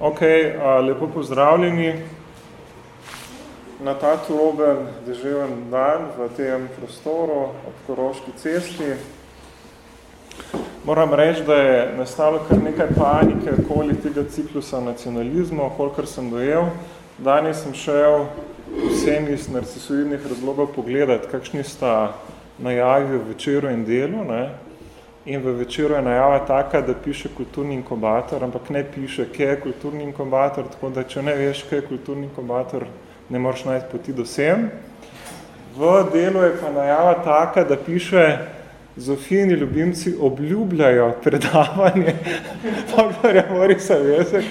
Ok, a, lepo pozdravljeni na ta turoben deževen dan v tem prostoru ob Koroški cesti. Moram reči, da je nastalo kar nekaj panike okoli tega ciklusa nacionalizma, kolikor sem dojel. Danes sem šel vsem iz narcisoidnih razlogov pogledati, kakšni sta najavi v večeru in delu. Ne? In v večeru je najava taka, da piše kulturni inkubator, ampak ne piše, kje je kulturni inkubator, tako da če ne veš, kje je kulturni inkubator, ne moreš najti poti do sem. V delu je pa najava taka, da piše, Zofijini ljubimci obljubljajo predavanje doktorja Morisa Vezek,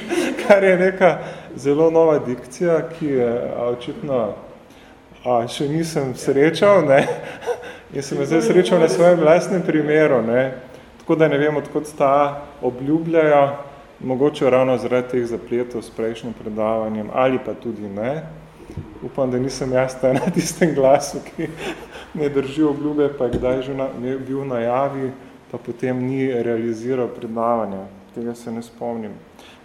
kar je neka zelo nova dikcija, ki je očitno a, še nisem srečal, ne? In sem zdaj srečal na svojem vlastnem primeru, ne? Tako da ne vem, odkot sta obljubljajo, mogoče ravno zaradi teh zapletov s prejšnjim predavanjem, ali pa tudi ne. Upam, da nisem jaz ta na tistem glasu, ki ne drži obljube, pa je kdaj že na, ne bil na javi, pa potem ni realiziral predavanja. Tega se ne spomnim.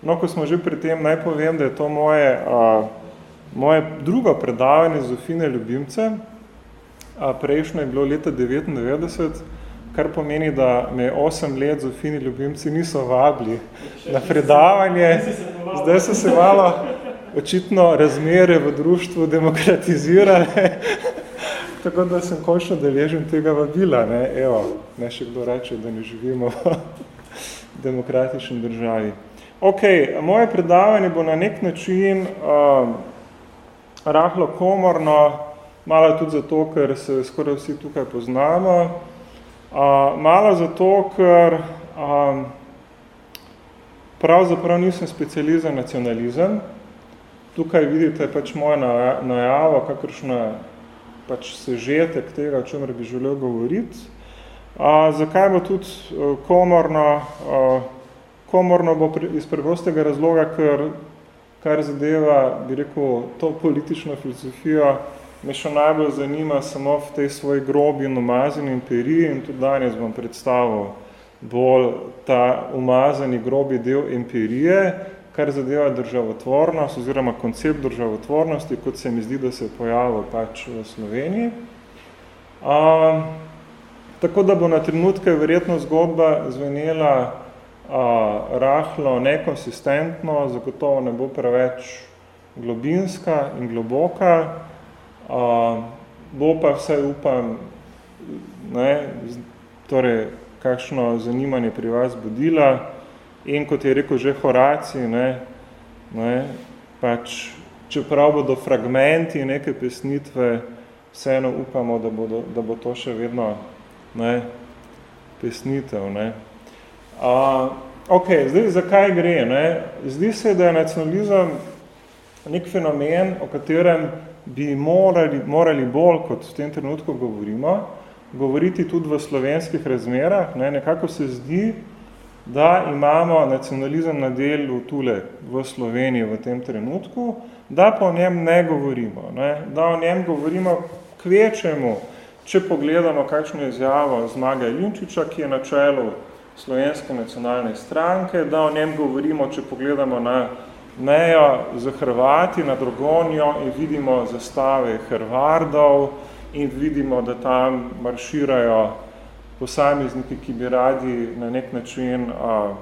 No, ko smo že pri tem, naj povem, da je to moje, a, moje drugo predavanje Zofine Ljubimce, prejšnjo je bilo leta 99, kar pomeni, da me osem let Zofini ljubimci niso vabili na predavanje. Zdaj so se malo očitno razmere v društvu demokratizirale, tako da sem končno deležen tega vabila. Ne? Evo, ne še kdo reče, da ne živimo v demokratični državi. Ok, moje predavanje bo na nek način uh, rahlo komorno, malo tudi zato, ker se skoraj vsi tukaj poznamo, malo zato, ker a, pravzaprav nisem specializ za nacionalizem. Tukaj vidite pač moja najavo, kakršna pač sežetek tega, o čemer bi želel govoriti. A, zakaj bo tudi a, komorno? A, komorno bo iz preprostega razloga, ker kar zadeva, bi rekel, to politično filozofijo, me še najbolj zanima samo v tej svoji grobi in umazani imperiji in tudi danes bom predstavil bolj ta umazani grobi del imperije, kar zadeva državotvornost oziroma koncept državotvornosti, kot se mi zdi, da se je pojavil pač v Sloveniji. Um, tako da bo na trenutke verjetno zgodba zvenela uh, rahlo nekonsistentno, zagotovo ne bo preveč globinska in globoka, Uh, bo pa vse upam, ne, torej, kakšno zanimanje pri vas budila in kot je rekel že Horaci, ne, ne, pač, čeprav bodo fragmenti neke pesnitve, vseeno upamo, da, bodo, da bo to še vedno ne, pesnitev. Ne. Uh, ok, zdaj zakaj gre? Ne? Zdi se, da je nacionalizem nek fenomen, o katerem bi morali, morali bolj, kot v tem trenutku govorimo, govoriti tudi v slovenskih razmerah. Ne, nekako se zdi, da imamo nacionalizem na delu tule v Sloveniji v tem trenutku, da pa o njem ne govorimo. Ne, da o njem govorimo kvečemu, če pogledamo kakšno izjavo Zmaga Linčiča, ki je na čelu slovenske nacionalne stranke, da o njem govorimo, če pogledamo na mejo z Hrvati na Drogonjo in vidimo zastave Hrvardov in vidimo, da tam marširajo posamezniki, ki bi radi na nek način a,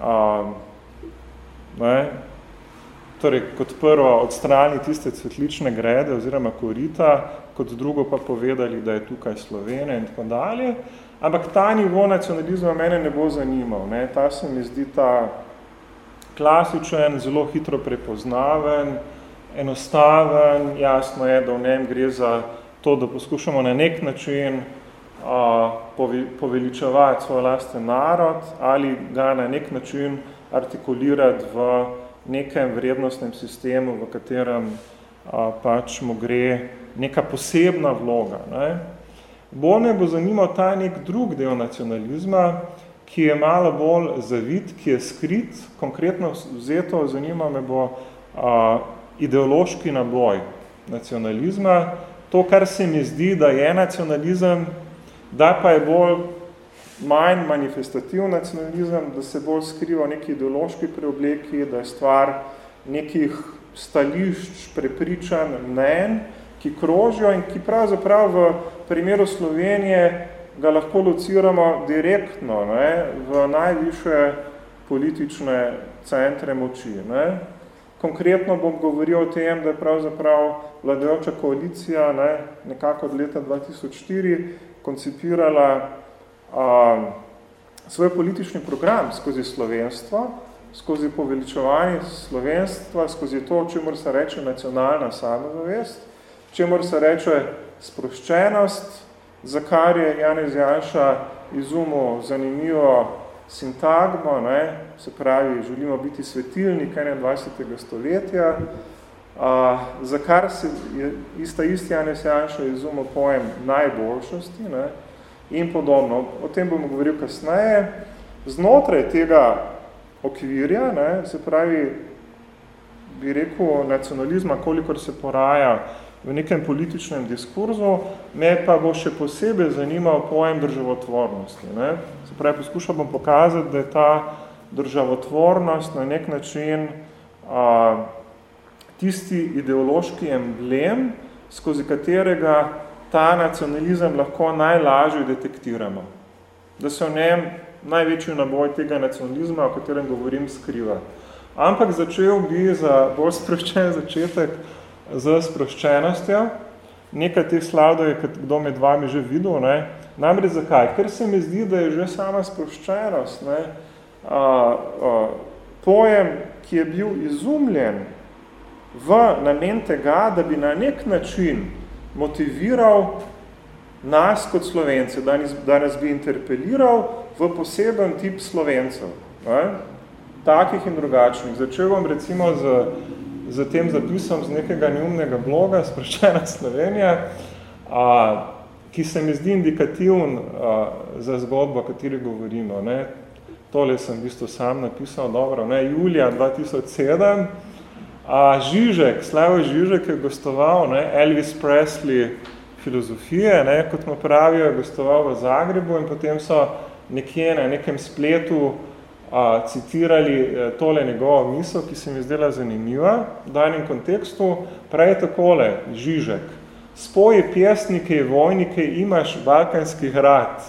a, ne, torej kot prvo odstrani tiste cvetlične grede oziroma korita, kot drugo pa povedali, da je tukaj Slovene in tako dalje. Ampak ta nivo nacionalizma mene ne bo zanimal. Ne. Ta se mi zdi ta klasičen, zelo hitro prepoznaven, enostaven, jasno je, da v njem gre za to, da poskušamo na nek način a, poveličevati svoj lasten narod ali ga na nek način artikulirati v nekem vrednostnem sistemu, v katerem a, pač mu gre neka posebna vloga. Ne. Bolj me bo zanimal ta nek drug del nacionalizma, ki je malo bolj zavit, ki je skrit, konkretno vzeto, zanima me bo a, ideološki naboj nacionalizma, to, kar se mi zdi, da je nacionalizem, da pa je bolj manj manifestativ nacionalizem, da se bolj skriva neki ideološki preobleki, da je stvar nekih stališč, prepričanj, mnen, ki krožijo in ki pravzaprav v primeru Slovenije ga lahko lociramo direktno ne, v najviše politične centre moči. Ne. Konkretno bom govoril o tem, da je pravzaprav vladajoča koalicija ne, nekako od leta 2004 koncipirala a, svoj politični program skozi slovenstvo, skozi poveličevanje slovenstva, skozi to, čemu se reče nacionalna samozavest, čemu se reče sproščenost, za kar je Janez Janša izumil zanimivo sintagmo, ne, se pravi, želimo biti svetilnik 21. stoletja, a, za kar se je ista isti Janez Janša izumil pojem najboljšosti ne, in podobno. O tem bomo govoril kasneje. Znotraj tega okvirja, ne, se pravi, bi rekel, nacionalizma, kolikor se poraja v nekem političnem diskurzu, me pa bo še posebej zanimal pojem državotvornosti. Ne. Se pravi, poskušal bom pokazati, da je ta državotvornost na nek način a, tisti ideološki emblem, skozi katerega ta nacionalizem lahko najlažje detektiramo. Da se v njem največji naboj tega nacionalizma, o katerem govorim, skriva. Ampak začel bi za bolj sproščen začetek z sproščenostjo. Nekaj teh sladov je, kdo med vami že videl. Ne? Namreč zakaj? Ker se mi zdi, da je že sama sproščenost ne? A, a, pojem, ki je bil izumljen v namen tega, da bi na nek način motiviral nas kot slovence, da nas bi interpeliral v poseben tip slovencev. Ne? Takih in drugačnih. Začel bom recimo z z tem zapisom z nekega neumnega bloga, Sproščena Slovenija, a, ki se mi zdi indikativn a, za zgodbo, o kateri govorimo. Ne. Tole sem v bistvu sam napisal, dobro, ne, julija 2007, a Žižek, Slavo Žižek je gostoval, ne, Elvis Presley filozofije, ne, kot mu pravijo, je gostoval v Zagrebu in potem so nekje na nekem spletu a, citirali e, tole njegovo misel, ki se mi zdela zanimiva v danem kontekstu, pravi takole, Žižek, spoji pjesnike i vojnike imaš balkanski hrad.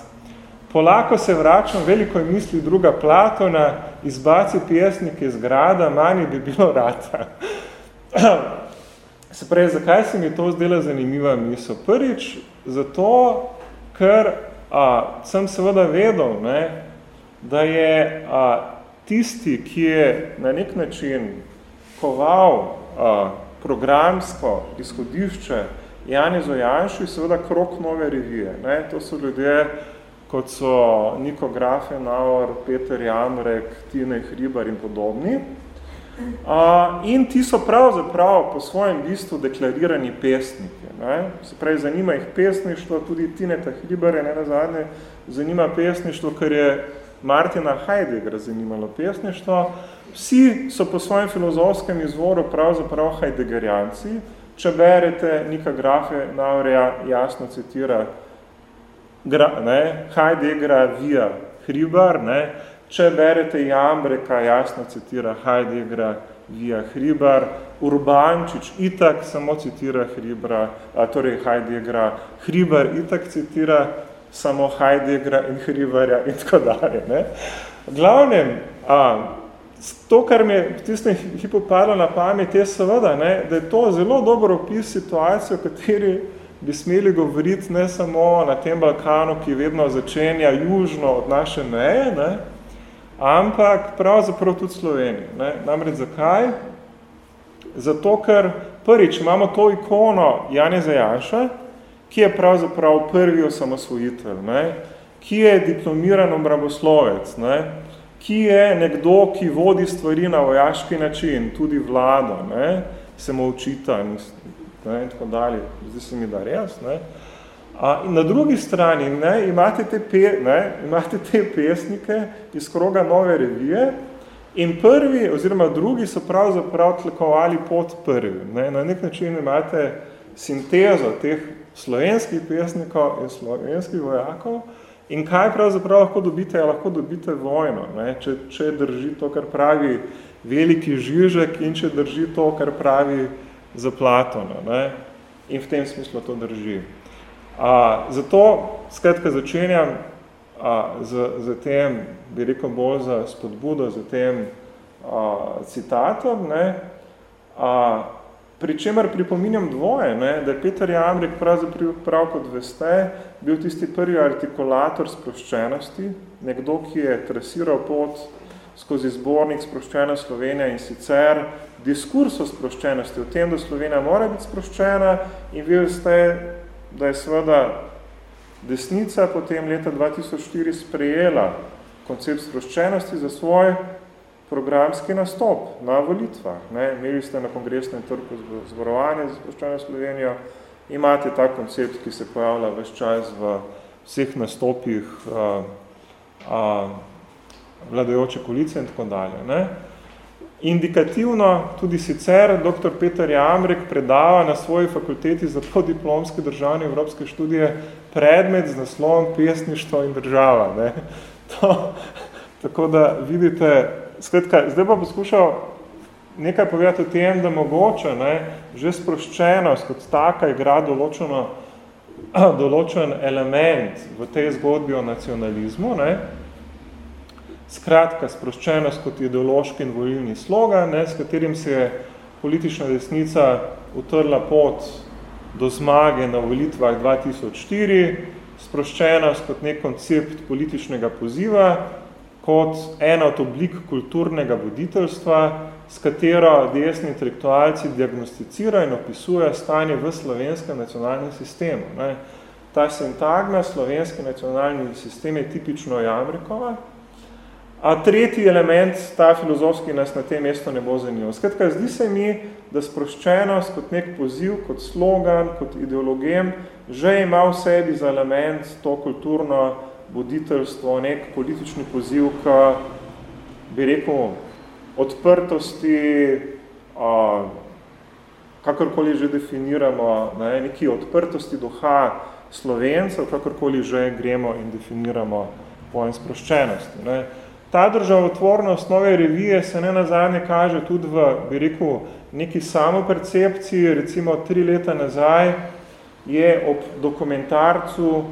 Polako se vračam, veliko je misli druga Platona, izbaci pjesnike iz grada, manj bi bilo rata. se pravi, zakaj se mi to zdela zanimiva misel? Prvič, zato, ker a, sem seveda vedel, ne, da je a, tisti, ki je na nek način koval a, programsko izhodišče Janezu Janšu, seveda krok nove revije. Ne? To so ljudje, kot so Niko Grafenauer, Peter Jamrek, Tine Hribar in podobni. A, in ti so pravzaprav po svojem bistvu deklarirani pesniki. Ne? Se pravi, zanima jih pesništvo, tudi Tineta Hribare, ne nazadnje, zanima pesništvo, ker je Martina Heideggera zanimalo pesništvo. Vsi so po svojem filozofskem izvoru pravzaprav heideggerianci. Če berete Nika Grafe, Naureja jasno citira gra, ne, Heideggera via Hribar. Ne. Če berete Jambreka, jasno citira Heideggera via Hribar. Urbančič itak samo citira Hribra, a, torej Heideggera. Hribar itak citira samo Heideggera in Hrivarja in tako dalje. Ne. V glavnem, a, to, kar mi je v tistem hipu padlo na pamet, je seveda, ne, da je to zelo dobro opis situacije, v kateri bi smeli govoriti ne samo na tem Balkanu, ki vedno začenja južno od naše meje, ne, ampak pravzaprav tudi Sloveniji. Ne. Namreč zakaj? Zato, ker prvič imamo to ikono Janeza Janša, ki je pravzaprav prvi osamosvojitelj, ne? ki je diplomiran obramboslovec, ne? ki je nekdo, ki vodi stvari na vojaški način, tudi vlado, ne? se mu učita ne? in tako dalje. Zdaj se mi da res. Ne? A, in na drugi strani ne, imate, te pe, ne, imate te pesnike iz kroga nove revije in prvi oziroma drugi so pravzaprav tlakovali pot prvi. Ne. Na nek način imate sintezo teh slovenskih pesnikov in slovenskih vojakov, In kaj pravzaprav lahko dobite? Ja, lahko dobite vojno, ne? Če, če drži to, kar pravi veliki žižek in če drži to, kar pravi za Platona. Ne? In v tem smislu to drži. A, zato, skratka, začenjam a, z, z tem, bi rekel bolj za spodbudo, za tem a, citatom, ne? A, Pri čemer pripominjam dvoje, ne, da je Peter Jamrik pravzaprav prav kot veste bil tisti prvi artikulator sproščenosti, nekdo, ki je trasiral pot skozi zbornik sproščena Slovenija in sicer diskurs o sproščenosti, o tem, da Slovenija mora biti sproščena in vi ste, da je seveda desnica potem leta 2004 sprejela koncept sproščenosti za svoj programski nastop na volitvah. Ne. Imeli ste na kongresnem trgu zborovanje za spoščanje Slovenijo, imate ta koncept, ki se pojavlja več čas v vseh nastopih a, a, vladajoče koalice in tako dalje. Ne. Indikativno tudi sicer dr. Peter Jamrek predava na svoji fakulteti za podiplomske državne evropske študije predmet z naslovom pesništvo in država. Ne. To, tako da vidite, skratka, zdaj pa poskušal nekaj povedati o tem, da mogoče ne, že sproščenost kot taka igra določeno, določen element v tej zgodbi o nacionalizmu. Ne. Skratka, sproščenost kot ideološki in volilni slogan, ne, s katerim se je politična desnica utrla pot do zmage na volitvah 2004, sproščenost kot nek koncept političnega poziva, kot ena od oblik kulturnega voditeljstva, s katero desni intelektualci diagnosticirajo in opisujejo stanje v slovenskem nacionalnem sistemu. Ne. Ta sintagma, slovenski nacionalni sistem je tipično Jamrikova, a tretji element, ta filozofski, nas na tem mestu ne bo zanimljiv. Skratka, zdi se mi, da sproščenost kot nek poziv, kot slogan, kot ideologem, že ima v sebi za element to kulturno voditeljstvo, nek politični poziv k, bi rekel, odprtosti, a, kakorkoli že definiramo, ne, neki odprtosti duha slovencev, kakorkoli že gremo in definiramo pojem sproščenosti. Ne. Ta državotvornost nove revije se ne nazadnje kaže tudi v, bi rekel, neki samopercepciji, recimo tri leta nazaj je ob dokumentarcu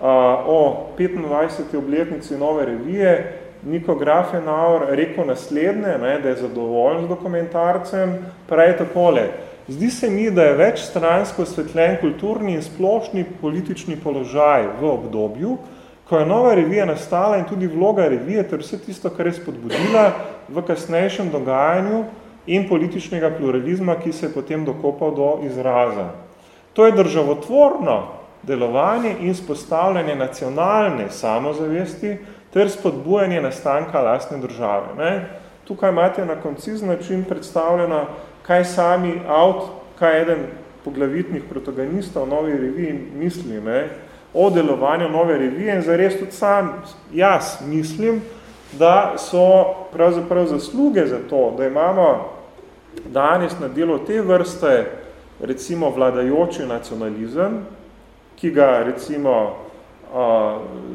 o 25. obletnici nove revije Niko Grafenauer rekel naslednje, ne, da je zadovoljen z dokumentarcem, pravi takole. Zdi se mi, da je več stransko osvetljen kulturni in splošni politični položaj v obdobju, ko je nova revija nastala in tudi vloga revije, ter vse tisto, kar je spodbudila v kasnejšem dogajanju in političnega pluralizma, ki se je potem dokopal do izraza. To je državotvorno, delovanje in spostavljanje nacionalne samozavesti ter spodbujanje nastanka lastne države. Ne? Tukaj imate na konciz način predstavljeno, kaj sami avt, kaj eden poglavitnih protagonistov nove reviji misli ne? o delovanju nove revije in zares tudi sam jaz mislim, da so pravzaprav zasluge za to, da imamo danes na delo te vrste recimo vladajoči nacionalizem, ki ga recimo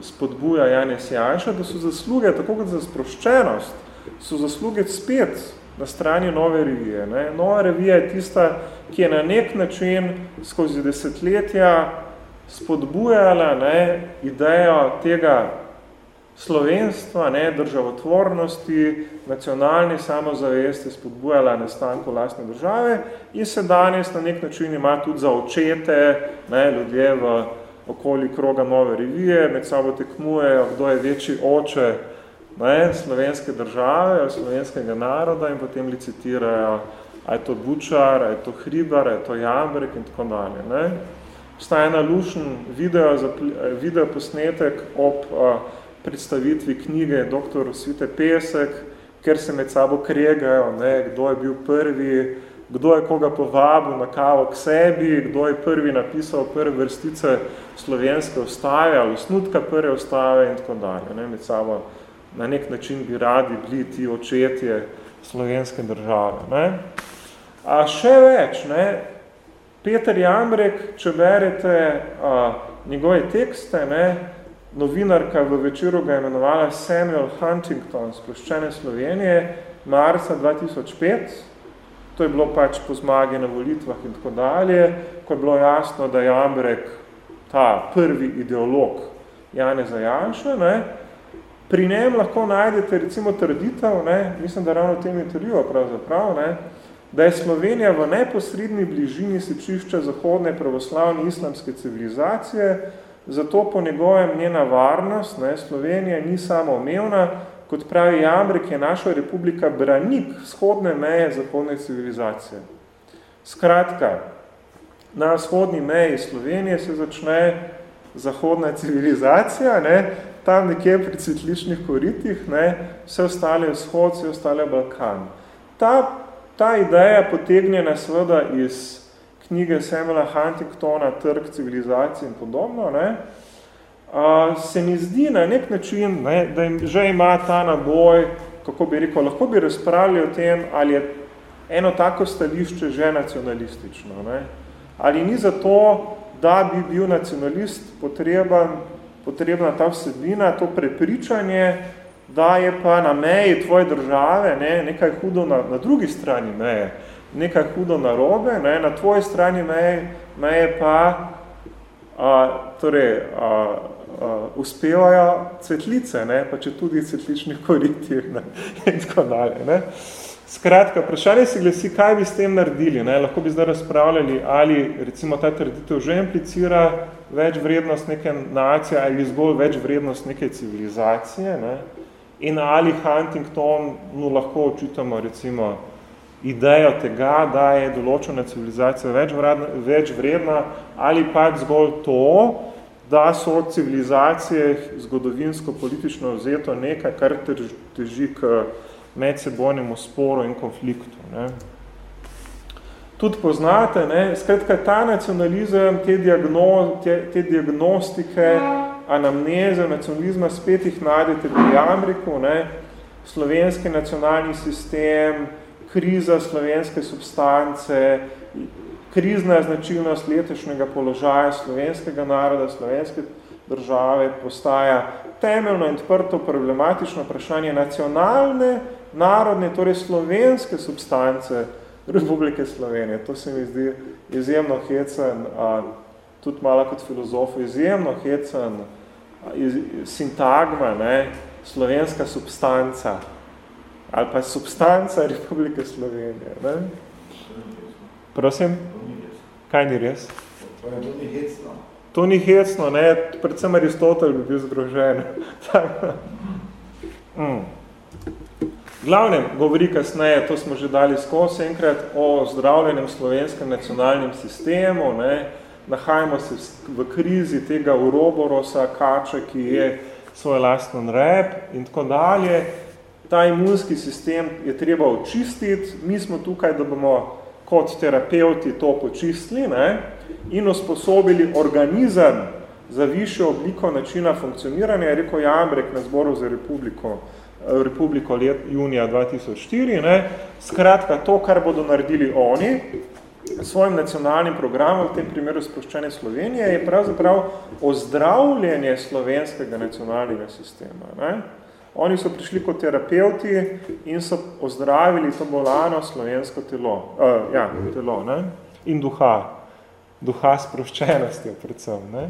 spodbuja Janez Janša, da so zasluge, tako kot za sproščenost, so zasluge spet na strani nove revije. Ne? Nova revija je tista, ki je na nek način skozi desetletja spodbujala ne, idejo tega slovenstva, ne, državotvornosti, nacionalne samozavesti, spodbujala nastanku lastne države in se danes na nek način ima tudi za očete, ne, ljudje v okoli kroga nove revije, med sabo tekmujejo, kdo je večji oče ne, slovenske države, slovenskega naroda in potem licitirajo, a je to Bučar, a je to Hribar, a je to Jambrek in tako dalje. Ne. Vstaja na lušen video, video posnetek ob uh, predstavitvi knjige dr. Svite Pesek, ker se med sabo kregajo, ne, kdo je bil prvi, kdo je koga povabil na kavo k sebi, kdo je prvi napisal prve vrstice slovenske ostave ali snutka prve ostave in tako dalje. Ne, med sabo na nek način bi radi bili ti očetje slovenske države. Ne. A še več, ne, Peter Jamrek, če berete a, njegove tekste, ne, novinarka v večeru ga imenovala Samuel Huntington, sploščene Slovenije, marca 2005. To je bilo pač po zmagi na volitvah in tako dalje, ko je bilo jasno, da je Ambrek ta prvi ideolog Jane Zajanša. Ne. Pri njem lahko najdete recimo trditev, ne, mislim, da ravno v tem intervjuju pravzaprav, ne, da je Slovenija v neposredni bližini sečišča zahodne pravoslavne islamske civilizacije, zato po njegovem njena varnost, ne, Slovenija ni samo omevna, kot pravi Jambrek, je naša republika branik vzhodne meje zahodne civilizacije. Skratka, na vzhodni meji Slovenije se začne zahodna civilizacija, ne, tam nekje pri cvetličnih koritih, ne, vse ostale vzhod, vse ostale Balkan. Ta, ta ideja potegnjena seveda iz knjige Samuela Huntingtona Trg civilizacije in podobno, ne, uh, se mi zdi na nek način, ne, da im že ima ta naboj, kako bi rekel, lahko bi razpravljali o tem, ali je eno tako stališče že nacionalistično. Ne. Ali ni zato, da bi bil nacionalist potreben, potrebna ta vsebina, to prepričanje, da je pa na meji tvoje države ne, nekaj hudo na, na drugi strani meje, nekaj hudo narobe, ne, na tvoji strani meje, meje pa a, torej, a, a, uspevajo cvetlice, ne, pa če tudi cvetličnih koritih ne, in tako dalje. Ne. Skratka, vprašanje se glasi, kaj bi s tem naredili. Ne? Lahko bi zdaj razpravljali, ali recimo ta trditev že implicira več vrednost neke nacije ali zgolj več vrednost neke civilizacije. Ne? In ali Huntington lahko očitamo recimo idejo tega, da je določena civilizacija več vredna, več vredna ali pa zgolj to, da so civilizacije zgodovinsko politično vzeto nekaj, kar teži k medsebojnemu sporu in konfliktu. Ne. Tudi poznate, ne, skratka, ta nacionalizem, te, diagno, te, te diagnostike, anamneze nacionalizma spet jih najdete pri Ameriku, ne, slovenski nacionalni sistem, kriza slovenske substance, krizna značilnost letošnjega položaja slovenskega naroda, slovenske države postaja temeljno in tvrto problematično vprašanje nacionalne narodne, torej slovenske substance Republike Slovenije. To se mi zdi izjemno hecen, a, tudi malo kot filozof, izjemno hecen iz, sintagma, ne, slovenska substanca ali pa substanca Republike Slovenije. Ne? Prosim? Kaj ni res? To ni hecno. To ni hecno, ne? predvsem Aristotel bi bil zgrožen. mm glavnem govori kasneje, to smo že dali skozi enkrat, o zdravljenem slovenskem nacionalnem sistemu, ne, nahajamo se v krizi tega uroborosa, kača, ki je svoj lasten rep in tako dalje. Ta imunski sistem je treba očistiti, mi smo tukaj, da bomo kot terapeuti to počistili ne, in usposobili organizem za višjo obliko načina funkcioniranja, je rekel Jambrek na zboru za republiko, republiko let, junija 2004. Ne. Skratka, to, kar bodo naredili oni, svojim nacionalnim programom, v tem primeru sproščene Slovenije, je pravzaprav ozdravljenje slovenskega nacionalnega sistema. Ne. Oni so prišli kot terapeuti in so ozdravili to bolano slovensko telo, uh, ja, telo ne. in duha, duha sproščenosti predvsem. Ne.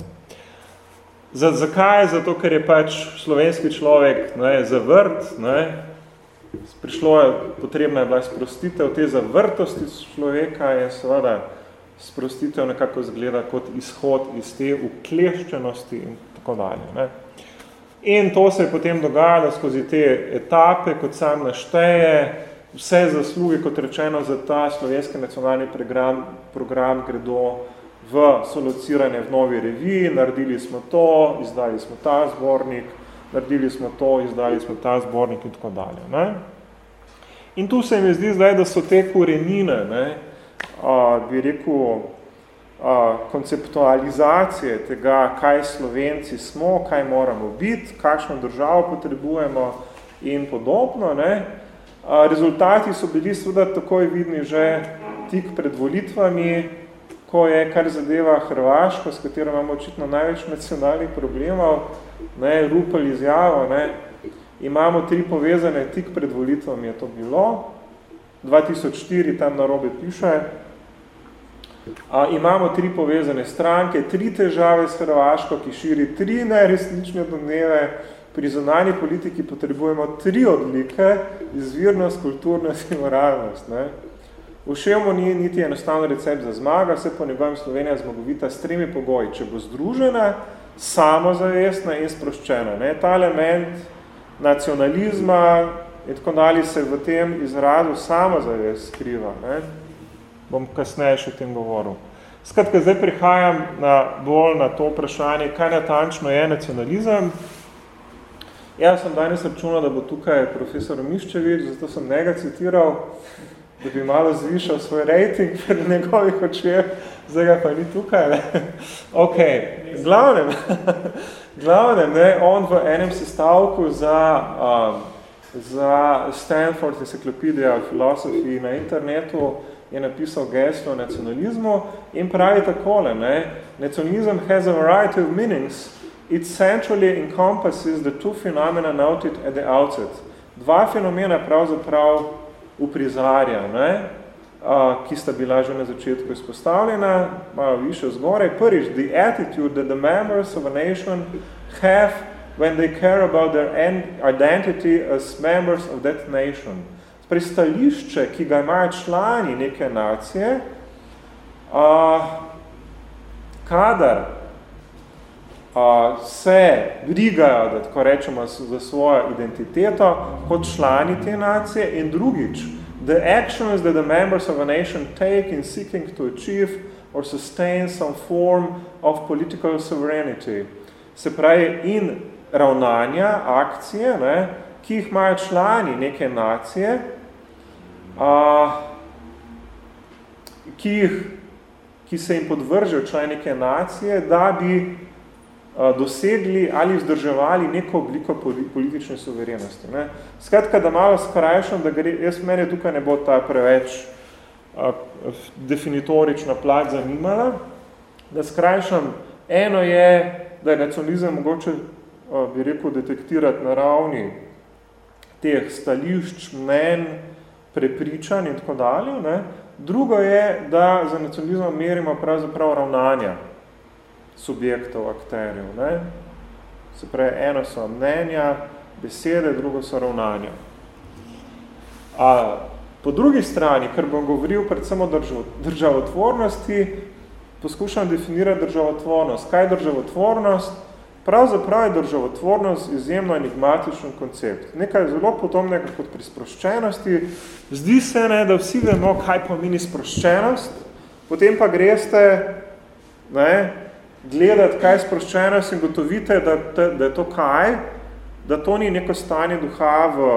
Za, zakaj? Zato, ker je pač slovenski človek ne, zavrt, ne, prišlo je, potrebna je bila sprostitev te zavrtosti človeka in seveda sprostitev nekako zgleda kot izhod iz te ukleščenosti in tako dalje. Ne. In to se je potem dogajalo skozi te etape, kot sam našteje, vse zasluge, kot rečeno, za ta slovenski nacionalni program, program gredo v solociranje v novi reviji, naredili smo to, izdali smo ta zbornik, naredili smo to, izdali smo ta zbornik in tako dalje. Ne? In tu se mi zdi zdaj, da so te korenine, ne, a, bi rekel, konceptualizacije tega, kaj slovenci smo, kaj moramo biti, kakšno državo potrebujemo in podobno. Ne. Rezultati so bili seveda takoj vidni že tik pred volitvami, ko je kar zadeva Hrvaško, s katero imamo očitno največ nacionalnih problemov, ne, Rupel izjavo, ne, imamo tri povezane, tik pred volitvami je to bilo, 2004 tam na robe piše, Imamo tri povezane stranke, tri težave s Hrvaško, ki širi tri neresnične domneve, pri zonalni politiki potrebujemo tri odlike, izvirnost, kulturnost in moralnost. Ne? V Šelmu ni niti enostavno recept za zmaga, vse po njegovem Slovenija zmagovita s tremi pogoji. Če bo združena, samozavestna in sproščena. Ne? Ta element nacionalizma in tako dalje se v tem izrazu samozavest skriva. Ne? Bom kasneje še o tem govoril. Skratka, zdaj prihajam na bolj na to vprašanje, kaj natančno je nacionalizem. Jaz sem danes računal, da bo tukaj profesor Miščevič, zato sem njega citiral, da bi malo zvišal svoj rating pred njegovih očeh, zdaj ga pa ni tukaj. Ne? Ok, glavnem, glavnem ne, on v enem sestavku za, um, za Stanford Encyclopedia of Philosophy na internetu je napisal geslo o nacionalizmu in pravi takole, ne, nacionalizm has a variety of meanings, it centrally encompasses the two phenomena noted at the outset. Dva fenomena pravzaprav uprizarja, ne? Uh, ki sta bila že na začetku izpostavljena, malo više zgore. Prvič, the attitude that the members of a nation have when they care about their identity as members of that nation. Pristališče, ki ga imajo člani neke nacije, uh, kadar se brigajo, da tako rečemo, za svojo identiteto kot člani te nacije in drugič, the actions that the members of a nation take in seeking to achieve or sustain some form of political sovereignty. Se pravi, in ravnanja, akcije, ne, ki jih imajo člani neke nacije, a, ki, jih, ki se jim podvržejo člani neke nacije, da bi dosegli ali vzdrževali neko obliko politične suverenosti. Ne. Skratka, da malo skrajšam, da gre, jaz mene tukaj ne bo ta preveč a, definitorična plat zanimala, da skrajšam, eno je, da je nacionalizem mogoče, a, bi rekel, detektirati na ravni teh stališč, mnen, prepričanj in tako dalje. Ne. Drugo je, da za nacionalizem merimo pravzaprav ravnanja, subjektov, akterjev. Ne? Se pravi, eno so mnenja, besede, drugo so ravnanja. A po drugi strani, ker bom govoril predvsem o državotvornosti, poskušam definirati državotvornost. Kaj je državotvornost? Pravzaprav je državotvornost izjemno enigmatičen koncept. Nekaj zelo podobnega kot pri sproščenosti. Zdi se, ne, da vsi vemo, kaj pomeni sproščenost, potem pa greste ne, gledati, kaj je sproščenost in gotovite, da, da je to kaj, da to ni neko stanje duha v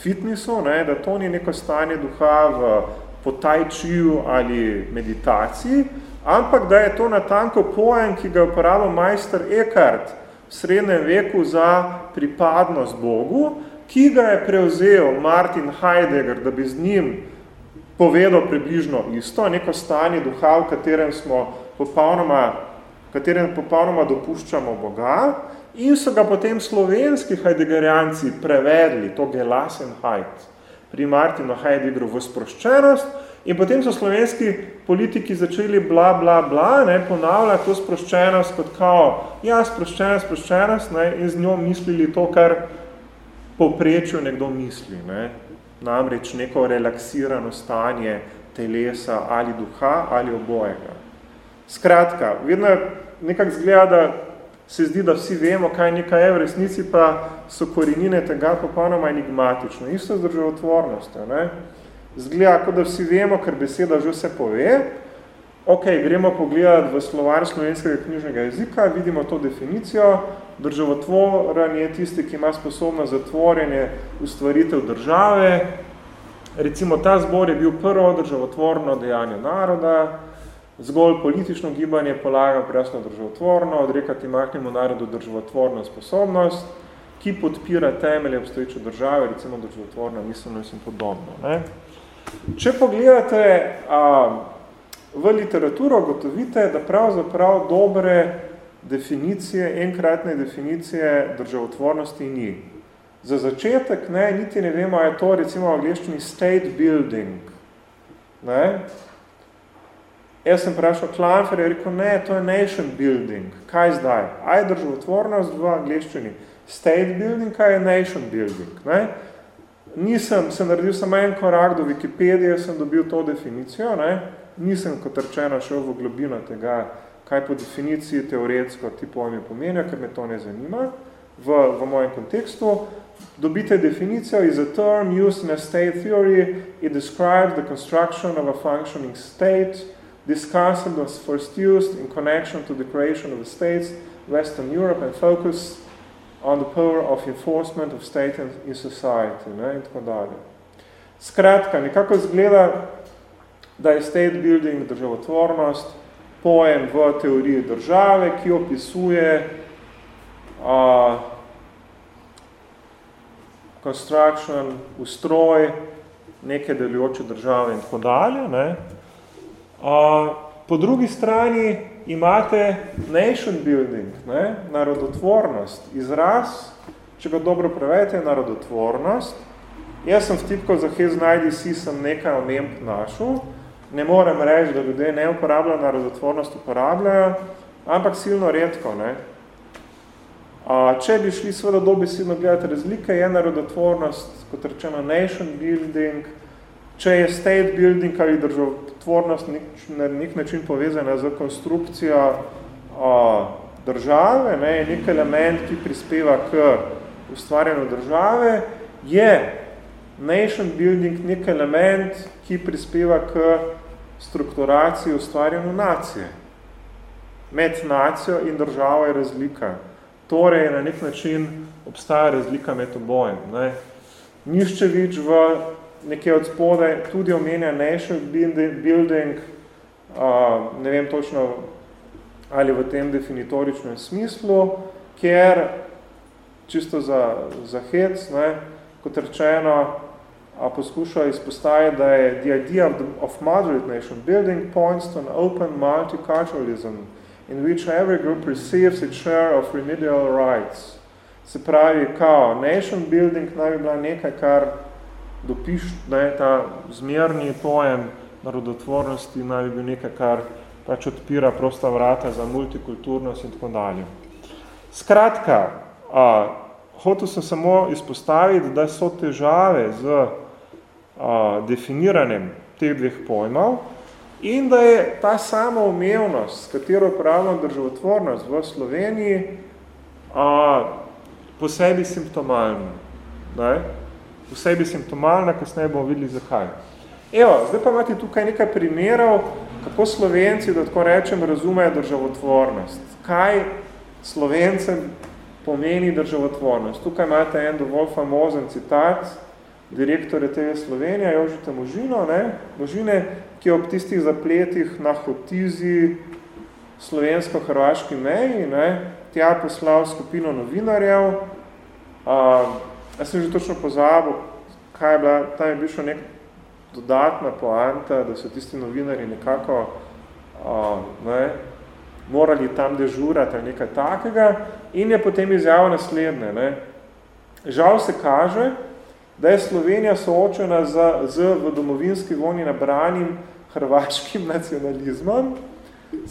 fitnessu, ne, da to ni neko stanje duha v potajčiju ali meditaciji, ampak da je to natanko pojem, ki ga je uporabil majster Eckhart v srednjem veku za pripadnost Bogu, ki ga je prevzel Martin Heidegger, da bi z njim povedal približno isto, neko stanje duha, v katerem smo popolnoma katerem popolnoma dopuščamo Boga. In so ga potem slovenski hajdegerijanci prevedli, to Gelas and Hajd, pri Martinu Heideggeru v sproščenost in potem so slovenski politiki začeli bla, bla, bla, ne, ponavljati to sproščenost kot kao, ja, sproščenost, sproščenost, ne, in z njo mislili to, kar povprečju nekdo misli, ne, namreč neko relaksirano stanje telesa ali duha ali obojega. Skratka, vedno nekako zgleda, da se zdi, da vsi vemo, kaj nekaj je, v resnici pa so korenine tega popolnoma enigmatično. Isto z državotvornostjo. Ne? Zgleda, kot da vsi vemo, ker beseda že vse pove. Ok, gremo pogledati v slovar slovenskega knjižnega jezika, vidimo to definicijo. Državotvoren je tisti, ki ima sposobnost za tvorjenje ustvaritev države. Recimo, ta zbor je bil prvo državotvorno dejanje naroda, zgolj politično gibanje polaga presno državotvorno, odrekati mahnemu narodu državotvorno sposobnost, ki podpira temelje obstoječe države, recimo državotvorna miselnost in podobno. Ne? Če pogledate a, v literaturo gotovite, da pravzaprav dobre definicije, enkratne definicije državotvornosti ni. Za začetek, ne, niti ne vemo, je to recimo v angliščini state building. Ne? Jaz sem vprašal Klanfer, je rekel, ne, to je nation building. Kaj zdaj? A je državotvornost v angliščini? State building, kaj je nation building? Ne? Nisem, sem naredil samo en korak do Wikipedije, sem dobil to definicijo, ne? nisem kot rečeno šel v globino tega, kaj po definiciji teoretsko ti pojmi pomenijo, ker me to ne zanima v, v mojem kontekstu. Dobite definicijo, is a term used in a state theory, it describes the construction of a functioning state. This concept was first used in connection to the creation of the states, Western Europe, and focus on the power of enforcement of state in society. Ne, in tako dalje. Skratka, nekako zgleda, da je state building državotvornost pojem v teoriji države, ki opisuje uh, construction, ustroj neke delujoče države in tako dalje. Ne. Uh, po drugi strani imate nation building, ne, narodotvornost, izraz, če ga dobro prevedete, narodotvornost. Jaz sem vtipkal za hez najdi si, sem nekaj omemb našel. Ne morem reči, da ljudje ne uporabljajo narodotvornost, uporabljajo, ampak silno redko. Ne. A, če bi šli seveda dobesedno gledati razlike, je narodotvornost, kot rečeno, nation building, če je state building ali državotvornost na nek način povezana z konstrukcijo a, države, ne, je nek element, ki prispeva k ustvarjanju države, je nation building nek element, ki prispeva k strukturaciji ustvarjanju nacije. Med nacijo in državo je razlika. Torej, na nek način obstaja razlika med obojem. Ne. Niščevič v nekje od spode tudi omenja nation building, uh, ne vem točno ali v tem definitoričnem smislu, ker čisto za, za hec, ne, kot rečeno, a poskuša izpostaviti, da je the idea of, the, of moderate nation building points to an open multiculturalism in which every group receives its share of remedial rights. Se pravi, kao, nation building naj bi bila nekaj, kar dopiš, da je ta zmerni pojem narodotvornosti naj bi bil nekaj, kar pač odpira prosta vrata za multikulturnost in tako dalje. Skratka, a, hotel sem samo izpostaviti, da so težave z a, definiranjem teh dveh pojmov, in da je ta samoumevnost, s katero upravljamo državotvornost v Sloveniji, a, po sebi simptomalna. Ne? Po sebi simptomalna, kasneje bomo videli zakaj. Evo, zdaj pa imate tukaj nekaj primerov, kako Slovenci, da tako rečem, razumejo državotvornost. Kaj Slovencem pomeni državotvornost? Tukaj imate en dovolj famozen citat, direktorja TV Slovenija, Jožita Možino, ne? Možine, ki ob tistih zapletih na hotizi slovensko-hrvaški meji, ne? tja poslal skupino novinarjev. Uh, jaz sem že točno pozabil, kaj je bila, tam je bil še nek dodatna poanta, da so tisti novinari nekako uh, ne, morali tam dežurati ali nekaj takega in je potem izjavil naslednje. Ne. Žal se kaže, da je Slovenija soočena z, z v domovinski vojni nabranim hrvaškim nacionalizmom.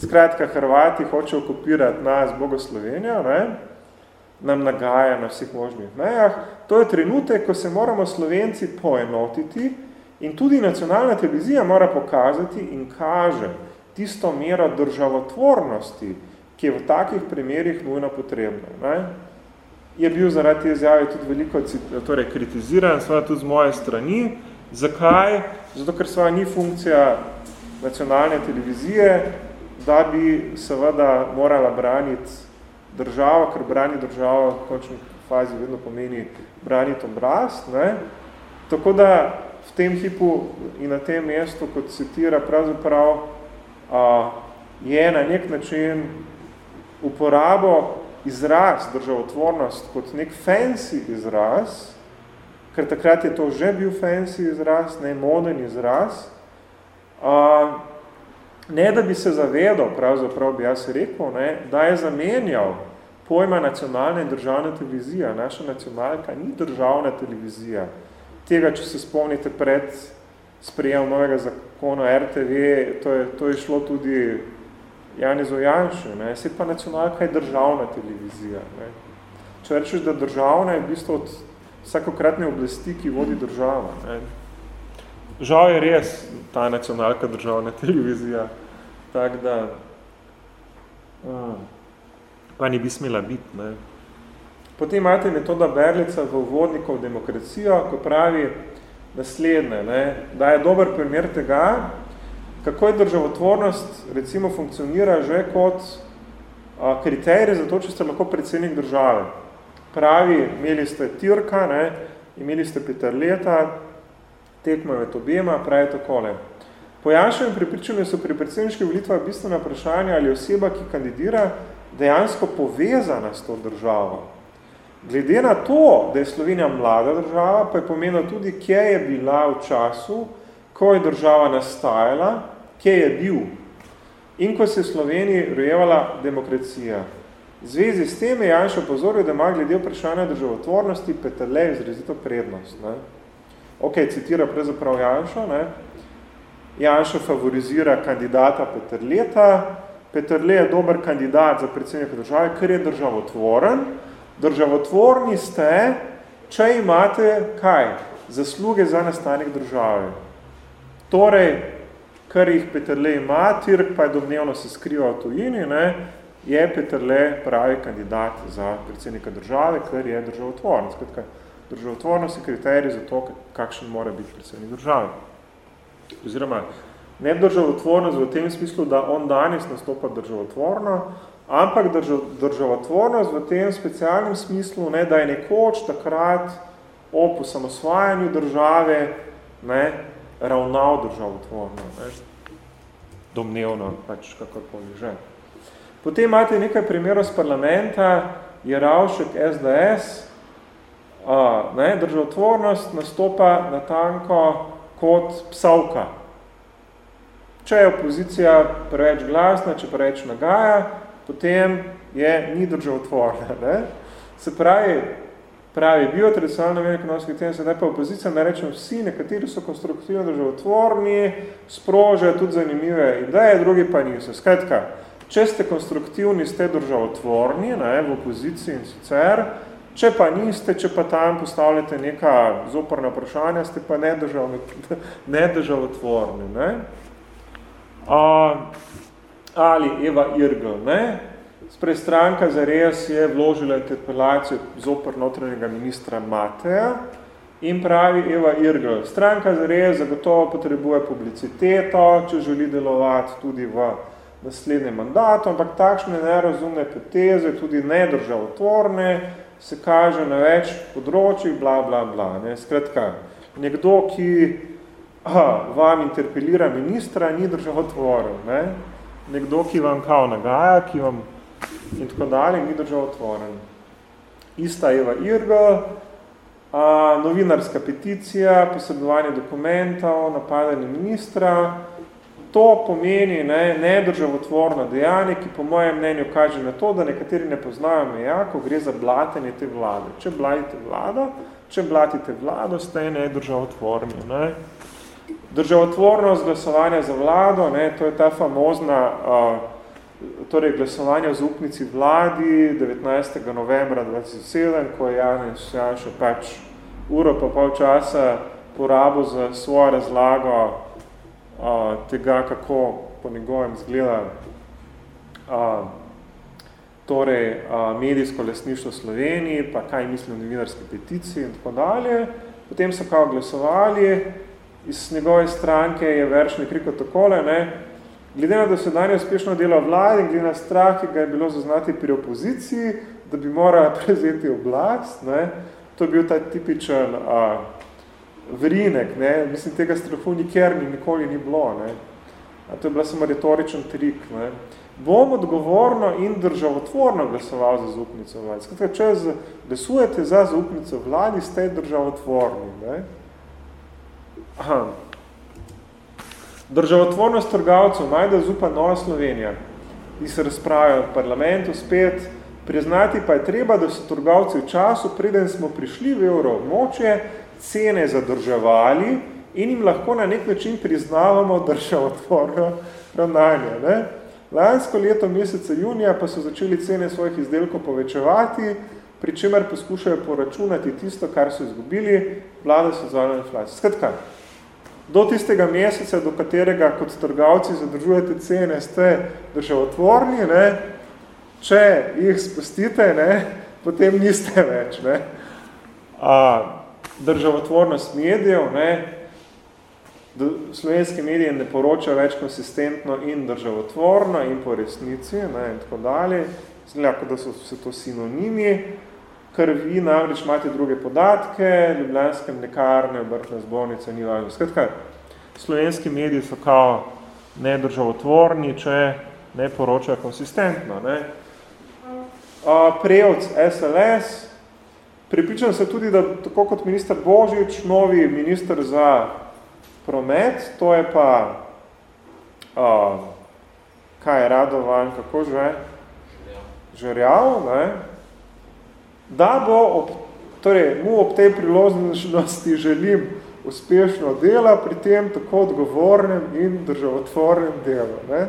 Skratka, Hrvati hoče okupirati nas, Bogo Slovenijo, ne? Nam nagaja na vseh možnih mejah. To je trenutek, ko se moramo Slovenci poenotiti in tudi nacionalna televizija mora pokazati in kaže tisto mero državotvornosti, ki je v takih primerih nujno potrebna. Ne? je bil zaradi te izjave tudi veliko torej, kritiziran, seveda tudi z moje strani. Zakaj? Zato, ker seveda ni funkcija nacionalne televizije, da bi seveda morala braniti državo, ker brani državo v končni fazi vedno pomeni braniti obraz. Ne? Tako da v tem hipu in na tem mestu, kot citira, pravzaprav a, je na nek način uporabo izraz, državotvornost, kot nek fancy izraz, ker takrat je to že bil fancy izraz, ne moden izraz, a, ne da bi se zavedal, pravzaprav bi jaz rekel, ne, da je zamenjal pojma nacionalna in državna televizija. Naša nacionalka ni državna televizija. Tega, če se spomnite pred sprejem novega zakona RTV, to je, to je šlo tudi Janez Ojanšu, ne, se pa nacionalka je državna televizija. Ne. Če rečeš, da državna je v bistvu od vsakokratne oblasti, ki vodi država. Ne. Žal je res ta nacionalka državna televizija, tak da uh, pa ni bi smela biti. Ne. Potem imate metoda Berlica v uvodniku v demokracijo, ko pravi naslednje, ne, da je dober primer tega, kako je državotvornost recimo funkcionira že kot a, kriterij za to, če ste lahko predsednik države. Pravi, imeli ste Tirka, ne, imeli ste Peter Tekmo med obema, pravi takole. Po Janševem pripričanju so pri predsedniških volitvah bistvena vprašanja, ali oseba, ki kandidira, dejansko povezana s to državo. Glede na to, da je Slovenija mlada država, pa je pomenilo tudi, kje je bila v času, ko je država nastajala, kje je bil in ko se je v Sloveniji rojevala demokracija. V zvezi s tem je Janša pozoril, da ima glede vprašanja državotvornosti Peterle izrazito prednost. Ne? Ok, citira prezaprav Janša, ne? Janša favorizira kandidata Peterleta. Peterle je dober kandidat za predsednika države, ker je državotvoren. Državotvorni ste, če imate kaj? Zasluge za nastanek države. Torej, kar jih Peterle ima, Tirk pa je domnevno se skriva v tujini, ne? je Peterle pravi kandidat za predsednika države, ker je državotvoren. Skratka, državotvornost je kriterij za to, kakšen mora biti predsednik države oziroma ne državotvornost v tem smislu, da on danes nastopa državotvorno, ampak držav, državotvornost v tem specialnem smislu, ne, da je nekoč takrat ob osamosvajanju države ne, ravnal državotvorno. Ne. Domnevno, pač kakorkoli že. Potem imate nekaj primerov z parlamenta, je Ravšek SDS, ne, državotvornost nastopa na tanko kot psavka. Če je opozicija preveč glasna, če preveč nagaja, potem je ni državotvorna. Ne? Se pravi, pravi biotradicionalno vem ekonomski tem, se ne pa opozicija, ne rečem vsi, nekateri so konstruktivno državotvorni, sprožajo tudi zanimive ideje, drugi pa niso. Skratka, če ste konstruktivni, ste državotvorni ne, v opoziciji in sicer, Če pa niste, če pa tam postavljate neka zoporna vprašanja, ste pa nedržavotvorni. Ne? A, ali Eva Irgl, ne? Sprej stranka za res je vložila interpelacijo zopr notranjega ministra Mateja in pravi Eva Irgl, stranka za res zagotovo potrebuje publiciteto, če želi delovati tudi v naslednjem mandatu, ampak takšne nerazumne poteze, tudi nedržavotvorne, se kaže na več področjih, bla, bla, bla. Ne. Skratka, nekdo, ki aha, vam interpelira ministra, ni državotvoril. Ne. Nekdo, ki vam kao nagaja, ki vam in tako dalje, ni državotvoren. Ista Eva Irgl, a, novinarska peticija, posredovanje dokumentov, napadanje ministra, to pomeni ne, nedržavotvorno dejanje, ki po mojem mnenju kaže na to, da nekateri ne poznajo meja, ko gre za blatenje te vlade. Če blatite vlado, če blatite vlado, ste nedržavotvorni. Ne. Državotvornost glasovanja za vlado, ne, to je ta famozna uh, torej glasovanje v zaupnici vladi 19. novembra 2007, ko je Janez Janša pač uro pa pol časa porabo za svojo razlago tega, kako po njegovem zgleda a, torej, a, medijsko lesništvo Sloveniji, pa kaj misli o novinarski peticiji in tako dalje. Potem so kao glasovali, iz njegove stranke je veršnik rekel takole, ne, glede na dosedanje uspešno delo vlade in glede na strah, ki ga je bilo zaznati pri opoziciji, da bi morala prezeti oblast, ne, to je bil ta tipičen a, vrinek, ne, mislim, tega strahu nikjer ni, nikoli ni bilo, ne. A to je bila samo retoričen trik, ne. Bom odgovorno in državotvorno glasoval za zaupnico vladi. Skratka, če glasujete za zaupnico vladi, ste državotvorni, ne. Aha. Državotvornost trgovcev, majda zupa Nova Slovenija, ki se razpravljajo v parlamentu spet, priznati pa je treba, da so trgovci v času, preden smo prišli v evroobmočje, cene zadrževali in jim lahko na nek način priznavamo državotvorno ravnanje. Ne? Lansko leto meseca junija pa so začeli cene svojih izdelkov povečevati, pri čemer poskušajo poračunati tisto, kar so izgubili, vlada so zvala inflacijo. Skratka, do tistega meseca, do katerega kot trgovci zadržujete cene, ste državotvorni, ne? če jih spustite, ne? potem niste več. Ne? A, državotvornost medijev, ne? slovenski mediji ne poročajo več konsistentno in državotvorno in po resnici ne, in tako dalje. Zgleda, da so vse to sinonimi, ker vi namreč imate druge podatke, ljubljanske mlekarne, obrtna zbornica, ni važno. Skratka, slovenski mediji so kao nedržavotvorni, če ne poročajo konsistentno. Ne. Prejevc SLS, pripričam se tudi, da tako kot minister Božič, novi minister za promet, to je pa, uh, kaj je Radovan, kako že? Žerjav, ne? Da bo, ob, torej, mu ob tej priložnosti želim uspešno dela pri tem tako odgovornem in državotvornem delu. Ne?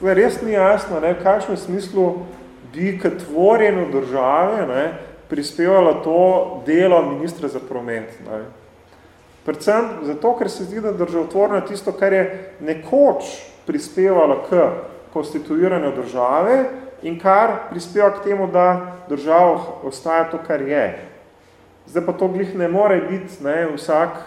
Zdaj, res ni jasno, ne, v kakšnem smislu bi k tvorjenju države ne, prispevalo to delo ministra za promet. Ne? Predvsem zato, ker se zdi, da državotvorno je tisto, kar je nekoč prispevalo k konstituiranju države in kar prispeva k temu, da država ostaja to, kar je. Zdaj pa to glih ne more biti ne, vsak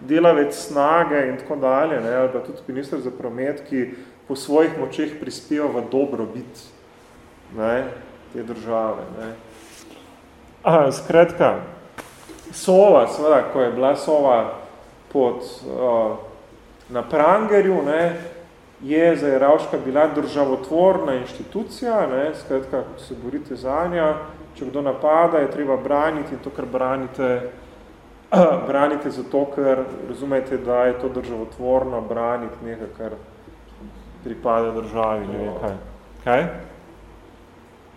delavec snage in tako dalje, ne, ali pa tudi minister za promet, ki po svojih močeh prispeva v dobro bit ne, te države. Ne. Aha, skratka, Sova, seveda, ko je bila Sova pod, uh, na Prangerju, ne, je za Jeravška bila državotvorna inštitucija, ne, skratka, ko se borite za nja, če kdo napada, je treba braniti in to, kar branite, branite zato, ker razumete, da je to državotvorno braniti nekaj, kar pripada državi, ne vem kaj. Kaj?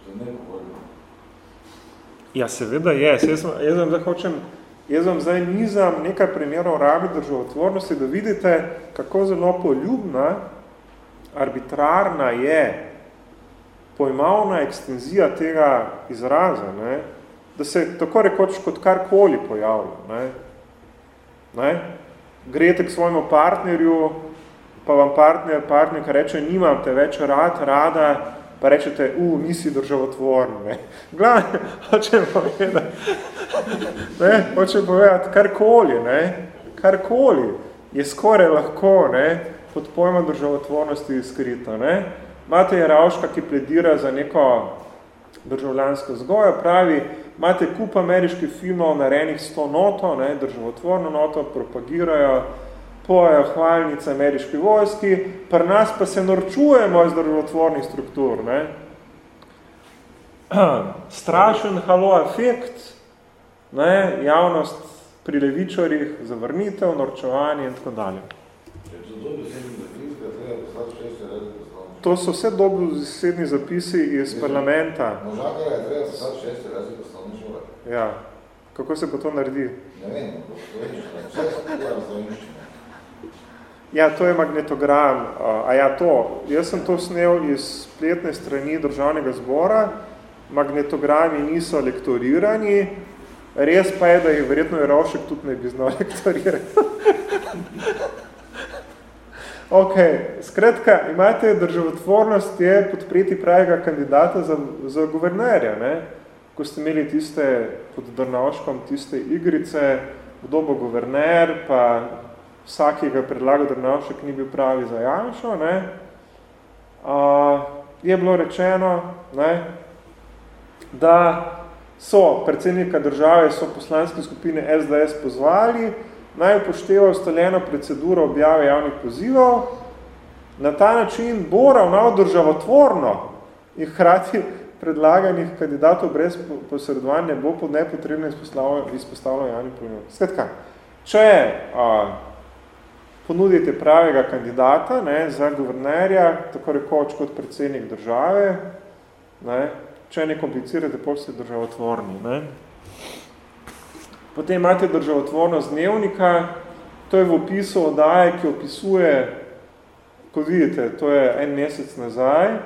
Za neko Ja, seveda je. Jaz, sem, jaz, vam zdaj hočem, jaz vam zdaj nizam nekaj primerov rabi državotvornosti, da vidite, kako zelo poljubna, arbitrarna je pojmavna ekstenzija tega izraza, ne? da se tako rekoč kot karkoli pojavlja. Ne? Ne? Grete k svojemu partnerju, pa vam partner, partnerka reče, nimam te več rad, rada, pa rečete, u, nisi državotvorni. Ne. Glavno, hočem povedati, ne, hočem povedati, karkoli, ne, karkoli je skoraj lahko ne, pod pojmom državotvornosti skrito. Ne. Imate Jeravška, ki pledira za neko državljansko zgojo, pravi, imate kup ameriških filmov narejenih s to noto, ne, državotvorno noto, propagirajo, pojejo hvalnice ameriški vojski, pri nas pa se norčujemo iz državotvornih struktur. Ne? Strašen halo efekt, ne? javnost pri levičarjih, zavrnitev, norčevanje in tako dalje. To so vse dobesedni zapisi iz parlamenta. Možakar je treba poslati šesti razred osnovne šole. Ja. Kako se pa to naredi? Ne vem, Ja, to je magnetogram. A ja, to. Jaz sem to snel iz spletne strani državnega zbora. Magnetogrami niso lektorirani. Res pa je, da jih verjetno je Rovšek tudi ne bi znal lektorirati. ok, skratka, imate državotvornost je podpreti pravega kandidata za, za guvernerja. Ne? Ko ste imeli tiste pod Drnavškom, tiste igrice, kdo bo guverner, pa vsak, ki ga je predlagal Drnavšek, ni bil pravi za Janšo, ne, uh, je bilo rečeno, ne, da so predsednika države, so poslanske skupine SDS pozvali, naj upošteva ustaljeno proceduro objave javnih pozivov, na ta način bo ravnal državotvorno in hkrati predlaganih kandidatov brez posredovanja bo pod nepotrebno izpostavljeno javnih pozivov. Skratka, če uh, ponudite pravega kandidata ne, za guvernerja, tako rekoč kot predsednik države, ne, če ne komplicirate, pol ste državotvorni. Ne. Potem imate državotvornost dnevnika, to je v opisu odaje, ki opisuje, kot vidite, to je en mesec nazaj,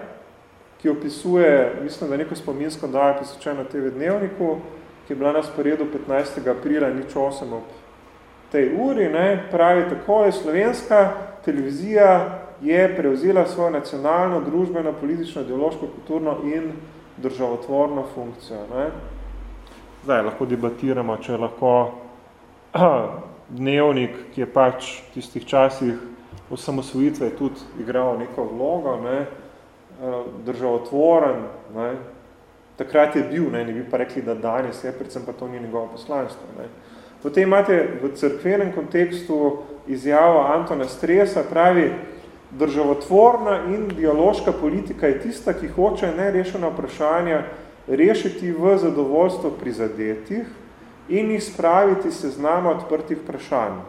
ki opisuje, mislim, da neko spominsko daje posvečeno TV dnevniku, ki je bila na sporedu 15. aprila nič 8 ob tej uri, ne, pravi tako, je slovenska televizija je prevzela svojo nacionalno, družbeno, politično, ideološko, kulturno in državotvorno funkcijo. Ne. Zdaj, lahko debatiramo, če lahko dnevnik, ki je pač v tistih časih osamosvojitve tudi igral neko vlogo, ne, državotvoren, ne, takrat je bil, ne, ne bi pa rekli, da danes je, predvsem pa to ni njegovo poslanstvo. Ne. Potem imate v crkvenem kontekstu izjavo Antona Stresa, pravi, državotvorna in biološka politika je tista, ki hoče nerešena vprašanja rešiti v zadovoljstvo prizadetih in jih spraviti seznama odprtih vprašanj.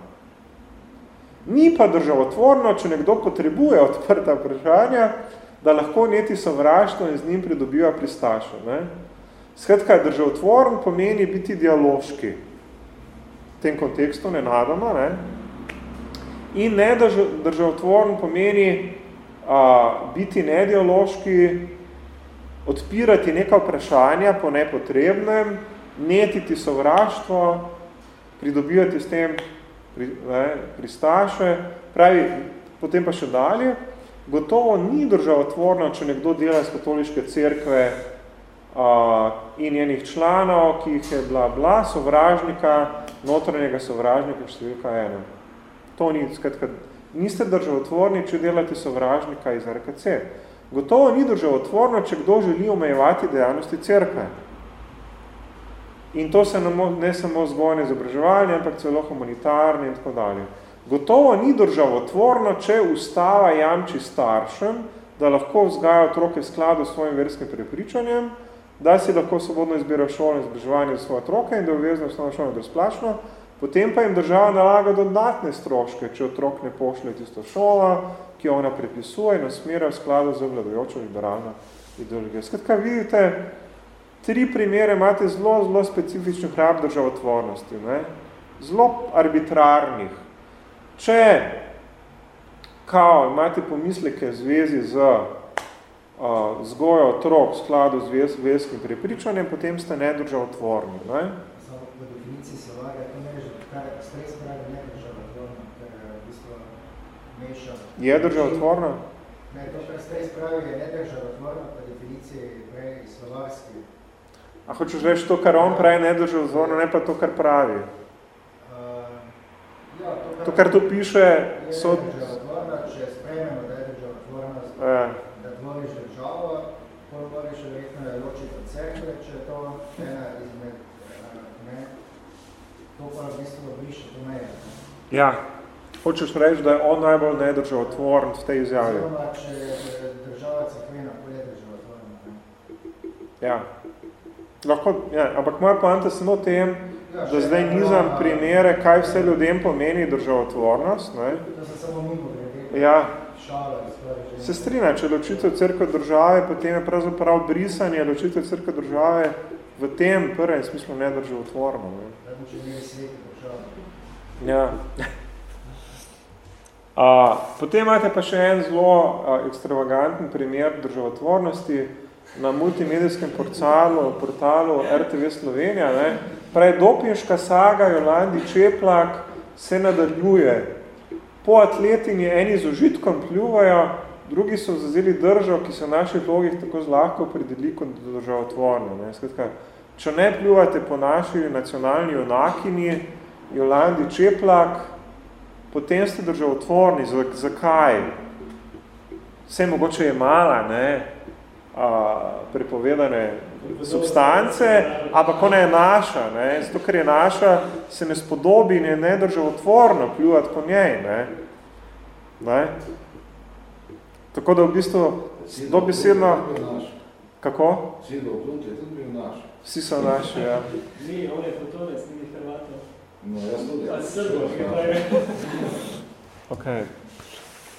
Ni pa državotvorno, če nekdo potrebuje odprta vprašanja, da lahko neti sovraštvo in z njim pridobiva pristašo. Ne? Skratka, državotvoren pomeni biti dialoški tem kontekstu, nenadoma, ne? in ne državotvoren pomeni a, biti nedialoški, odpirati neka vprašanja po nepotrebnem, netiti sovraštvo, pridobivati s tem pri, ne, pristaše, pravi, potem pa še dalje, gotovo ni državotvorno, če nekdo dela iz katoliške cerkve in njenih članov, ki jih je bla bla, sovražnika, notranjega sovražnika številka ena. To ni, skratka, niste državotvorni, če delate sovražnika iz RKC. Gotovo ni državotvorno, če kdo želi omejevati dejavnosti cerkve. In to se ne samo zgojne izobraževanje, ampak celo humanitarne in tako dalje. Gotovo ni državotvorno, če ustava jamči staršem, da lahko vzgaja otroke v skladu s svojim verskim prepričanjem, da si lahko svobodno izbira šolo in izobraževanje za svoje otroke in da je obvezno osnovno šolo brezplačno, potem pa jim država nalaga dodatne stroške, če otrok ne pošlje tisto šola, ki ona prepisuje in usmerja v skladu z vladajočo liberalno ideologijo. Skratka, vidite, tri primere imate zelo, zelo specifičnih rab državotvornosti, ne? zelo arbitrarnih, Če kao imate pomisleke v zvezi z uh, zgojo otrok v skladu z ves, veskim prepričanjem, potem ste nedržavotvorni. Ne? V definiciji se vaga, to ne reže, kaj stres pravi nedržavotvorno, ker v bistvu meša... Je državotvorno? Ne, to, kar stres pravi, je nedržavotvorno, po definiciji prej slovarski. A hočeš reči to, kar on pravi nedržavotvorno, ne pa to, kar pravi? To, kar tu piše, so... Če sprememo, da je državotvornost, ja. da tvoriš državo, potvoriš verjetno je ločiti od cerkve, če je to ena izmed, ne, to pa v bistvu briše to meje. Ja, hočeš reči, da je on najbolj nedržavotvoren v tej izjavi. Zdaj, če je država cerkvena, pa je državotvorna. Ja. Lahko, ja, ampak moja poanta samo tem, Ja, da zdaj nizam primere, kaj vse ljudem pomeni državotvornost. Ne? Ja. Se strinja, če ločitev crkve države, potem je pravzaprav brisanje ločitev crkve države v tem prvem smislu nedržavotvorno. Ne? Ja. A, potem imate pa še en zelo a, ekstravaganten primer državotvornosti na multimedijskem portalu, portalu RTV Slovenija. Ne? Pravi, dopinška saga Jolandi Čeplak se nadaljuje. Po atletini eni z užitkom pljuvajo, drugi so zazeli držo, ki so v naših vlogih tako zlahko predeli kot državotvorno. Ne? Skratka, če ne pljuvate po naši nacionalni junakini, Jolandi Čeplak, potem ste državotvorni. Zakaj? Vse mogoče je mala, ne? A, prepovedane substance, ampak ona je naša, ne? zato ker je naša, se ne spodobi in je nedržavotvorno pljuvati po njej. Ne? Ne? Tako da v bistvu dobesedno... Kako? Vsi so naši, ja. Ni, on je potonec, ni Hrvatov. No, jaz tudi. A srbo, kaj je. Okay.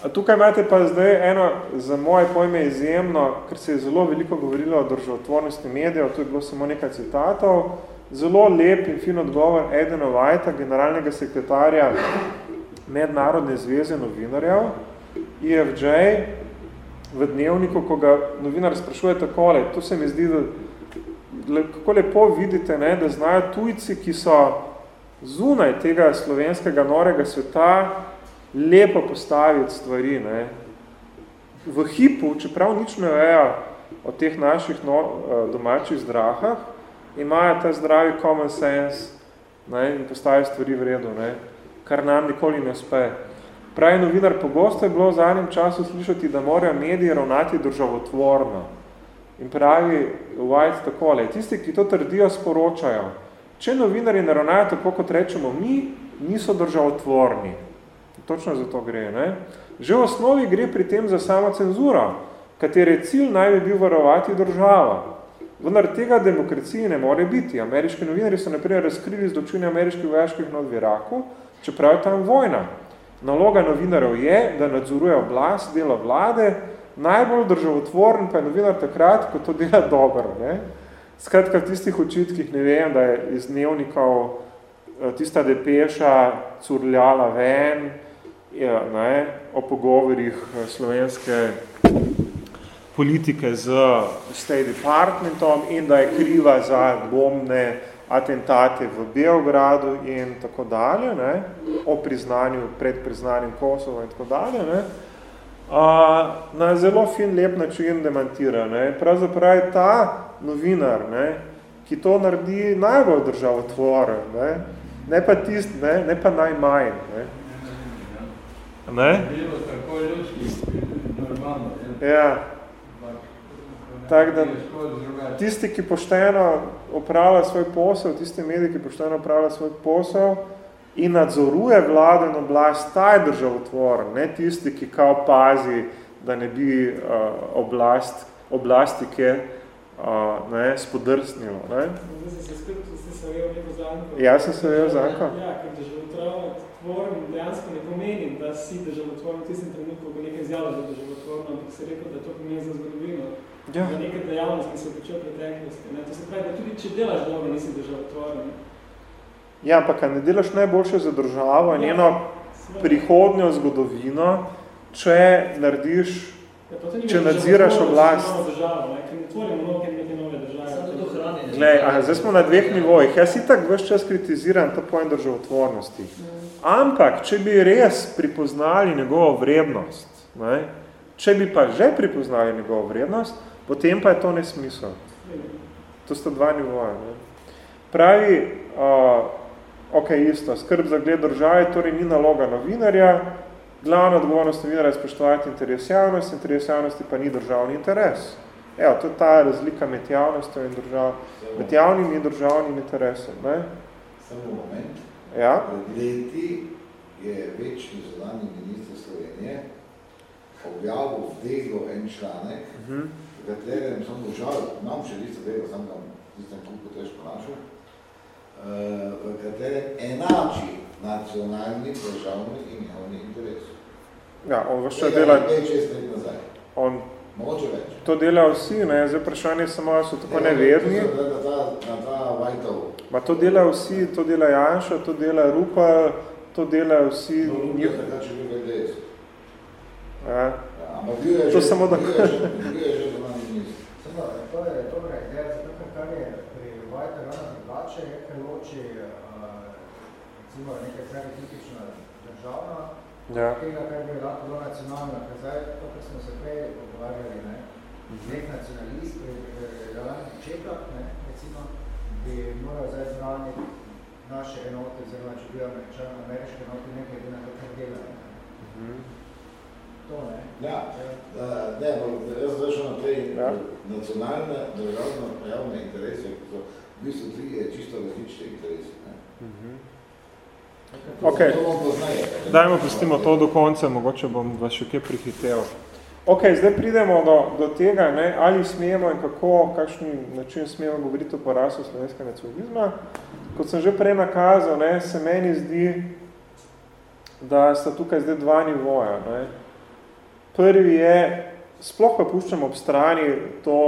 Tukaj imate pa zdaj eno za moje pojme izjemno, ker se je zelo veliko govorilo o državotvornosti medijev, to je bilo samo nekaj citatov, zelo lep in fin odgovor Edena Whitea, generalnega sekretarja Mednarodne zveze novinarjev, EFJ, v dnevniku, ko ga novinar sprašuje takole, to se mi zdi, da kako lepo vidite, ne, da znajo tujci, ki so zunaj tega slovenskega norega sveta, lepo postaviti stvari. Ne. V hipu, čeprav nič ne vejo o teh naših no, eh, domačih zdrahah, imajo ta zdravi common sense ne, in postavijo stvari v redu, ne, kar nam nikoli ne uspe. Pravi novinar, pogosto je bilo v zadnjem času slišati, da morajo mediji ravnati državotvorno. In pravi White takole, tisti, ki to trdijo, sporočajo, če novinari ne ravnajo tako, kot rečemo mi, niso državotvorni. Točno za to gre. Ne? Že v osnovi gre pri tem za samo cenzuro, katere cilj naj bi bil varovati država. Vendar tega demokracije ne more biti. Ameriški novinari so naprej razkrili zločine ameriških vojaških nod v Iraku, čeprav je tam vojna. Naloga novinarjev je, da nadzoruje oblast, delo vlade, najbolj državotvoren pa je novinar takrat, ko to dela dobro. Ne? Skratka, v tistih očitkih ne vem, da je iz dnevnikov eh, tista depeša curljala ven, ja, ne, o pogovorih eh, slovenske politike z State Departmentom in da je kriva za bombne atentate v Beogradu in tako dalje, ne, o priznanju, pred priznanjem Kosova in tako dalje, ne, a, na zelo fin, lep način demantira. Ne. Pravzaprav je ta novinar, ne, ki to naredi najbolj državotvoren, ne, ne pa tist, ne, ne pa najmanj. Ne. Ne? Ja. Tak, da tisti, ki pošteno upravlja svoj posel, tisti mediji, ki pošteno upravlja svoj posel in nadzoruje vlado in oblast, ta je državotvor, ne tisti, ki kao pazi, da ne bi uh, oblast, oblasti, ki uh, ne, spodrsnilo. Ne? Zdaj se skrb, ste se neko zanko. Ja, sem se zanko. Ja, ker državotvor državotvoren dejansko ne pomeni, da si državotvoren v tistem trenutku, ko nekaj izjavlja za državotvorno, ampak se rekel, da to pomeni za zgodovino. Ja. Za nekaj dejavnost, ki se počel v preteklosti. Ne? To se pravi, da tudi če delaš dobro, nisi državotvoren. Ja, ampak ne delaš najboljše za državo, ja. njeno prihodnjo zgodovino, če narediš, ja, če nadziraš oblast. Državo, ne? Ker ne tvorimo mnogo neke nove države. Glej, a, zdaj smo na dveh nivojih. Jaz itak vse čas kritiziram to pojem državotvornosti. Ampak, če bi res pripoznali njegovo vrednost, ne, če bi pa že pripoznali njegovo vrednost, potem pa je to nesmisel. To sta dva nivoja. Ne. Pravi, uh, ok, isto, skrb za gled države, torej ni naloga novinarja, glavna odgovornost novinarja je spoštovati interes javnosti, interes javnosti pa ni državni interes. Evo, to je ta razlika med javnostjo in držav, med javnim in državnim interesom. Ne. Samo moment. Ja. Pred leti je večni zunanji minister Slovenije objavil v delu en članek, uh -huh. v katerem sem dožal, imam še listo delo, sem tam tistem kupu težko našel, uh, v katerem enači nacionalni, državni in javni interes. Ja, on vaš dela... Pet, šest let nazaj. On. To delajo vsi, ne? zdaj vprašanje samo, so tako neverni. Na ta, na ta Vajtov. Ma to delajo vsi, to dela Janša, to dela Rupa, to delajo vsi. No, Rupa je takrat, če bil VDS. Ja. Ja, ampak bil je to že, samo da... bil je že, bil je že zunanji minister. Samo, to je dobra ideja, zato kar je pri Vajta ravno drugače, je, ker loči uh, recimo nekaj kar je tipično državna, ja. tega, kar bi lahko bilo nacionalno, ker zdaj, to, kar smo se prej pogovarjali, ne, mhm. nek nacionalist, realni četak, ne, recimo, bi moral zdaj zbraniti naše enote, oziroma če bi američan, ameriške enote, nekaj glede na to, kar dela. Ne. Mhm. To, ne. Ja, da, ne, jaz zdaj še naprej, ja. nacionalne, državne, javne interese, so v bistvu tri čisto različne interese. Ne. Mhm. Ok, dajmo pustimo to do konca, mogoče bom vas še kaj prihitev. Ok, zdaj pridemo do, do tega, ne, ali smemo in kako, kakšni način smemo govoriti o porasu slovenskega nacionalizma. Kot sem že prej nakazal, ne, se meni zdi da sta tukaj zdaj dva nivoja. Ne. Prvi je, sploh pa puščam ob strani to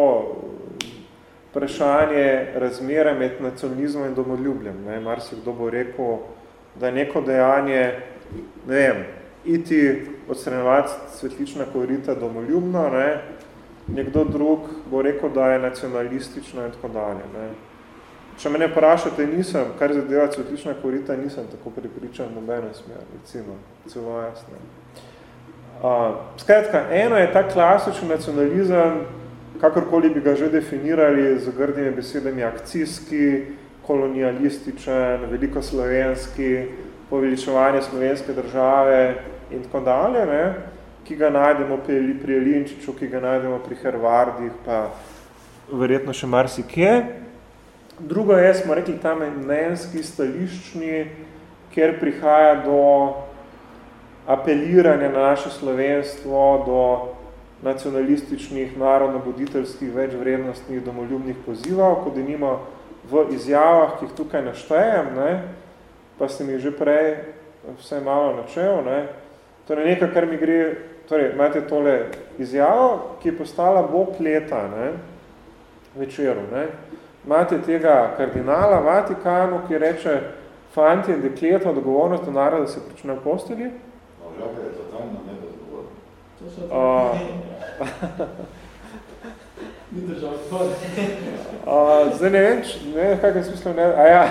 vprašanje razmere med nacionalizmom in domoljubljem. Ne. Mar si kdo bo rekel, da je neko dejanje, ne vem, iti odstranjevati svetlična korita domoljubno, ne, nekdo drug bo rekel, da je nacionalistično in tako dalje. Ne. Če me ne vprašate, nisem, kar zadeva cvetlična korita, nisem tako pripričan nobene smer, recimo, celo jasno. Uh, skratka, eno je ta klasični nacionalizem, kakorkoli bi ga že definirali z grdimi besedami akcijski, kolonialističen, velikoslovenski, poveličevanje slovenske države in tako dalje, ne, ki ga najdemo pri, pri Elinčiču, ki ga najdemo pri Hervardih, pa verjetno še marsikje. Drugo je, smo rekli, ta mnenjski stališčni, kjer prihaja do apeliranja na naše slovenstvo, do nacionalističnih, narodno-buditeljskih, večvrednostnih, domoljubnih pozivov, ko denimo v izjavah, ki jih tukaj naštejem, ne, pa ste mi že prej vse malo načel, ne, to je nekaj, kar mi gre, torej, imate tole izjavo, ki je postala Bog leta, ne, večeru, ne, imate tega kardinala Vatikanu, ki reče, fanti in dekleta odgovornost do naroda, da se prične v postelji. No, žal je totalno nebezgovorno. To so to. Ni držal tvore. Zdaj ne vem, ne vem, kakaj smislim, ne A ja.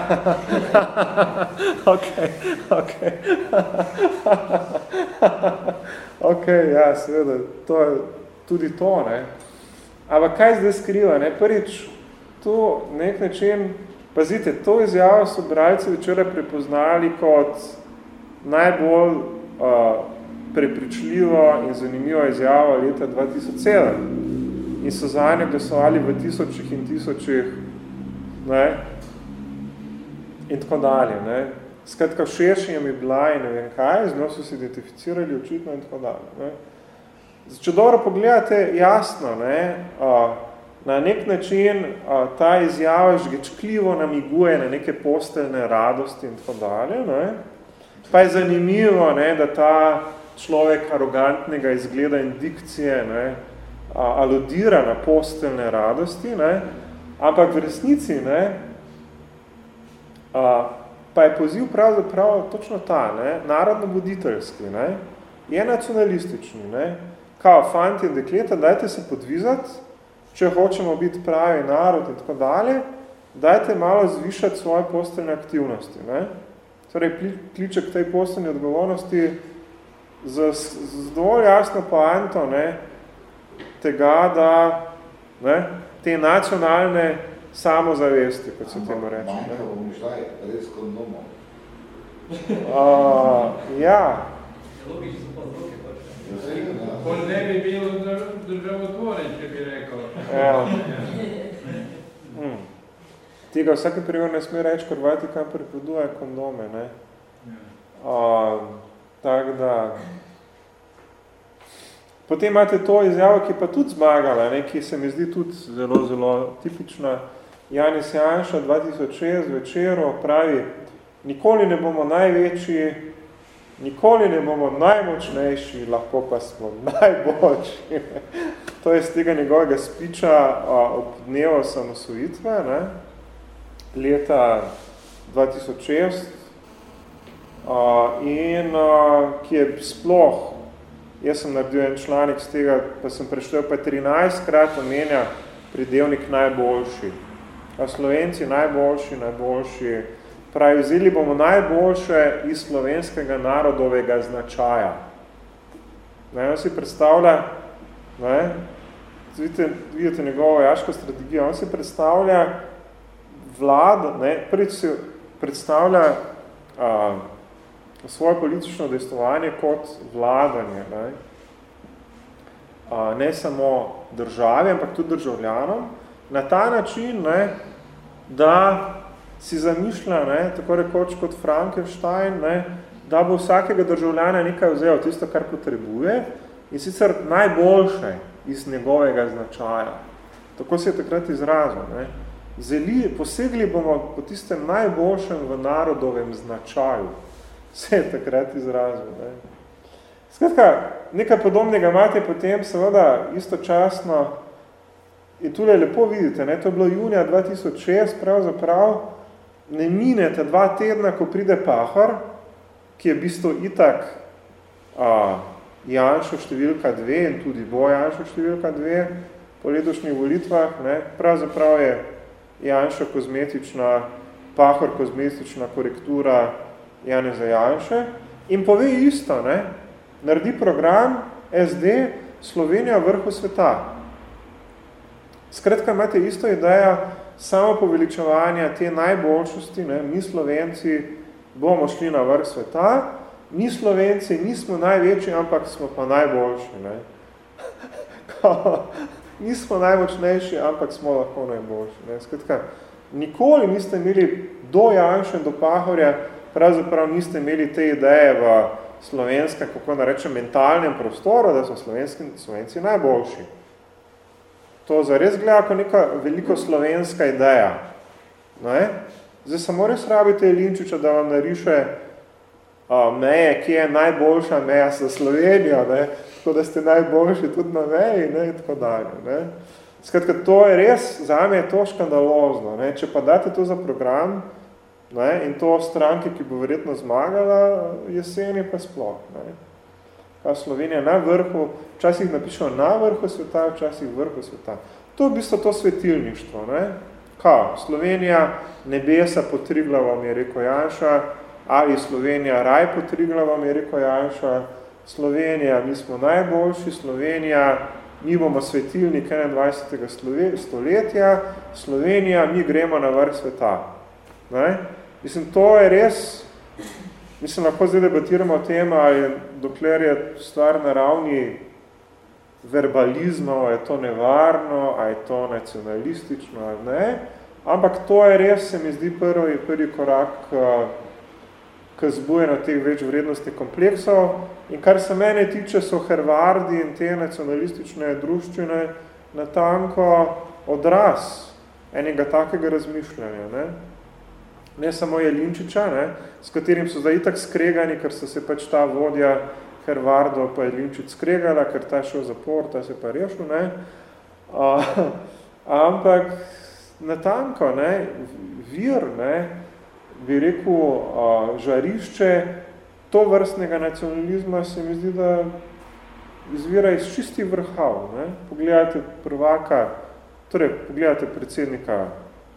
ok, ok. ok, ja, seveda, to je tudi to, ne. Ampak kaj zdaj skriva, ne? Prvič, to nek način, pazite, to izjavo so bralci včeraj prepoznali kot najbolj uh, prepričljivo in zanimivo izjavo leta 2007 in so za njo glasovali v tisočih in tisočih ne, in tako dalje. Ne. Skratka, všeč jim je bila in ne vem kaj, z njo so se identificirali očitno in tako dalje. Ne. Če dobro pogledate, jasno, ne, uh, na nek način a, ta izjava žgečkljivo namiguje na neke posteljne radosti in tako dalje. Ne? Pa je zanimivo, ne, da ta človek arogantnega izgleda in dikcije ne, a, aludira na posteljne radosti, ne? ampak v resnici ne, a, pa je poziv pravzaprav točno ta, ne, narodno-buditeljski, ne, je nacionalistični. Ne? Kao, fanti in dekleta, dajte se podvizati, če hočemo biti pravi narod in tako dalje, dajte malo zvišati svoje posteljne aktivnosti. Ne? Torej, kliče k tej posteljni odgovornosti z, z dovolj jasno poanto ne, tega, da ne, te nacionalne samozavesti, kot se temu reče. Manjka bom šlaj, res kondomov. Uh, ja. Pol ne bi bil državotvoren, če bi rekel. Ja. Hmm. Tega vsake primer ne sme reči, ker Vatikan prepoduje kondome, ne? Uh, tak da... Potem imate to izjavo, ki pa tudi zmagala, ne? ki se mi zdi tudi zelo, zelo tipična. Janis Janša 2006 večero pravi, nikoli ne bomo največji, Nikoli ne bomo najmočnejši, lahko pa smo najboljši. to je z tega njegovega spiča ob dnevu samosvojitve, ne, leta 2006, in ki je sploh, jaz sem naredil en članek z tega, pa sem preštel pa 13 krat omenja pridelnik najboljši. A Slovenci najboljši, najboljši, Pravi, vzeli bomo najboljše iz slovenskega narodovega značaja. Ne, on si predstavlja, ne, vidite, vidite njegovo jaško strategijo, on si predstavlja vlad, ne, prvič si predstavlja a, svoje politično dejstovanje kot vladanje. Ne, ne samo državi, ampak tudi državljanom, na ta način, ne, da si zamišlja, ne, tako rekoč kot Frankenstein, ne, da bo vsakega državljana nekaj vzel, tisto, kar potrebuje, in sicer najboljše iz njegovega značaja. Tako se je takrat izrazil. Ne. Zeli, posegli bomo po tistem najboljšem v narodovem značaju. Se je takrat izrazil. Ne. Skratka, nekaj podobnega imate potem seveda istočasno in tule lepo vidite, ne, to je bilo junija 2006, pravzaprav ne minete dva tedna, ko pride pahar, ki je v bistvu itak a, Janšo številka dve in tudi bo Janšo številka dve po letošnjih volitvah, ne, pravzaprav je Janšo kozmetična, pahar kozmetična korektura Janeza Janše in pove isto, ne, naredi program SD Slovenija vrhu sveta. Skratka, imate isto idejo samo poveličevanja te najboljšosti, ne, mi Slovenci bomo šli na vrh sveta, mi Slovenci nismo največji, ampak smo pa najboljši. Ne. nismo najmočnejši, ampak smo lahko najboljši. Ne. Skratka, nikoli niste imeli do Janša do Pahorja, pravzaprav niste imeli te ideje v slovenskem, kako narečem, mentalnem prostoru, da so slovenski, slovenci najboljši. To zares gleda kot neka veliko slovenska ideja. Ne? Zdaj samo res rabite Linčiča, da vam nariše a, meje, ki je najboljša meja za Slovenijo, ne? tako da ste najboljši tudi na meji ne? in tako dalje. Ne? Skratka, to je res, zame je to škandalozno. Ne? Če pa date to za program, Ne? In to stranke, ki bo verjetno zmagala jeseni, pa sploh. Ne? Kaj Slovenija na vrhu, včasih napišemo na vrhu sveta, včasih vrhu sveta. To je v bistvu to svetilništvo. Ne? Kaj? Slovenija nebesa pod Triglavom, je rekel Janša, ali Slovenija raj pod Triglavom, je rekel Janša, Slovenija, mi smo najboljši, Slovenija, mi bomo svetilnik 21. stoletja, Slovenija, mi gremo na vrh sveta. Ne? Mislim, to je res, mislim, lahko zdaj debatiramo o tem, ali dokler je stvar na ravni verbalizma, ali je to nevarno, ali je to nacionalistično, ali ne, ampak to je res, se mi zdi prvi, prvi korak k, k zbujenju teh več vrednostnih kompleksov. In kar se mene tiče, so Hervardi in te nacionalistične druščine natanko odraz enega takega razmišljanja. Ne? Ne samo Jelinčiča, ne, s katerim so zdaj itak skregani, ker so se pač ta vodja Hervardo pa Jelinčič skregala, ker ta šel zapor, ta se pa rešil, ne. A, ampak natanko, ne, vir, ne, bi rekel, a, žarišče to vrstnega nacionalizma se mi zdi, da izvira iz čistih vrhav. Ne. Pogledajte prvaka, torej pogledajte predsednika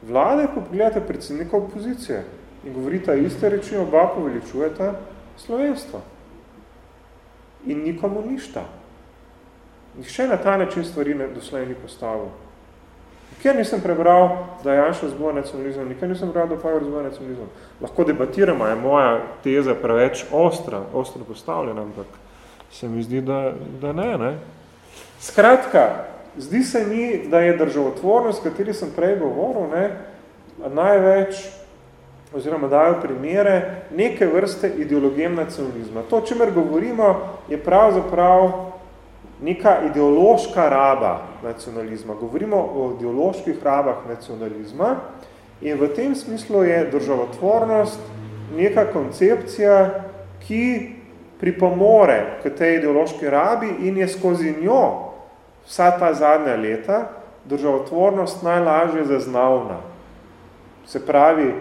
vlade, pa pogledate predsednika opozicije in govorite iste reči, oba poveličujete slovenstvo. In nikomu ništa. Nihče na ta način stvari ne, doslej ni postavil. Nikjer nisem prebral, da je Janša zboja nacionalizem, nikjer nisem prebral, da je zboja nacionalizem. Lahko debatiramo, je moja teza preveč ostra, ostro postavljena, ampak se mi zdi, da, da ne, ne. Skratka, zdi se mi, da je državotvornost, kateri sem prej govoril, ne, največ, oziroma dajo primere, neke vrste ideologijem nacionalizma. To, o čemer govorimo, je pravzaprav neka ideološka raba nacionalizma. Govorimo o ideoloških rabah nacionalizma in v tem smislu je državotvornost neka koncepcija, ki pripomore k tej ideološki rabi in je skozi njo vsa ta zadnja leta državotvornost najlažje zaznavna. Se pravi,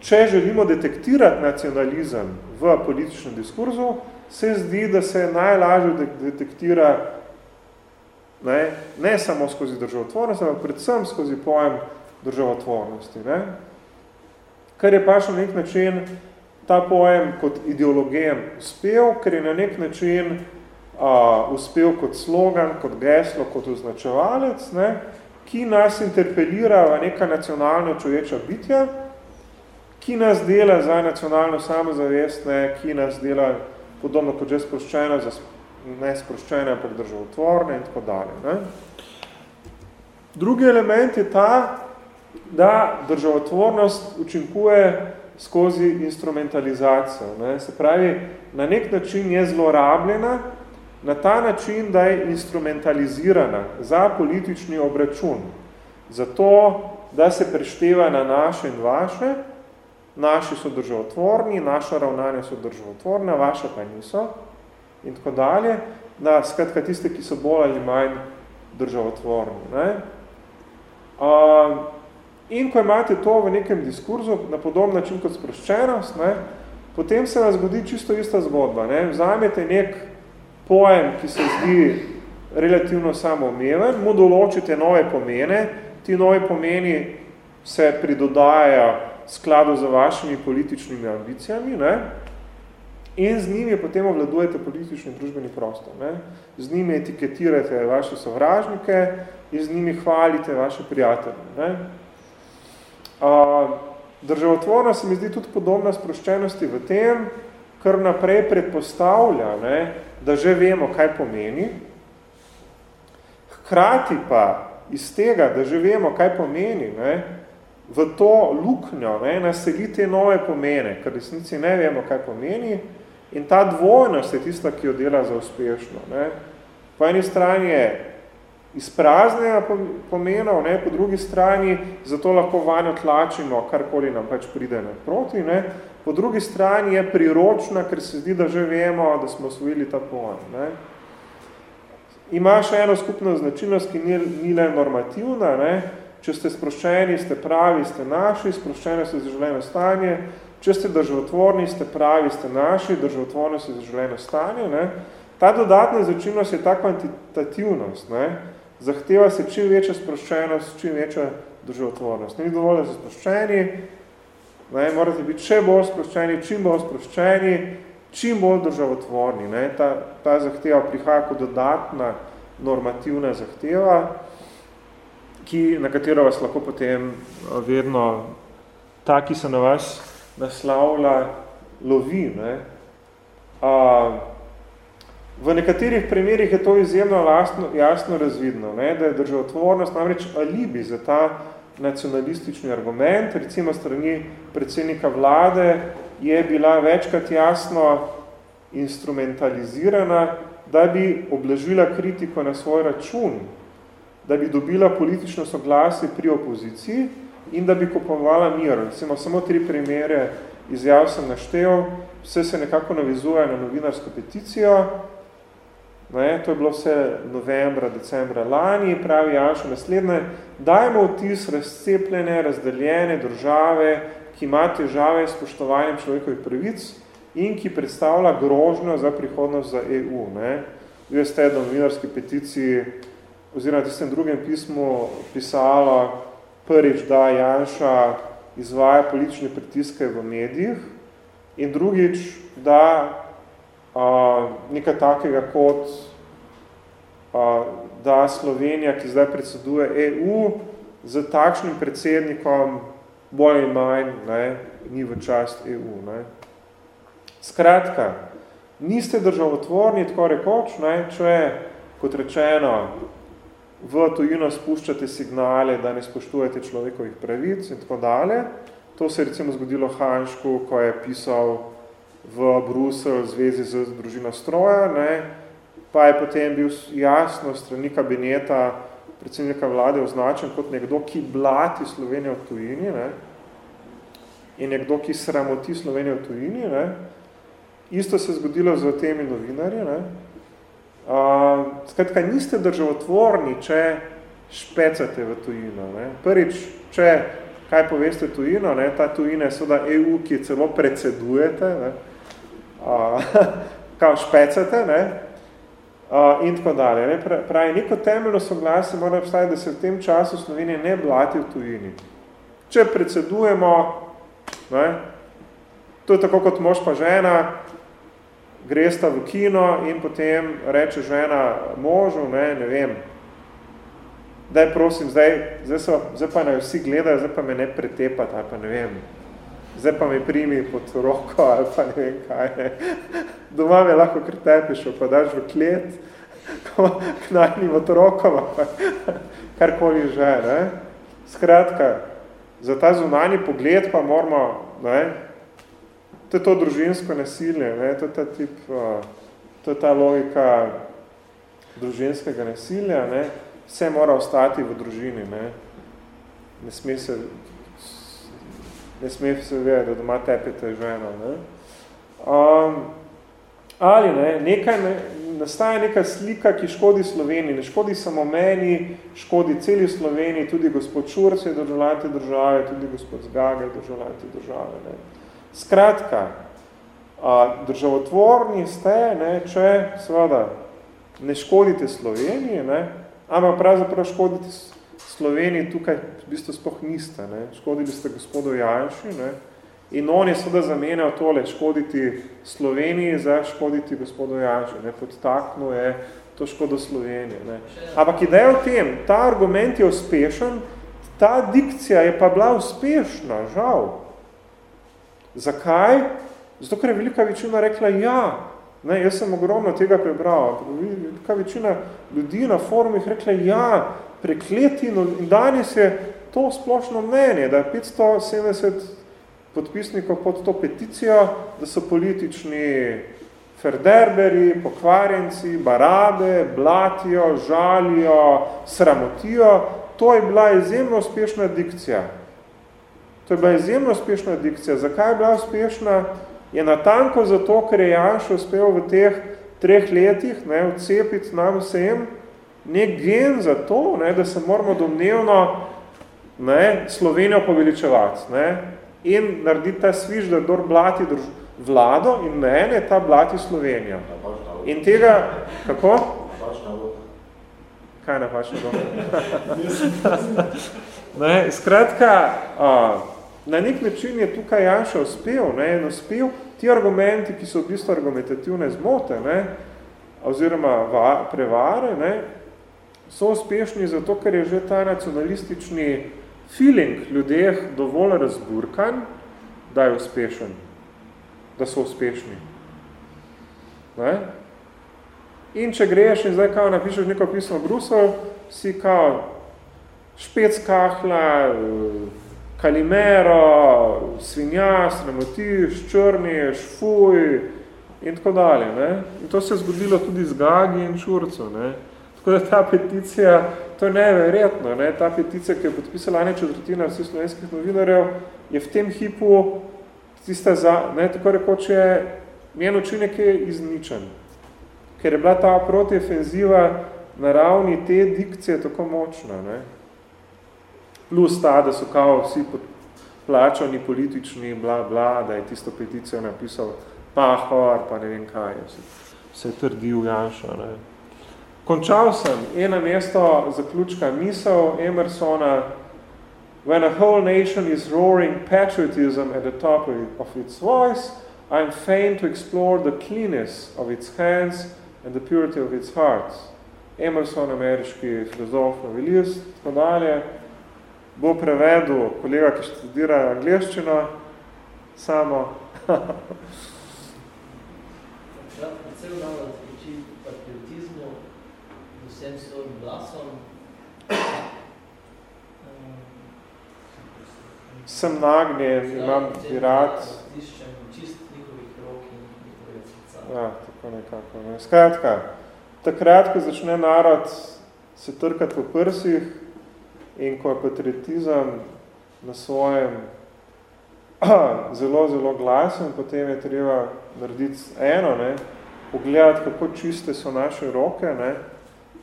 če želimo detektirati nacionalizem v političnem diskurzu, se zdi, da se najlažje detektira ne, ne samo skozi državotvornost, ampak predvsem skozi pojem državotvornosti. Ne. Kar je pač na nek način ta pojem kot ideologijem uspel, ker je na nek način uh, uspel kot slogan, kot geslo, kot označevalec, ne, ki nas interpelira v neka nacionalno človeča bitja, ki nas dela za nacionalno samozavest, ne, ki nas dela podobno kot že sproščeno, za ne sproščeno, ampak državotvorne in tako dalje. Ne. Drugi element je ta, da državotvornost učinkuje skozi instrumentalizacijo. Ne. Se pravi, na nek način je zlorabljena na ta način, da je instrumentalizirana za politični obračun, zato, da se prešteva na naše in vaše naši so državotvorni, naša ravnanja so državotvorne, vaše pa niso in tako dalje, da skratka tiste, ki so bolj ali manj državotvorni. Ne? Uh, in ko imate to v nekem diskurzu na podoben način kot sproščenost, ne, potem se vam zgodi čisto ista zgodba. Ne? Vzamete nek pojem, ki se zdi relativno samoomeven, mu določite nove pomene, ti nove pomeni se pridodajajo skladu za vašimi političnimi ambicijami, ne? in z njimi potem obvladujete politični družbeni prostor. Ne? Z njimi etiketirate vaše sovražnike in z njimi hvalite vaše prijatelje. Ne? Uh, državotvorno se mi zdi tudi podobna sproščenosti v tem, kar naprej predpostavlja, ne, da že vemo, kaj pomeni. Hkrati pa iz tega, da že vemo, kaj pomeni, ne, v to luknjo ne, naseli te nove pomene, ker resnici ne vemo, kaj pomeni, In ta dvojnost je tista, ki jo dela za uspešno. Ne. Po eni strani je izpraznjenja pomenov, ne, po drugi strani zato lahko vanjo tlačimo, karkoli nam pač pride naproti. Ne. Po drugi strani je priročna, ker se zdi, da že vemo, da smo osvojili ta pomen. Ne. Ima še eno skupno značilnost, ki ni, ni le normativna. Ne. Če ste sproščeni, ste pravi, ste naši, sproščeni ste za življenje stanje, Če ste državotvorni, ste pravi, ste naši, državotvorni ste za življenje stanje. Ne? Ta dodatna začinnost je ta kvantitativnost. Ne? Zahteva se čim večja sproščenost, čim večja državotvornost. Ni dovolj, da ste sproščeni, ne? morate biti še bolj sproščeni, čim bolj sproščeni, čim bolj državotvorni. Ne? Ta, ta zahteva prihaja kot dodatna normativna zahteva, ki, na katero vas lahko potem vedno ta, ki se na vas naslavlja lovi. Ne? A, v nekaterih primerih je to izjemno lastno, jasno razvidno, ne? da je državotvornost namreč alibi za ta nacionalistični argument, recimo strani predsednika vlade, je bila večkrat jasno instrumentalizirana, da bi oblažila kritiko na svoj račun, da bi dobila politično soglasje pri opoziciji, in da bi kupovala mir. Recimo, samo tri primere izjav sem naštel, vse se nekako navizuje na novinarsko peticijo, ne, to je bilo vse novembra, decembra lani, pravi Janša naslednje, dajmo vtis razcepljene, razdeljene države, ki ima težave s spoštovanjem človekovih pravic in ki predstavlja grožnjo za prihodnost za EU. Ne. Vi ste na novinarski peticiji oziroma tistem drugem pismu pisala, prvič, da Janša izvaja politične pritiske v medijih in drugič, da nekaj takega kot a, da Slovenija, ki zdaj predseduje EU, z takšnim predsednikom bolj in manj ne, ni v čast EU. Ne. Skratka, niste državotvorni, tako rekoč, ne, če je, kot rečeno, v tujino spuščate signale, da ne spoštujete človekovih pravic in tako dalje. To se je recimo zgodilo Hanšku, ko je pisal v Brusel v zvezi z družino stroja, ne, pa je potem bil jasno strani kabineta predsednika vlade označen kot nekdo, ki blati Slovenijo v tujini ne, in nekdo, ki sramoti Slovenijo v tujini. Ne. Isto se je zgodilo z temi novinarji. Ne. Uh, skratka, niste državotvorni, če špecate v tujino. Ne? Prvič, če kaj poveste tujino, ne? ta tujina je seveda EU, ki celo predsedujete, ne? Kao špecate, ne? Uh, in tako dalje. Ne? Pravi, neko temeljno soglasje mora obstajati, da se v tem času Slovenije ne blati v tujini. Če predsedujemo, ne? to je tako kot mož pa žena, gresta v kino in potem reče žena možu, ne, ne vem, daj prosim, zdaj, zdaj, so, zdaj pa naj vsi gledajo, zdaj pa me ne pretepati, ali pa ne vem, zdaj pa me primi pod roko, ali pa ne vem kaj, ne. Doma me lahko kar tepiš, pa daš v klet, k najnim otrokom, pa karkoli že, ne. Skratka, za ta zunani pogled pa moramo, ne, to je to družinsko nasilje, ne? To, je ta tip, to je ta logika družinskega nasilja, ne? vse mora ostati v družini, ne, ne sme se, ne sme se vedeti, da doma tepete ženo. Ne? Um, ali ne, nekaj, ne, nastaja neka slika, ki škodi Sloveniji, ne škodi samo meni, škodi celi Sloveniji, tudi gospod Šurc je državljati države, tudi gospod Zgaga je državljati države. Ne. Skratka, a, državotvorni ste, ne, če seveda ne škodite Sloveniji, ne, ampak pravzaprav škodite Sloveniji tukaj v bistvu spoh niste. Ne. Škodili ste gospodu Janši, ne, In on je seveda zamenjal tole, škoditi Sloveniji za škoditi gospodu Janšu. Ne, podtaknil je to škodo Slovenije. Ne. Ampak ideja v tem, ta argument je uspešen, ta dikcija je pa bila uspešna, žal. Zakaj? Zato, ker je velika večina rekla ja. Ne, jaz sem ogromno tega prebral. Velika večina ljudi na forumih rekla ja, prekleti. In danes je to splošno mnenje, da je 570 podpisnikov pod to peticijo, da so politični ferderberi, pokvarjenci, barabe, blatijo, žalijo, sramotijo. To je bila izjemno uspešna dikcija. To je bila izjemno uspešna dikcija. Zakaj je bila uspešna? Je natanko zato, ker je Janš uspel v teh treh letih ne, odcepiti nam vsem nek gen za to, ne, da se moramo domnevno ne, Slovenijo poveličevati. Ne in narediti ta sviž, da dor blati drž vlado in mene, ta blati Slovenijo. In tega, kako? Kaj napačno dobro? ne, skratka, a, na nek način je tukaj Janša uspel, ne, in uspel ti argumenti, ki so v bistvu argumentativne zmote, ne, oziroma va, prevare, ne, so uspešni zato, ker je že ta nacionalistični feeling ljudeh dovolj razburkan, da je uspešen, da so uspešni. Ne? In če greš in zdaj kao napišeš neko pismo Brusel, si kao špec kahla, kalimero, svinja, sramotiš, črniš, fuj in tako dalje. Ne? In to se je zgodilo tudi z Gagi in Čurco. Ne? Tako da ta peticija to je neverjetno. Ne? Ta peticija, ki je podpisala ena četrtina vseh slovenskih novinarjev, je v tem hipu tista za, ne, tako rekoč je, njen učinek je izničen. Ker je bila ta protiofenziva na ravni te dikcije tako močna. Ne? Plus ta, da so kao vsi plačani politični, bla, bla, da je tisto peticijo napisal Pahor, pa ne vem kaj, vse, vse trdil Janša. Ne? Končal sem eno mesto zaključka misel Emersona When a whole nation is roaring patriotism at the top of its voice, I am fain to explore the cleanness of its hands and the purity of its hearts. Emerson, ameriški filozof, novelist, tako dalje, bo prevedel kolega, ki študira angliščino, samo. Predvsem malo vsem svojim glasom. Sem nagnjen, imam bi rad. čist njihovih rok in njihovih srca. Ja, tako nekako. Ne. Skratka, takrat, ko začne narod se trkati po prsih in ko je patriotizem na svojem zelo, zelo glasen, potem je treba narediti eno, ne, pogledati, kako čiste so naše roke, ne,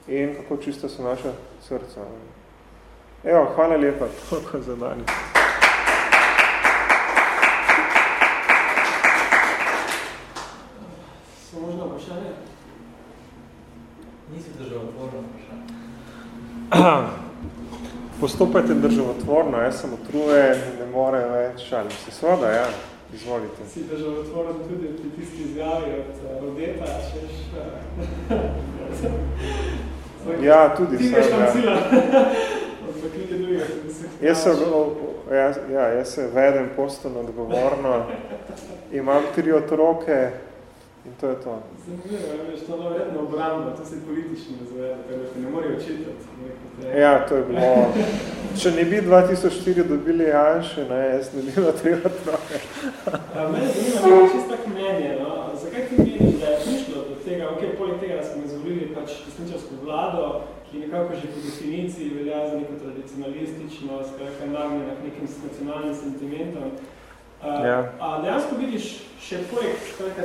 in kako čista so naša srca. Evo, hvala lepa, toliko za danes. So možno vprašanje? Nisi državotvorno vprašanje. Postopajte državotvorno, jaz sem utrujen, ne more več, šalim se. Svoda, ja, izvolite. Si državotvorno tudi pri tisti izjavi od uh, Rodeta, češ... Uh, Ja, tudi sem. Ti štancila. Jaz se, ja, ja, jaz se vedem postano odgovorno, imam tri otroke in to je to. Zanimivo, veš, to je vredno obramba, to se politično razvede, da te ne morajo očitati. Ja, to je bilo. Če ne bi 2004 dobili Janše, ne, jaz ne bi bilo tri otroke. Mene zanima, čisto tak mnenje, no? zakaj ti meniš, da je prišlo do tega, ok, poleg tega, da smo izvolili pač desničarsko vlado, ki nekako že po definiciji velja za neko tradicionalistično, skratka nagnjena k nekim nacionalnim sentimentom. Uh, ja. A dejansko vidiš še poleg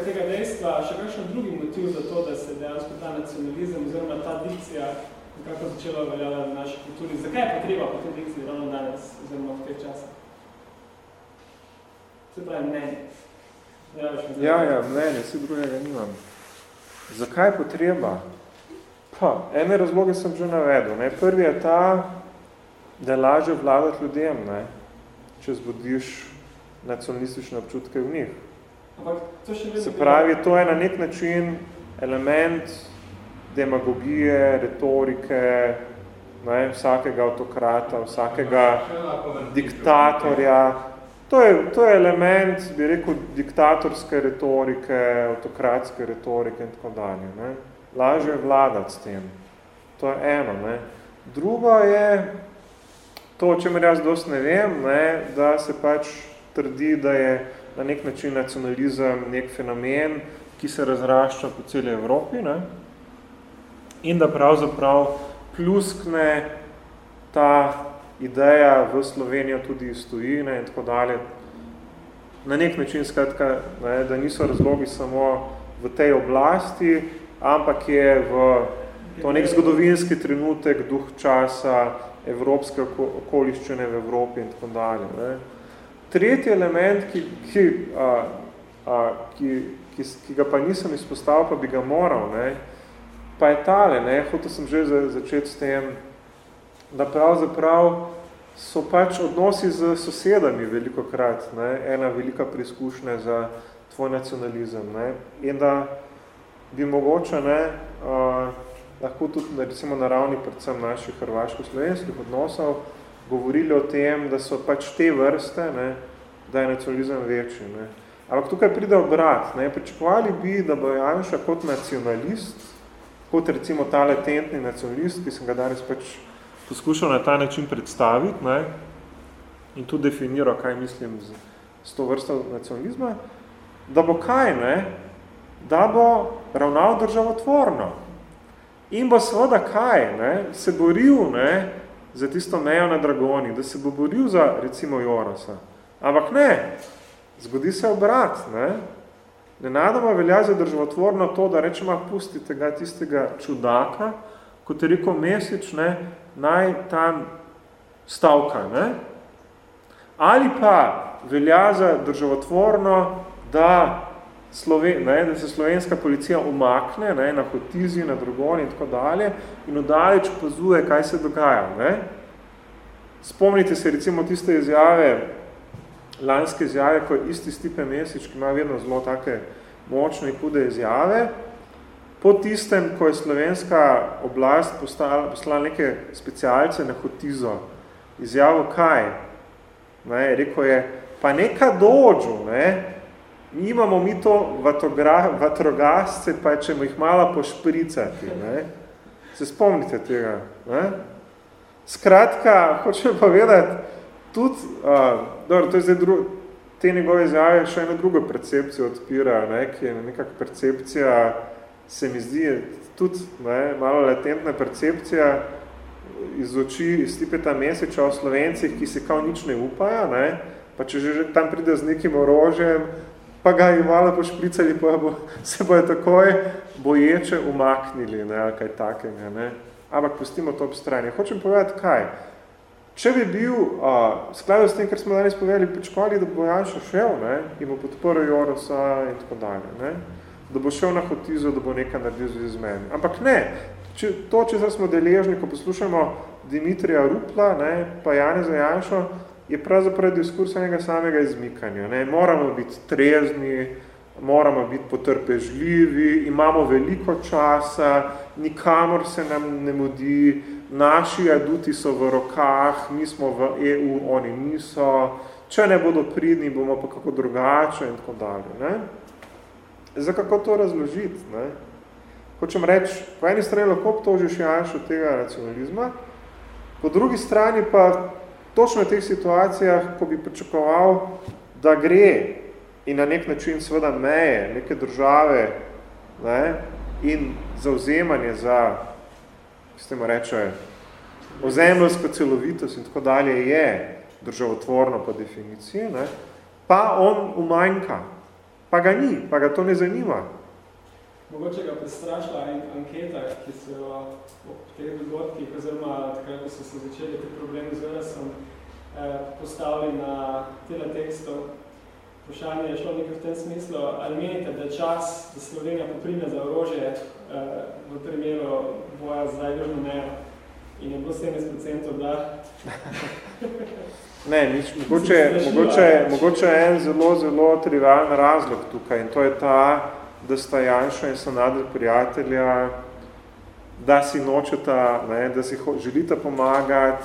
tega dejstva, še kakšen drugi motiv za to, da se dejansko ta nacionalizem oziroma ta dikcija nekako začela veljala v naši kulturi? Zakaj je potreba po tej dikciji ravno danes oziroma v teh časih? Se pravi, mnenje. Ja, ja, mnenje, vsi drugega nimam. Zakaj je potreba? Pa, ene razloge sem že navedel. Ne. Prvi je ta, da je lažje vladati ljudem, ne, če zbudiš nacionalistične občutke v njih. Se pravi, to je na nek način element demagogije, retorike, ne, vsakega autokrata, vsakega diktatorja, To je, to je element, bi rekel, diktatorske retorike, autokratske retorike in tako dalje. Ne. Lažje je vladati s tem. To je eno. Ne. Drugo je, to, o čemer jaz dost ne vem, ne, da se pač trdi, da je na nek način nacionalizem nek fenomen, ki se razrašča po celi Evropi ne, in da pravzaprav pluskne ta ideja v Slovenijo tudi iz tujine in tako dalje. Na nek način skratka, ne, da niso razlogi samo v tej oblasti, ampak je v to nek zgodovinski trenutek, duh časa, evropske okoliščine v Evropi in tako dalje. Ne. Tretji element, ki, ki, a, a, ki, ki, ki ga pa nisem izpostavil, pa bi ga moral, ne, pa je tale, ne, hotel sem že začeti s tem, da pravzaprav so pač odnosi z sosedami veliko krat ne, ena velika preizkušnja za tvoj nacionalizem. Ne, in da bi mogoče ne, uh, lahko tudi recimo na ravni predvsem naših hrvaško-slovenskih odnosov govorili o tem, da so pač te vrste, ne, da je nacionalizem večji. Ne. Ampak tukaj pride obrat. Ne, pričakovali bi, da bo Janša kot nacionalist, kot recimo ta latentni nacionalist, ki sem ga danes pač poskušal na ta način predstaviti ne, in tu definiral, kaj mislim z, z to vrsto nacionalizma, da bo kaj, ne, da bo ravnal državotvorno. In bo seveda kaj, ne, se boril ne, za tisto mejo na dragoni, da se bo boril za recimo Jorosa. Ampak ne, zgodi se obrat. Ne, Nenadoma velja za državotvorno to, da rečemo, pustite ga tistega čudaka, kot je rekel Mesič, ne, naj tam stavka. Ne? Ali pa velja za državotvorno, da, Sloven, ne, da se slovenska policija umakne ne, na hotizi, na drugoni in tako dalje in odaleč opazuje, kaj se dogaja. Ne? Spomnite se recimo tiste izjave, lanske izjave, ko je isti Stipe Mesič, ki ima vedno zelo take močne in hude izjave, Po tistem, ko je slovenska oblast postala, poslala neke specialce na hotizo, izjavo kaj? Ne, rekel je, pa neka dođu, ne, mi imamo mi to vatrogasce, pa ćemo jih malo pošpricati. Ne. Se spomnite tega? Ne? Skratka, hočem povedati, tudi, uh, dobro, to je zdaj dru, te njegove izjave še eno drugo percepcijo odpira, ne, ki je nekak percepcija se mi zdi tudi ne, malo latentna percepcija iz oči iz tipeta meseča o Slovencih, ki se kao nič ne upajo, ne, pa če že tam pride z nekim orožjem, pa ga jim malo pošpricali, pa bo, se bojo takoj boječe umaknili, ne, ali kaj takega. Ne. Ampak pustimo to ob strani. Hočem povedati, kaj? Če bi bil, uh, skladno s tem, kar smo danes povedali, pričakovali, da bo Janša šel ne, in bo podporil Jorosa in tako dalje. Ne da bo šel na hotizo, da bo nekaj naredil z meni. Ampak ne, če, to, če smo deležni, ko poslušamo Dimitrija Rupla, ne, pa Janeza Janšo, je pravzaprav diskurs enega samega izmikanja. Ne. Moramo biti trezni, moramo biti potrpežljivi, imamo veliko časa, nikamor se nam ne mudi, naši aduti so v rokah, mi smo v EU, oni niso, če ne bodo pridni, bomo pa kako drugače in tako dalje. Ne. Za kako to razložiti? Ne? Hočem reči, po eni strani lahko obtožiš Janšo tega nacionalizma, po drugi strani pa točno v teh situacijah, ko bi pričakoval, da gre in na nek način seveda meje neke države ne, in zauzemanje za s tem reče, ozemljska celovitost in tako dalje je državotvorno po definiciji, ne, pa on umanjka, pa ga ni, pa ga to ne zanima. Mogoče ga prestrašila anketa, ki so jo ob teh dogodkih, oziroma takrat, ko so se začeli te problemi z VRS-om, eh, postavili na tele tekstov. Vprašanje je šlo nekaj v tem smislu, ali menite, da čas, da Slovenija poprime za orožje eh, v primeru boja za južno mejo in je bilo 70% da? Ne, nič, mogoče, mogoče, mogoče je en zelo, zelo trivialen razlog tukaj in to je ta, da sta Janša in Sanader prijatelja, da si nočeta, ne, da si želita pomagati,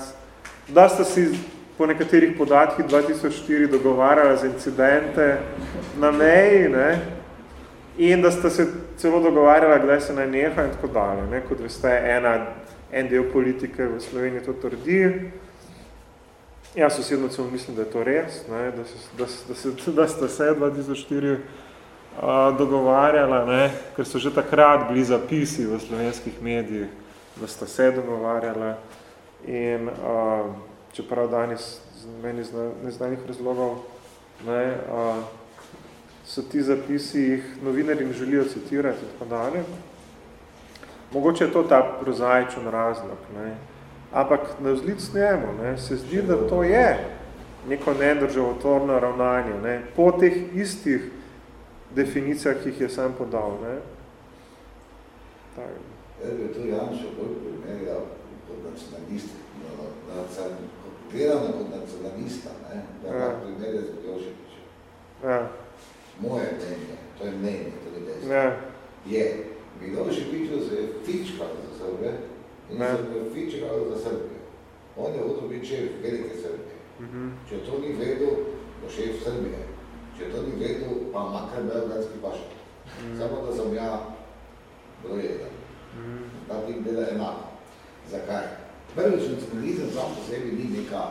da sta si po nekaterih podatkih 2004 dogovarjala za incidente na meji ne, in da sta se celo dogovarjala, kdaj se naj neha in tako dalje. Ne, kot veste, ena, en del politike v Sloveniji to trdi, Jaz osebno celo mislim, da je to res, ne, da, se, da, da, se, da sta se 2004 uh, dogovarjala, ne, ker so že takrat bili zapisi v slovenskih medijih, da sta se dogovarjala in uh, čeprav danes meni z neznanih razlogov ne, uh, so ti zapisi jih novinarji želijo citirati in tako dalje. Mogoče je to ta prozaičen razlog. Ne. Ampak na vzlic njemu ne, se zdi, da to je neko nedržavotvorno ravnanje, ne, po teh istih definicijah, ki jih je sam podal. Ne. Tak. Ebe, to Janša bolj primerjal kot nacionalist, gledano kot nacionalista, ne, da ja. primerja z Miloševičem. Ja. Moje mnenje, to je mnenje, to je desno, ja. je Miloševiču se je fičkal za sebe, in ne. se fičkal za Srbijo. On je hotel biti šef velike Srbije. Mm -hmm. Če to ni vedel, bo šef Srbije. Če to ni vedel, pa makar Belgradski pašta. Mm -hmm. Samo da sem ja broj jedan. Mm -hmm. Ta tip dela enako. Zakaj? Prvič, nacionalizem sam po sebi ni neka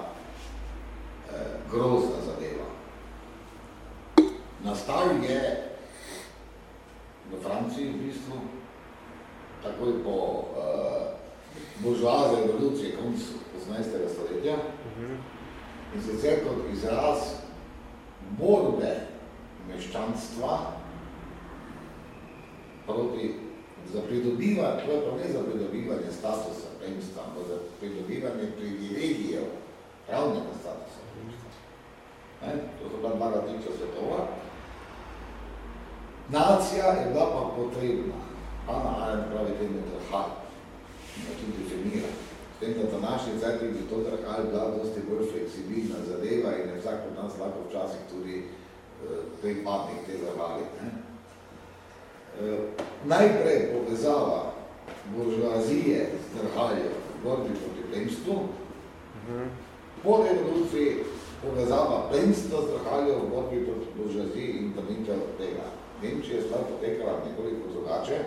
eh, grozna zadeva. Nastal je v Franciji v bistvu, takoj po eh, buržoazne revolucije koncu 18. stoletja mhm. in sicer kot izraz borbe meščanstva proti za pridobivanje, to je pa ne za pridobivanje statusa plemstva, ampak za pridobivanje privilegijev pravnega statusa plemstva. Ne? To so bila dva različna svetova. Nacija je bila pa potrebna. Ana Arendt pravi temu trahati da tudi definira. Tem, da današnji cajt bi to drahal bila dosti bolj fleksibilna zadeva in je vsak od nas lahko včasih tudi uh, pripadnik te zavali. Ne? Uh, najprej povezava buržoazije z drhaljo v borbi proti plemstvu, uh -huh. po revoluciji povezava plemstva z drhaljo v borbi proti buržoaziji in trniča tega. Nemčija je stvar potekala nekoliko drugače,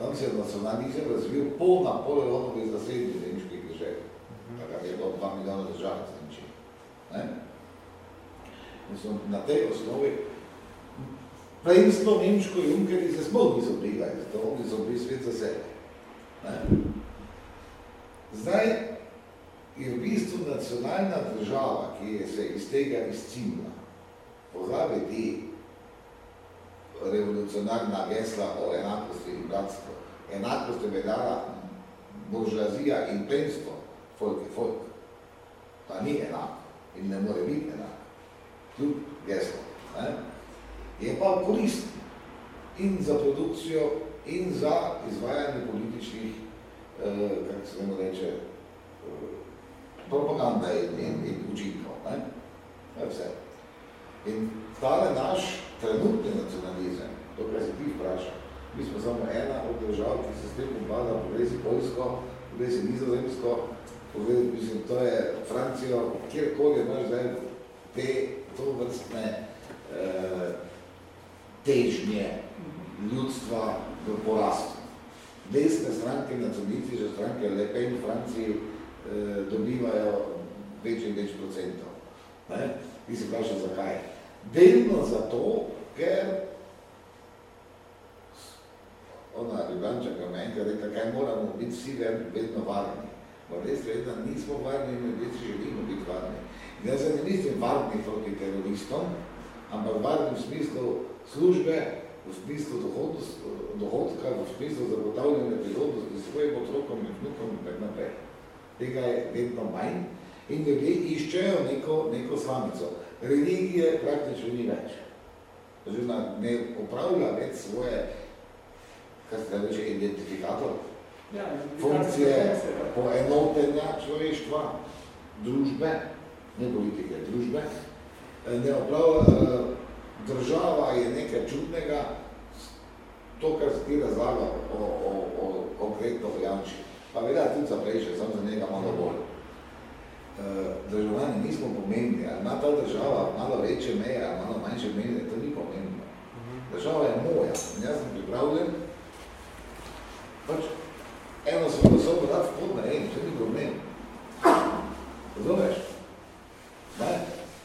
Tam se je nacionalizem razvil po Napoleonovi zasrednji nemških držav. Takrat je bilo 2 milijona držav z Nemčije. Ne? Mislim, na tej osnovi plemstvo nemško Junkeri se smo niso brigali, zato oni so bili svet za sebe. Ne? Zdaj je v bistvu nacionalna država, ki je se iz tega izcimla, pozabiti revolucionarna gesla o enakosti in bratstvu. Enakost je vedala buržazija in plenstvo, folk je folk. Pa ni enako in ne more biti enako. Kljub geslo. Ne? Je pa korist in za produkcijo in za izvajanje političnih, eh, kako se nemo reče, eh, propaganda in, in, in učinkov. Ne? To je vse. In tale naš trenutni nacionalizem, to, kar se ti vpraša, mi smo samo ena od držav, ki se s tem popada, povezi Poljsko, povezi Nizozemsko, povezi, mislim, to je Francijo, kjerkoli imaš zdaj te to vrstne eh, težnje ljudstva v porastu. Desne stranke, nacionalici, že stranke Le Pen v Franciji eh, dobivajo več in več procentov. Ne? Ti se vpraša, zakaj? Delno zato, ker ona Ljubljančaka me enkrat rekla, kaj moramo biti vsi vedno varni. Pa res vedno nismo varni in ljudje si želimo biti varni. In jaz ne mislim varni proti teroristom, ampak varni v smislu službe, v smislu dohodka, v smislu zagotavljanja prihodnosti svojim otrokom in vnukom in tak naprej. Tega je vedno manj in ljudje iščejo neko, neko slamico. Religije praktično ni več. Oziroma ne upravlja več svoje, kar se reče, identifikator, ja, funkcije poenotenja človeštva, družbe, ne politike, družbe. Ne upravlja, država je nekaj čudnega, to, kar se ti razlaga o, o, o konkretno o Janči. Pa velja tudi za prejše, sem za njega malo bolj. Državljani nismo pomembni, ali ima ta država malo večje meje, ali malo manjše meje, to ni pomembno. Država je moja in jaz sem pripravljen, pač eno sem glasov rad vpod na en, to ni problem. Razumeš?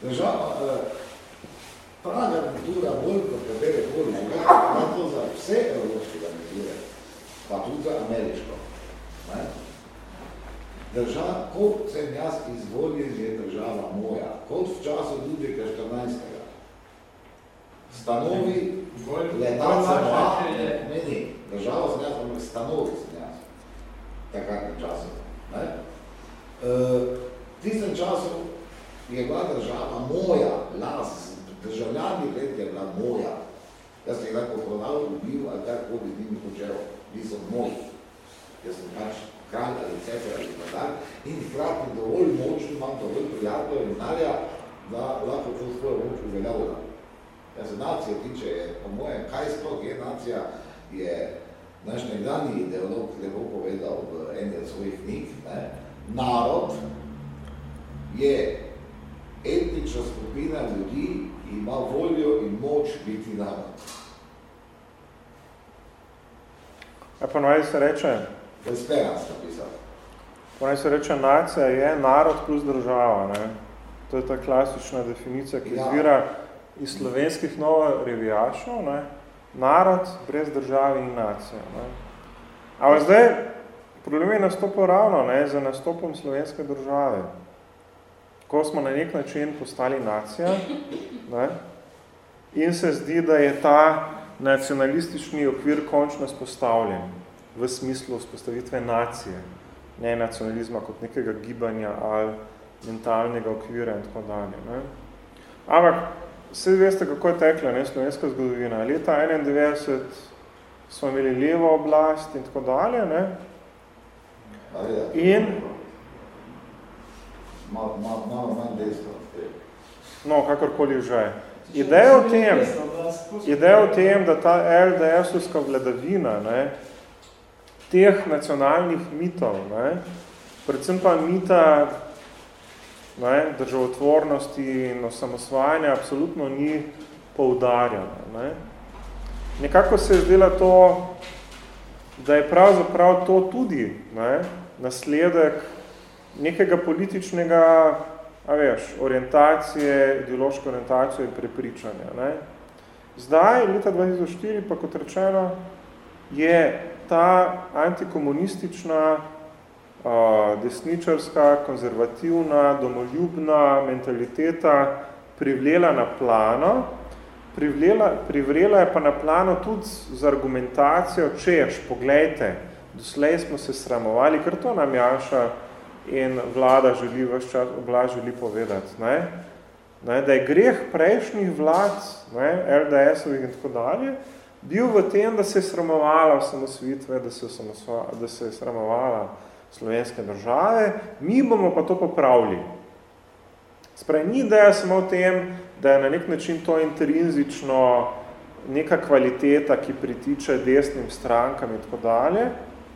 Država, praga kultura bolj kot katere koli, ima to za vse evropske garniture, pa tudi za ameriško. Ne? Država, kot sem jaz izvoljen, je država moja, kot v času Ludvika 14. Stanovi, letaca moja, meni, država sem jaz, ampak stanovi sem jaz, takratnem času. Ne? Uh, tistem času je bila država moja, las, državljani let je bila moja. Jaz sem jih lahko prodal, ubil ali tako bi z njimi počel. Niso moji. Jaz sem pač kralj ali cefer ali padar in hkrati dovolj močno, imam dovolj prijatelj in narja, da lahko to svojo moč uveljavljam. Ja, se nacija tiče, po mojem, kaj sploh je nacija, je naš nekdani ideolog lepo povedal v eni od svojih knjig, ne? narod je etnična skupina ljudi, ima voljo in moč biti narod. Ja, pa se reče, Vesperanc napisal. pa naj se reče, nacija je narod plus država. Ne? To je ta klasična definicija, ki ja. izvira iz slovenskih novo revijašov. Ne? Narod brez države in nacija. Ne? Ampak zdaj, problem je nastopil ravno ne, za nastopom slovenske države ko smo na nek način postali nacija ne, in se zdi, da je ta nacionalistični okvir končno spostavljen v smislu spostavitve nacije, ne nacionalizma kot nekega gibanja ali mentalnega okvira in tako dalje. Ne. Ampak, vse veste, kako je tekla ne, slovenska zgodovina. Leta 91 smo imeli levo oblast in tako dalje. Ne. In malo manj desno. No, kakorkoli že. Ideja o tem, ideja o tem, da ta LDS-ovska vladavina ne, teh nacionalnih mitov, ne, predvsem pa mita ne, državotvornosti in osamosvajanja absolutno ni poudarjena. Ne. Nekako se je zdela to, da je pravzaprav to tudi ne, nasledek nekega političnega, a veš, orientacije, ideološko orientacijo in prepričanja. Ne. Zdaj, leta 2004, pa kot rečeno, je ta antikomunistična, desničarska, konzervativna, domoljubna mentaliteta privlela na plano, privlela, privrela je pa na plano tudi z argumentacijo, češ, poglejte, doslej smo se sramovali, ker to nam Janša in vlada želi čas, oblast želi povedati, ne? Ne, da je greh prejšnjih vlad, ne, LDS-ovih in tako dalje, bil v tem, da se je sramovala osamosvitve, da se, da se je sramovala slovenske države, mi bomo pa to popravili. Sprej, ni ideja samo v tem, da je na nek način to intrinzično neka kvaliteta, ki pritiče desnim strankam in tako dalje,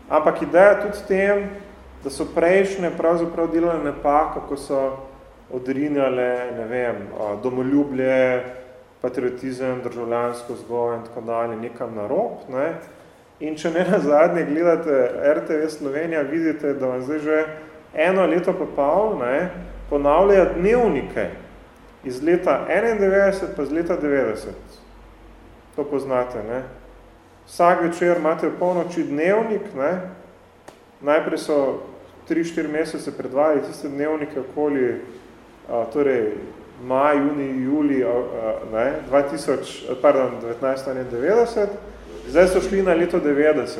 ampak ideja tudi v tem, da so prejšnje pravzaprav delali napako, ko so odrinjale, ne vem, domoljublje, patriotizem, državljansko vzgojo in tako dalje, nekam na rob, ne? In če ne na zadnje gledate RTV Slovenija, vidite, da vam zdaj že eno leto pa pol, ne, ponavljajo dnevnike iz leta 91 pa z leta 90. To poznate, ne? vsak večer imate v polnoči dnevnik, ne? najprej so 3-4 mesece predvajali tiste dnevnike okoli, a, torej maj, juni, juli, ne, 2000, pardon, 1991, zdaj so šli na leto 90,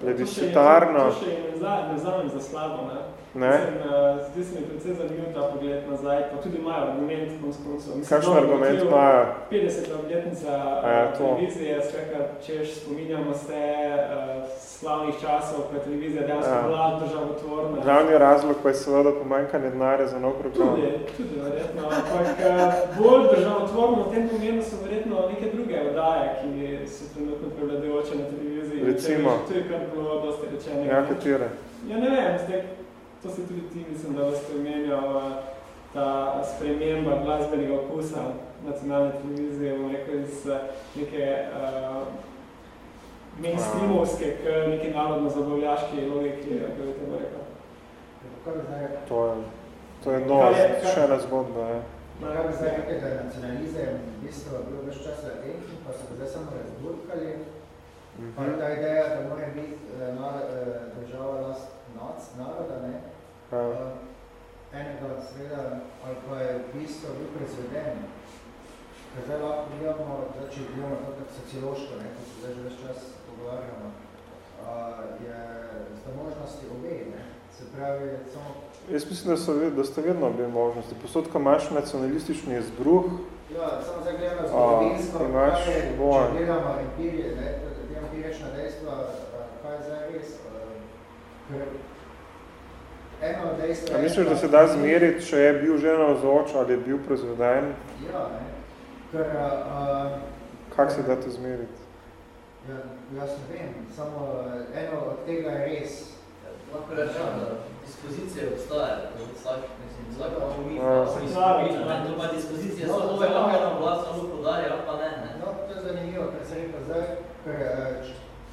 plebiscitarno. To še je, to še je ne zavem za slabo, ne? Ne? Eh, zdi se mi predvsem zanimiv ta pogled nazaj, pa tudi imajo argument konc koncev. Kakšen argument imajo? 50 obletnica ja, televizije, skakaj, češ spominjamo se uh, slavnih časov, ko je televizija dejansko ja. bila državotvorna. Glavni razlog pa je seveda pomanjkanje denarja za nov program. Tudi, tudi verjetno, ampak uh, bolj državotvorno v tem pomenu so verjetno neke druge oddaje, ki so trenutno prevladujoče na televiziji. Recimo. To je kar bilo dosti rečenega. Ja, katere? Ja, ne vem, zdaj, to se tudi ti, mislim, da vas premenjal ta sprememba glasbenega okusa nacionalne televizije, bom rekel, iz neke uh, mainstreamovske k neki narodno-zabavljaški logiki, kako bi tebe rekel. To je, to je nova, še ena zgodba, je. Ja bi zdaj rekel, da je nacionalizem v bistvu bil več časa latenčni, pa so ga zdaj samo razburkali. Mm -hmm. Pa ta ideja, da mora biti uh, država last nac, naroda, ne? Ja. Uh, enega seveda, ali pa je v bistvu bil prezveden. Ker zdaj lahko gledamo, zdaj, če gledamo to tako sociološko, ne, ko se zdaj že več čas pogovarjamo, uh, je sta možnosti obe, ne? Se pravi, samo... Jaz mislim, da, so, da sta vedno obe možnosti. Posodka imaš nacionalistični izbruh. Ja, samo zdaj gledamo zgodovinsko, kaj je, če gledamo empirije, ne, empirična dejstva, kaj je zdaj res, Eno dejstvo A misliš, da se da zmeriti, če je bil že navzoč ali je bil proizveden? Ja, ne. Ker, uh, Kak se da to zmeriti? Ja, jaz ne vem, samo eno od tega je res. Lahko rečem, da dispozicije obstajajo, da vsak, mislim, vsak pa mi, to pa dispozicije so, to je lahko ena vlast samo podarja, pa ne, ne. No, to je zanimivo, ker se rekel zdaj, ker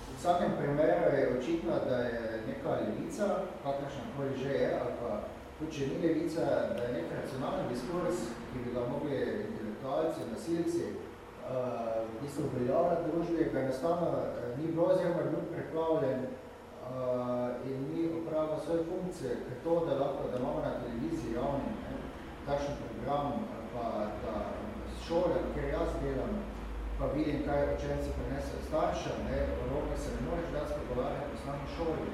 v vsakem primeru je očitno, da je neka levica, kakršna koli že je, ali pa tudi če ni levica, da je nek racionalni diskurs, ki bi ga mogli intelektualci, nasilci, uh, v bistvu uveljavljati družbi, ga enostavno uh, ni bilo oziroma bil preplavljen uh, in ni opravljal svoje funkcije, ker to, da lahko, da imamo na televiziji javni, takšen program, pa da šole, kjer jaz delam, pa vidim, kaj učenci prinesejo staršem, ne, roke se ne moreš danes pogovarjati v osnovni šoli.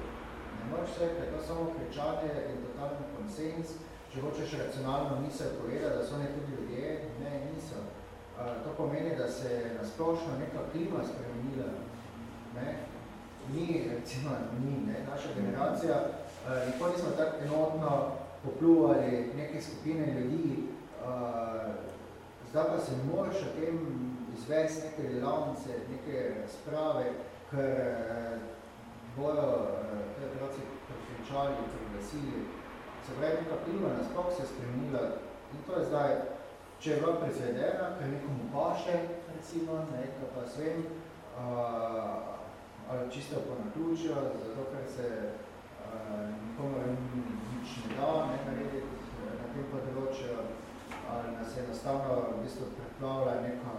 Ne moreš se, ker to samo kričanje in totalni konsens, če hočeš racionalno misel povedati, da so oni tudi ljudje, ne, niso. Uh, to pomeni, da se je nasplošno neka klima spremenila. Ne. Mi, recimo, mi, ne, naša generacija, uh, nikoli smo tako enotno popluvali neke skupine ljudi, uh, zdaj pa se ne moreš o tem izvesti neke delavnice, neke sprave, ker bojo eh, te otroci prikričali, priglasili. Se pravi, neka klima nasploh se spremenila in to je zdaj, če je bila prezvedena, ker nekomu paše, recimo, nekaj pa svem, uh, ali čisto po naključju, zato ker se uh, nikomu nič ne da ne, narediti na tem področju, ali nas je enostavno v bistvu preplavila neka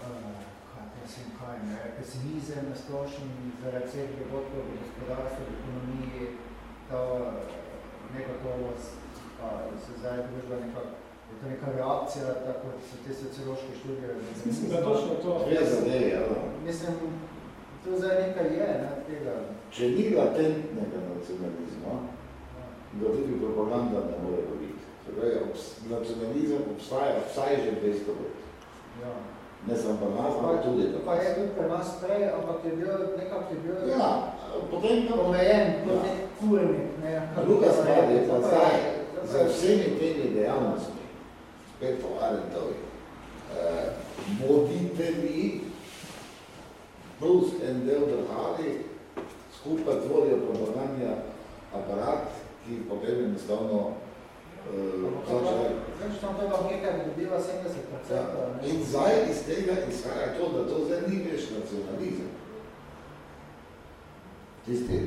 kaj, prosim, kaj, ne, pesimizem na splošnem zaradi vseh dogodkov v gospodarstvu, v ekonomiji, ta negotovost, pa se zdaj družba nekako je to neka reakcija, tako so te sociološke študije. Mislim, da točno to. Je zadej, ja. Mislim, to zdaj nekaj je, ne, tega. Če ni latentnega nacionalizma, da tudi propaganda ne more biti. Torej, nacionalizem obstaja vsaj že 200 let. Ja. Ne samo pa nas, ampak tudi. Pa je tudi pri nas prej, ampak je bil nekako je bil ja, potem pa omejen, kot ja. nek kurnik. Ne, Druga stvar je pa zdaj, za vsemi temi dejavnostmi, spet po Arendtovi, eh, voditelji plus en del državi skupaj tvorijo propagandni aparat, ki potem enostavno In zdaj iz tega izhaja to, da to zdaj ni več nacionalizem. Tisti,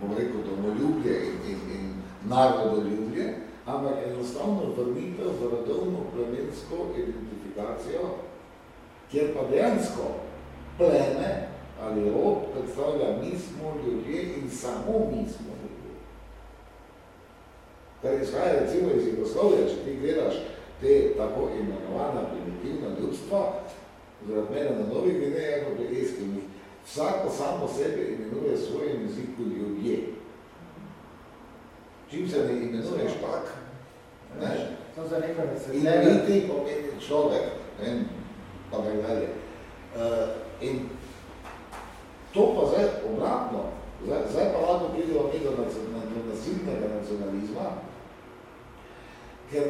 bom rekel, domoljubje in, in, in narodoljublje, ampak enostavno vrnitev v rodovno plemensko identifikacijo, kjer pa dejansko pleme ali rod predstavlja mi smo ljudje in samo mi smo ljudje. Kar izhaja recimo iz Jugoslovija, če ti gledaš te tako imenovana primitivna ljudstva, zaradi mene na Novi Gvineji, ako pri Eskimih, vsako samo sebe imenuje svojem jeziku ljudje. Čim se ne imenuješ tak, ne? To za nekaj In biti pomeni človek, ne? pa tako dalje. Uh, in to pa zdaj obratno, zdaj, zdaj pa lahko pridemo mi do, do nasilnega nacionalizma, ker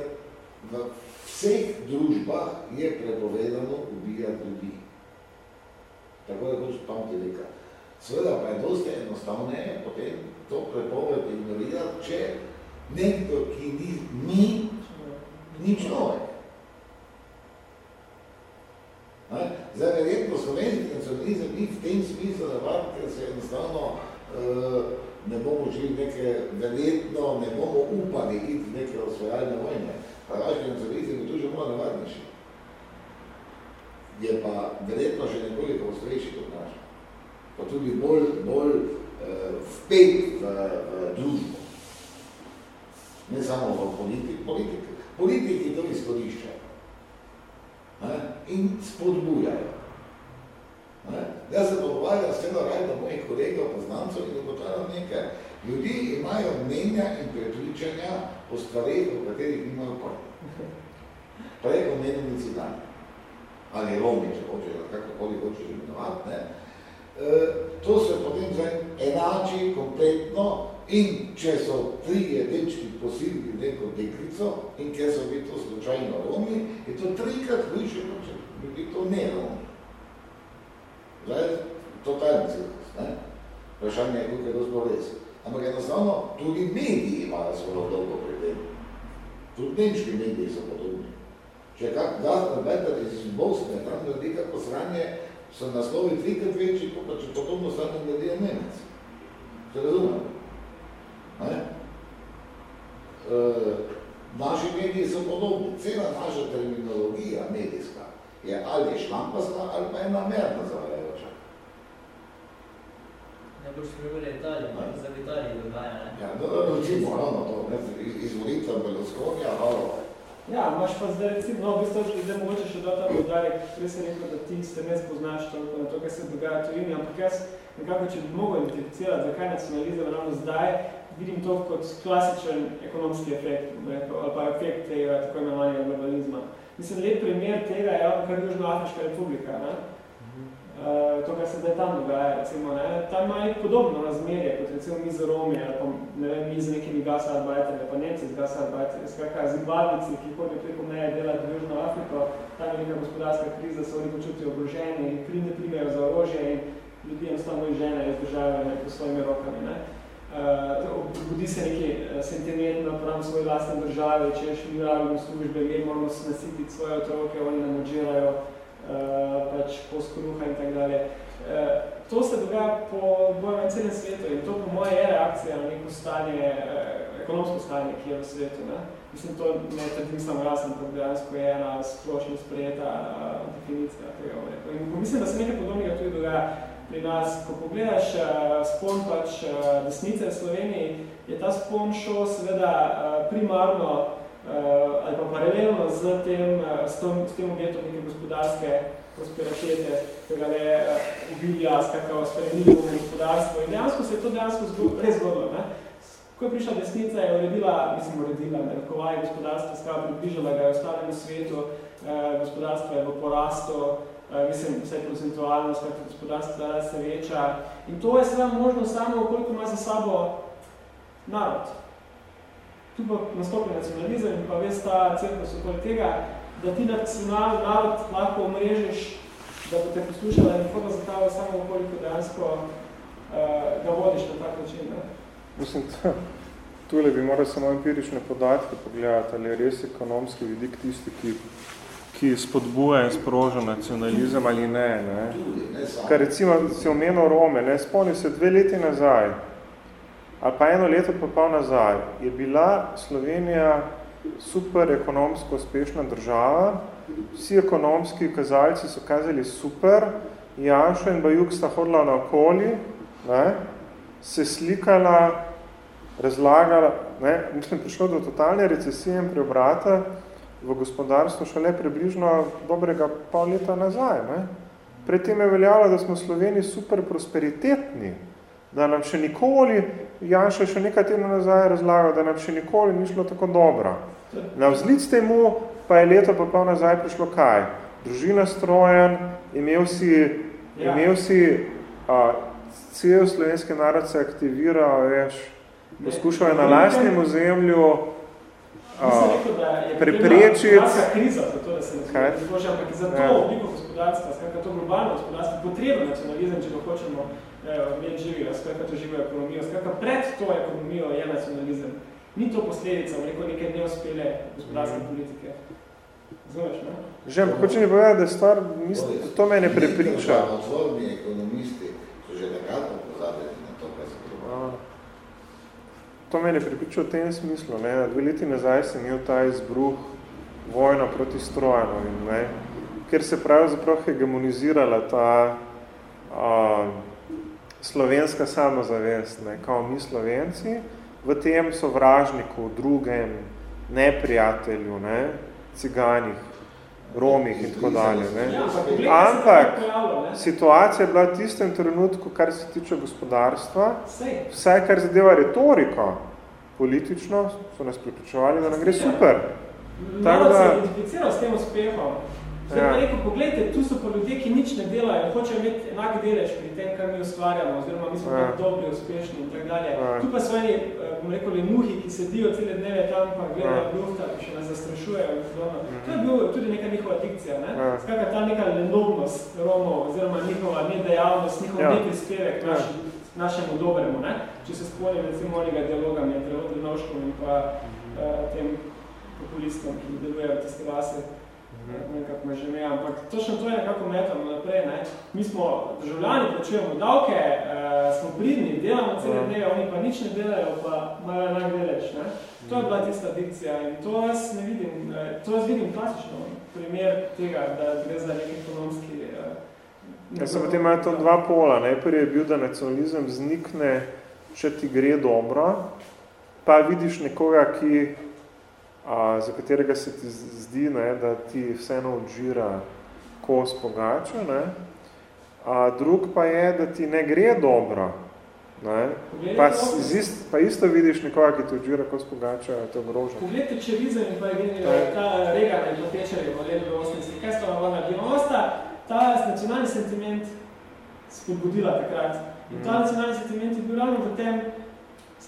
v vseh družbah je prepovedano ubijati ljudi. Tako je kot tam ti reka. Seveda pa je dosti enostavneje potem to prepoved ignorirati, če nekdo, ki ni, ni, ni človek. Zdaj, verjetno slovenski nacionalizem ni v tem smislu navad, ker se enostavno uh, ne bomo žili neke, verjetno ne bomo upali iti v neke osvojalne vojne. Hrvaški nacionalizem je tu že malo navadnejši. Je pa verjetno še nekoliko ostrejši kot naš. Pa tudi bolj, bolj uh, vpet v, v družbo. Ne samo v politiki. Politik, politiki to izkoriščajo. Ne? In spodbujajo. Ne? Jaz se pogovarjam s celo rajdo mojih kolegov, poznancov in ugotavljam nekaj. Ljudje imajo mnenja in prepričanja o stvarih, o katerih nimajo pojma. Prej omenjeni cidani. Ali Romi, če hoče, kakokoli hoče imenovati. Ne? E, to se potem zdaj enači kompletno in če so trije dečki posilili neko deklico in ker so bili to slučajno Romi, je to trikrat hujše, kot če bi bili to ne Romi. Zdaj, totalni cirkus? Vprašanje je, kako je to zelo res. Ampak enostavno tudi mediji imajo svojo dolgo pri tem. Tudi nemški mediji so podobni. Če kak gazda veter iz Bosne, tam gledi kako sranje, so naslovi trikrat večji, kot pa če podobno sranje gledi je Nemec. Se razumem? Ne? E, naši mediji so podobni. Cela naša terminologija medijska je ali šlampasta, ali pa je namerna zavajajoča. Ne boš spremljali Italijo, ampak za Italijo dogaja, ne? Ja, no, no, recimo, ravno to, ne, izvolitev Berlusconija, halo. Ja, imaš pa zdaj recimo, no, v bistvu, zdaj mogoče še da ta podarek, prej sem rekel, da ti se ne spoznaš toliko na to, kaj se dogaja tujini, ampak jaz nekako, če bi mogel identificirati, zakaj nacionalizem ravno zdaj, vidim to kot klasičen ekonomski efekt, ali pa efekt tega tako imenovanega globalizma. Mislim, lep primer tega je kar Južnoafriška republika. Ne? Uh, to, kar se zdaj tam dogaja, recimo, ne, tam ima podobno razmerje, kot recimo mi z Romi, ali pa ne vem, mi z nekimi gasarbeiterji, pa Nemci z gasarbeiterji, skratka, zimbabvici, ki hodijo preko meje delati v Južno Afriko, tam je neka gospodarska kriza, se oni počutijo ogroženi, kri ne primejo za orožje in ljudi enostavno izženejo iz države ne, po svojimi rokami. Ne. Budi se neki sentiment napravim svoje lastne države, če še mi rabimo službe, mi moramo nasititi svoje otroke, oni nam odžirajo, Uh, pač poskruha in tak dalje. Uh, to se dogaja po bojem celem svetu in to po moje je reakcija na neko stanje, uh, ekonomsko stanje, ki je v svetu. Ne? Mislim, to ne trdim samo jaz, ampak dejansko je ena splošno sprejeta definicija tega. In mislim, da se nekaj podobnega tudi dogaja pri nas. Ko pogledaš spon pač desnice v Sloveniji, je ta spon šel seveda primarno ali pa paralelno z tem, s, tom, s tem objetom neke gospodarske konspiratete, tega le uh, ubilja, skakao spremenili v gospodarstvo. In dejansko se je to dejansko zgodilo, res zgodilo. Ne? Ko je prišla desnica, je uredila, mislim, uredila, ne rekovaj gospodarstvo, skala približala ga je ostalemu svetu, eh, gospodarstvo je v porastu, eh, mislim, vse procentualno, skrat gospodarstvo da se veča. In to je seveda možno samo, koliko ima za sabo narod tu pa nastopi nacionalizem in pa ves ta crkvus okoli tega, da ti nacionalni narod lahko omrežiš, da bo te poslušala in tako za tavo samo okoliko dejansko uh, ga vodiš na tak način. Ne? Mislim, tule bi moral samo empirične podatke pogledati, ali je res ekonomski vidik tisti, ki, ki spodbuja in sproža nacionalizem ali ne. ne? Kar recimo si omenil Rome, ne? spomni se dve leti nazaj, ali pa eno leto pa pol nazaj, je bila Slovenija super ekonomsko uspešna država, vsi ekonomski kazalci so kazali super, Janša in Bajuk sta hodila na okoli, ne, se slikala, razlagala, ne, mislim, prišlo do totalne recesije in preobrata v gospodarstvu šele približno dobrega pol leta nazaj. Ne. Predtem je veljalo, da smo v Sloveniji super prosperitetni, da nam še nikoli, Janša še nekaj tedna nazaj razlagal, da nam še nikoli ni šlo tako dobro. Na vzlic temu pa je leto pa pol nazaj prišlo kaj? Družina strojen, imel si, ja. imel si a, cel slovenski narod se aktiviral, veš, poskušal je na lastnem ozemlju preprečiti... kriza za to, da se ne zboža, ampak za to ja. obliko gospodarstva, skratka to globalno gospodarstvo, potreben nacionalizem, če ga hočemo imeti živijo, skratka to živo ekonomijo, skratka pred to ekonomijo je nacionalizem. Ni to posledica neko neke neuspele gospodarske mm. politike. Zumeš, ne? Že, ampak hoče mi povedati, da je stvar, misli, to me ne prepriča. Otvorni ekonomisti so že nekako pozabili na to, kaj se. To me ne prepriča v tem smislu. Ne? Dve leti nazaj sem imel ta izbruh vojna proti Strojanovim, ne? ker se pravzaprav hegemonizirala ta a, slovenska samozavest, ne? kao mi slovenci, v tem sovražniku, drugem, neprijatelju, ne? ciganih, romih in tako dalje. Ne? Ampak situacija je bila v tistem trenutku, kar se tiče gospodarstva, vsaj kar zadeva retoriko, politično so nas pripričevali, da nam gre super. Malo se je identificiral s tem uspehom, Zdaj ja. rekel, pogledajte, tu so pa ljudje, ki nič ne delajo, hočejo imeti enak delež pri tem, kar mi ustvarjamo, oziroma mi smo ja. dobri, uspešni in tak dalje. Ja. Tu pa so eni, eh, bom rekel, lenuhi, ki sedijo cele dneve tam, pa gledajo ja. lufta, ki še nas zastrašujejo. Mhm. To je bil tudi neka njihova dikcija, ne? Ja. Skaka ta neka lenovnost Romov, oziroma njihova nedejavnost, njihov ja. neprispevek ja. naš, našemu dobremu, ne? Če se spomnim, recimo, onega dialoga med Drnovškom in pa uh, tem populistom, ki delujejo v tiste vase nekako me že ne, ampak točno to je nekako metamo naprej. Ne. Mi smo državljani, plačujemo davke, eh, smo pridni, delamo cele dneve, oni pa nič ne delajo, pa imajo enak delež. Ne. To je bila tista dikcija in to jaz ne vidim, eh, to jaz vidim klasično primer tega, da gre za nek ekonomski eh, Ja, se potem imajo to dva pola. Najprej je bil, da nacionalizem znikne, če ti gre dobro, pa vidiš nekoga, ki a, za katerega se ti zdi, ne, da ti vseeno odžira kos pogača, ne. A drug pa je, da ti ne gre dobro. Ne. Pa, zist, pa isto vidiš nekoga, ki ti odžira kos pogača, te ogroža. Poglejte, če in pa je ta rega, da je potečer, je bolje v osnici. Kaj sta vam naredila? Osta ta nacionalni sentiment spodbudila takrat. In ta nacionalni sentiment je bil ravno v tem,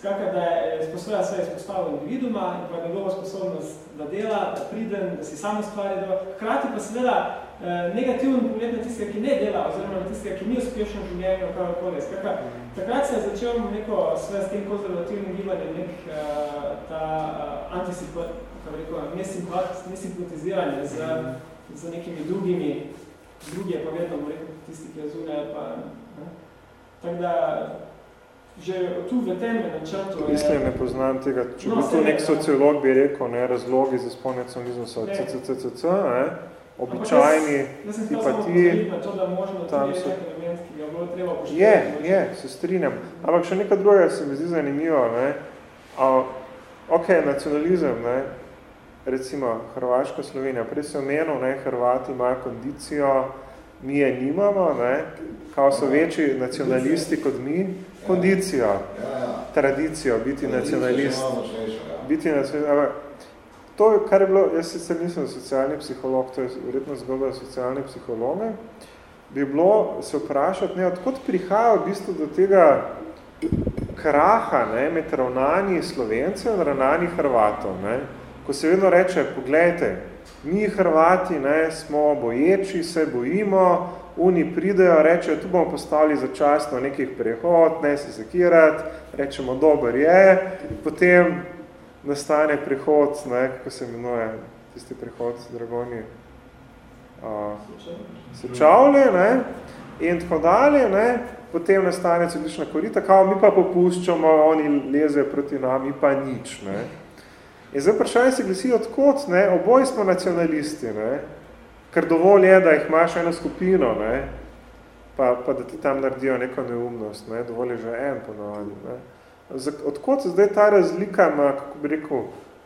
Skratka, da je sposoja sve izpostavil individuma in pa njegova sposobnost, da dela, da priden, da si sam ustvari delo. Hkrati pa seveda eh, negativen pogled na tistega, ki ne dela, oziroma na tistega, ki ni uspešen v življenju, kakorkoli. Skratka, takrat se je začel neko sve s tem konzervativnim gibanjem, nek uh, ta antisimpatiziranje, nesimpatiziranje z, z nekimi drugimi, drugi je pa vedno, tisti, ki je zunaj, pa, ne? Tako da, že tu v tem načrtu je... Mislim, ne poznam tega. Če no, bi tu nek sociolog bi rekel, ne, razlogi za spolnacionalizem so CCCCC, ne, običajni, ti pa ti... To, da možno tam so... element, ki ga bilo treba poštiti. Je, je, se strinjam. Ampak še nekaj drugega se mi zdi zanimivo. Ne. A, ok, nacionalizem, ne, recimo Hrvaška, Slovenija, prej se omenil, ne, Hrvati imajo kondicijo, mi je nimamo, ne, kao so večji nacionalisti kot mi, kondicijo, ja, ja. tradicijo, biti nacionalist. Biti nacionalist. To, kar je bilo, jaz sicer nisem socialni psiholog, to je verjetno zgodba socialne psihologe, bi bilo se vprašati, ne, odkot prihaja v bistvu do tega kraha ne, med ravnanji Slovencev in ravnanji Hrvatov. Ne. Ko se vedno reče, pogledajte, mi Hrvati ne, smo boječi, se bojimo, Uni pridejo, rečejo, tu bomo postavili začasno nekih prehod, ne se sekirati, rečemo, dober je, potem nastane prehod, ne, kako se imenuje tisti prehod, dragoni, uh, sečavlje, ne, in tako dalje, ne, potem nastane celična korita, kao mi pa popuščamo, oni lezejo proti nam, mi pa nič, ne. In zdaj vprašanje se glasi odkot, ne, oboji smo nacionalisti, ne, ker dovolj je, da jih imaš eno skupino, ne, pa, pa da ti tam naredijo neko neumnost, ne, dovolj je že en ponovadi. Ne. Odkot se zdaj ta razlika na, kako bi rekel,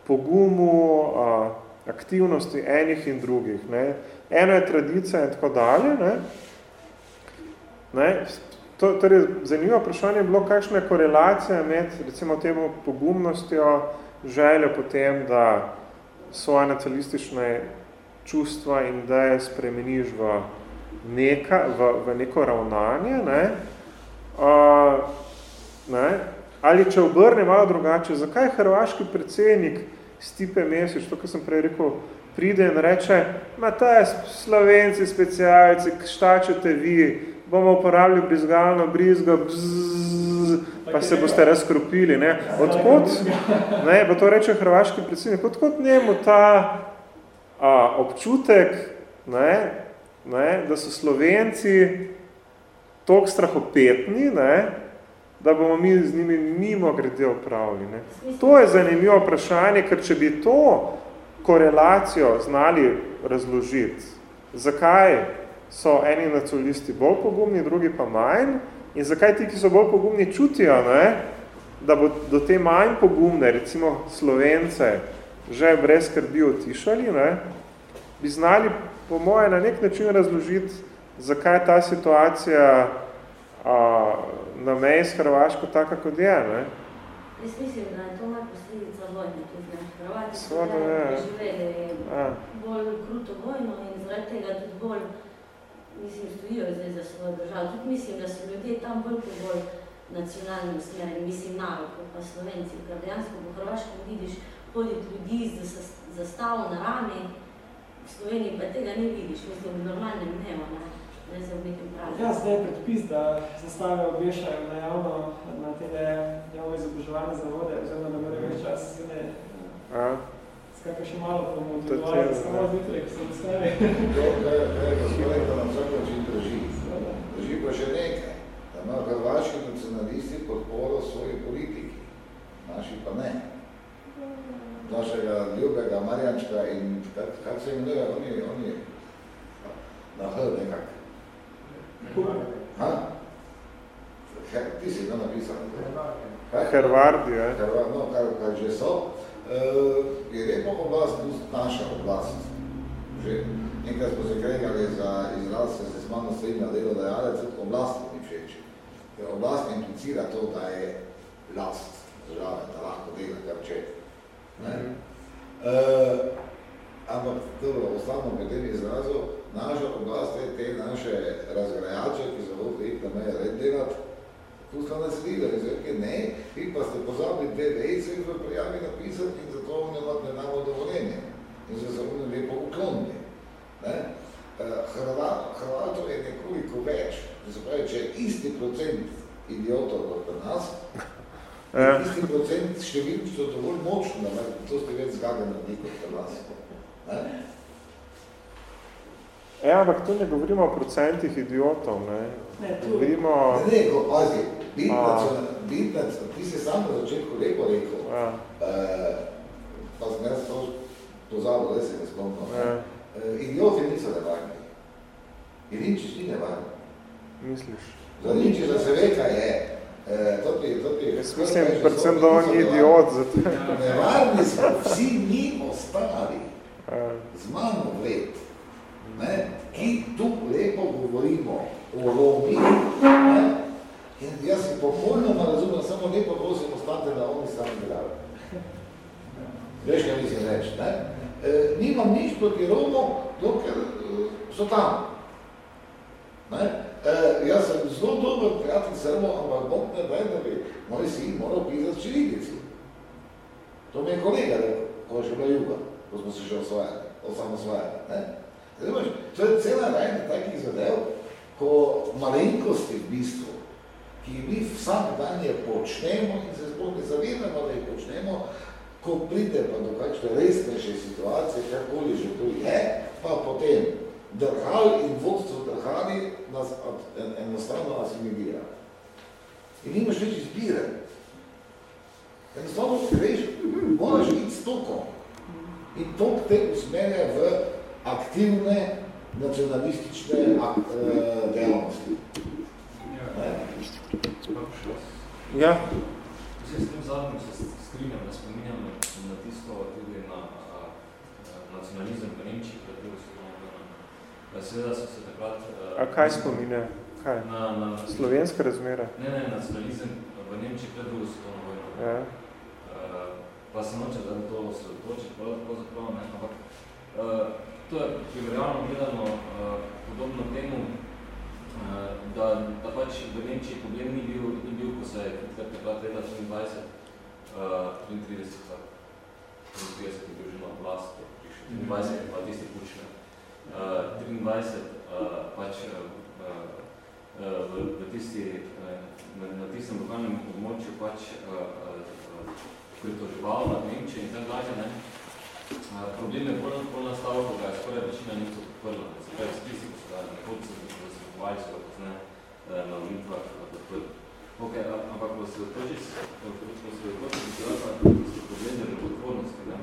pogumu, a, aktivnosti enih in drugih. Ne. Eno je tradicija in tako dalje. Ne. Ne. To, torej, zanimivo vprašanje je bilo, kakšna je korelacija med recimo temu pogumnostjo, željo potem, da svoje nacionalistične čustva in ideje spremeniš v, neka, v, v neko ravnanje, ne? Uh, ne? ali če obrne malo drugače, zakaj hrvaški predsednik Stipe Mesič, to, kar sem prej rekel, pride in reče, ma ta je slovenci, specialci, šta ćete vi, bomo uporabili brizgalno brizgo, bzzz, pa se boste razkropili. Ne? Odkot, ne, pa to reče hrvaški predsednik, odkot njemu ta a, občutek, ne, ne, da so slovenci toliko strahopetni, ne, da bomo mi z njimi mimo grede upravili. Ne. To je zanimivo vprašanje, ker če bi to korelacijo znali razložiti, zakaj so eni nacionalisti bolj pogumni, drugi pa manj, in zakaj ti, ki so bolj pogumni, čutijo, ne, da bo do te manj pogumne, recimo Slovence, že brez skrbi otišali, ne, bi znali po moje na nek način razložiti, zakaj je ta situacija a, na meji s Hrvaško taka, kot je. Ne. Jaz mislim, da je to moja posledica vojne, tudi na Hrvati so preživeli bolj kruto vojno in zaradi tega tudi bolj mislim, stojijo zdaj za svojo državo. Tudi mislim, da so ljudje tam bolj po bolj nacionalnim smerem, mislim narod, pa slovenci, ker dejansko po Hrvaškem vidiš hoditi ljudi z zastavo na rami, v Sloveniji pa tega ne vidiš, mislim, v normalnem dnevu, ne, ne za v nekem pravi. Ja, zdaj je predpis, da zastave obešajo na javno, na tele javno izoboževalne zavode, oziroma da morajo več čas zune, Skakaj še malo pomotivali, samo zjutraj, ko sem stari. To, kaj je gospodin, da nam vsak način drži. Drži pa še nekaj, da ima hrvaški nacionalisti podporo svoji politiki, naši pa ne. Našega ljubega Marjančka in kak se imenuje, oni, oni na H nekak. Ha? Ti si to napisal. Hrvardi, je. Hrvardi, no, kaj, kaj že so uh, je lepo oblast tudi naša oblast. Že nekaj smo se kregali za izraz, se se s mano srednja delo dajalec, oblast ni všeč. Ker oblast implicira to, da je vlast države, da lahko dela kar če. Ne? Uh, ampak dobro, ostalo tem izrazu, naša oblast je te naše razgrajače, ki so hodili iti na meje red delati, Tu smo nas videli, zdaj, ne, vi pa ste pozabili te vejce in v prijavi napisati in zato ne imate namo dovoljenje. In so se oni lepo uklonili. Ne? Eh, Hrvatov je nekoliko več, se pravi, če je isti procent idiotov kot nas, je isti procent številčno dovolj močno, da to ste več zgaga na kot pri nas. Ne? Ja, ampak tu ne govorimo o procentih idiotov, ne? Ne, tu. Govorimo... Ne, ne, ko, pazi, bitnac, ti si sam na začetku lepo rekel, ja. uh, pa sem jaz to pozabil, da se ne spomnil. Ja. Uh, idioti niso nevarni. Ilinčič ni nevarni. Misliš? Za Ilinčič, da se ve, kaj je. To ti, to ti, jaz mislim, predvsem, da on je idiot. Zato. Nevarni smo vsi mi ostali. Ja. Z mano vlet ne, ki tu lepo govorimo o Romi, ne, in jaz si popolnoma razumem, samo lepo prosim ostate na oni sami delali. Veš, kaj mislim reči, ne? E, nimam nič proti Romo, dokler e, so tam. Ne? E, jaz sem zelo dober prijatelj s Romo, ampak bom ne daj, da bi moj sin moral pisati čirilici. To mi je kolega rekel, ko je še bila juga, ko smo se že osvajali, osamosvajali. Ne? Razumeš, to je cela rajna takih zadev, ko malenkosti v bistvu, ki mi vsak dan je počnemo in se sploh ne zavedamo, da jih počnemo, ko pride pa do kakšne resnejše situacije, kakoli že to drhal in vodstvo drhali nas en, enostavno asimilira. In nimaš več izbire. Enostavno veš, moraš iti s tokom. In tok te usmerja v aktivne nacionalistične uh, dejavnosti. Ja. Se s tem zadnjim se strinjam, da spominjam na tisto tudi na a, a, nacionalizem v Nemčiji, pred drugo Seveda so se takrat... A, a kaj spominja? Kaj? Na, na, Slovenske razmere? Ne, ne, nacionalizem v Nemčiji pred drugo svetovno vojno. Ja. Pa se noče, da to osredotoči, pravzaprav ne, ampak uh, to je primerjalno gledano uh, podobno temu, uh, da, da pač v Nemčiji problem ni bil, ni bil ko se je Hitler takrat leta 23, uh, 33, 33 je bil že na oblast, 23 je pa tisti kučne. Uh, 23 uh, pač uh, uh, v, v tisti, na, na tistem lokalnem območju pač pritoževal nad Nemčijo in tak dalje, ne. Problem je bolj, bolj nastal, ko ga je skoraj večina Nemcev podprla. Se pravi, spisi, ko so ga nekod se razlikovali, so ga pozne na volitvah podprli. Ok, ampak v sredotoči se problem državotvornosti, ne,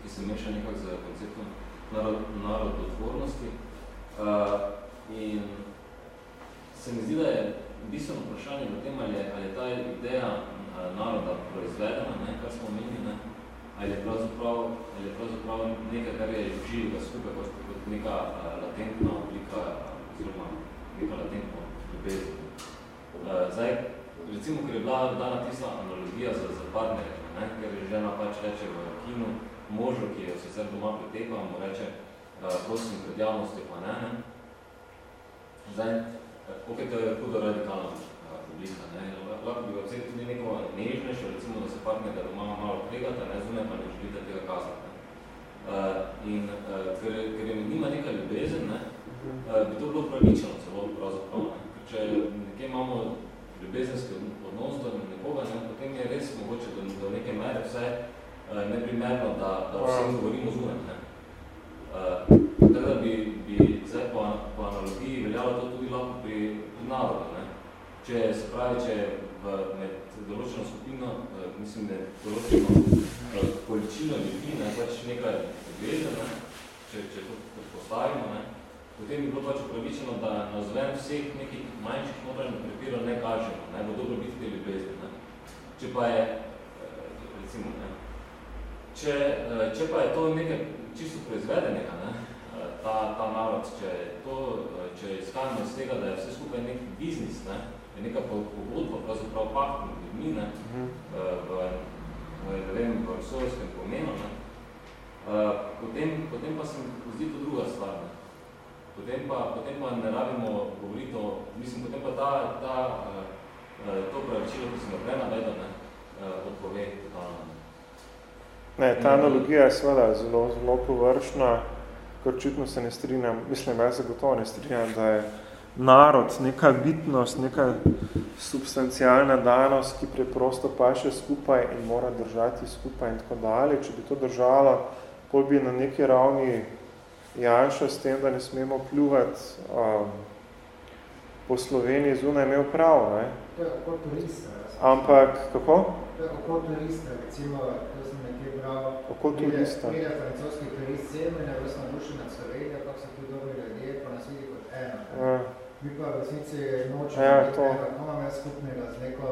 ki se meša nekak z konceptom narodotvornosti. In se mi zdi, da je bistveno vprašanje v tem, ali je, ali je ta ideja naroda proizvedena, ne, kar smo menili, ne, ali je pravzaprav, ali je pravzaprav nekaj, kar je živega skupaj, kot, kot neka a, latentna oblika, oziroma neka latentna ljubezen. Zdaj, recimo, ker je bila dana tista analogija za, za partnerje, ne, ker je žena pač reče v kinu, možu, ki je sicer doma pritekla, mu reče, prosim, pred javnosti pa ne, ne. Zdaj, ok, to je hudo radikalno oblika. Ne? Lahko bi ga vzeti tudi neko nežnejšo, recimo, da se partnerja doma malo pregata, ne zunaj pa ne želite tega kazati. Ne? Uh, in uh, ker, ker je med njima neka ljubezen, ne? uh, bi to bilo pravičeno celo pravzaprav. Ne? Ker če nekje imamo ljubezenski odnos do nekoga, ne? potem je res mogoče do, do neke mere vse neprimerno, da, da vsem govorimo zunaj. Ne? Uh, tako da bi, bi zdaj po, po analogiji veljalo to tudi lahko pri, pri narodu. Ne? Če se pravi, če v, med določeno skupino, eh, mislim, da določeno eh, količino ljudi, ne, pač nekaj veze, ne, če, če to postavimo, ne, potem bi bilo pač upravičeno, da na zven vseh nekih manjših notranjih prepirov ne kažemo, ne, bo dobro biti te ljubezni. Ne. Če pa je, eh, recimo, ne, če, če pa je to nekaj čisto proizvedenega, ne, ta, ta narod, če to, če izhajamo iz tega, da je vse skupaj nek biznis, ne, je neka pogodba, pravzaprav pakt med ljudmi, ne, -huh. v, v, ne vem, v sovjetskem pomenu, ne. Potem, potem pa se mi zdi to druga stvar, ne. Potem pa, potem pa ne rabimo govoriti o, mislim, potem pa ta, ta, to pravičilo, ki sem ga prej navedel, ne, odpove totalno. Ne, ta analogija je seveda zelo, zelo površna, ker očitno se ne strinjam, mislim, jaz zagotovo ne strinjam, da je narod, neka bitnost, neka substancialna danost, ki preprosto paše skupaj in mora držati skupaj in tako dalje. Če bi to držalo, pol bi na neki ravni Janša s tem, da ne smemo pljuvati um, po Sloveniji zunaj imel prav. Ne? To je kako turista. Ampak, kako? To je kako turista, recimo, to sem nekje bral. Kako turista? Pride francoski turist celo in je vrstno duši na Slovenijo, kako so tu dobri ljudje, pa nas vidi kot eno. Ja. Mi pa v resnici nočemo ja, eno, kako imam jaz skupnega z neko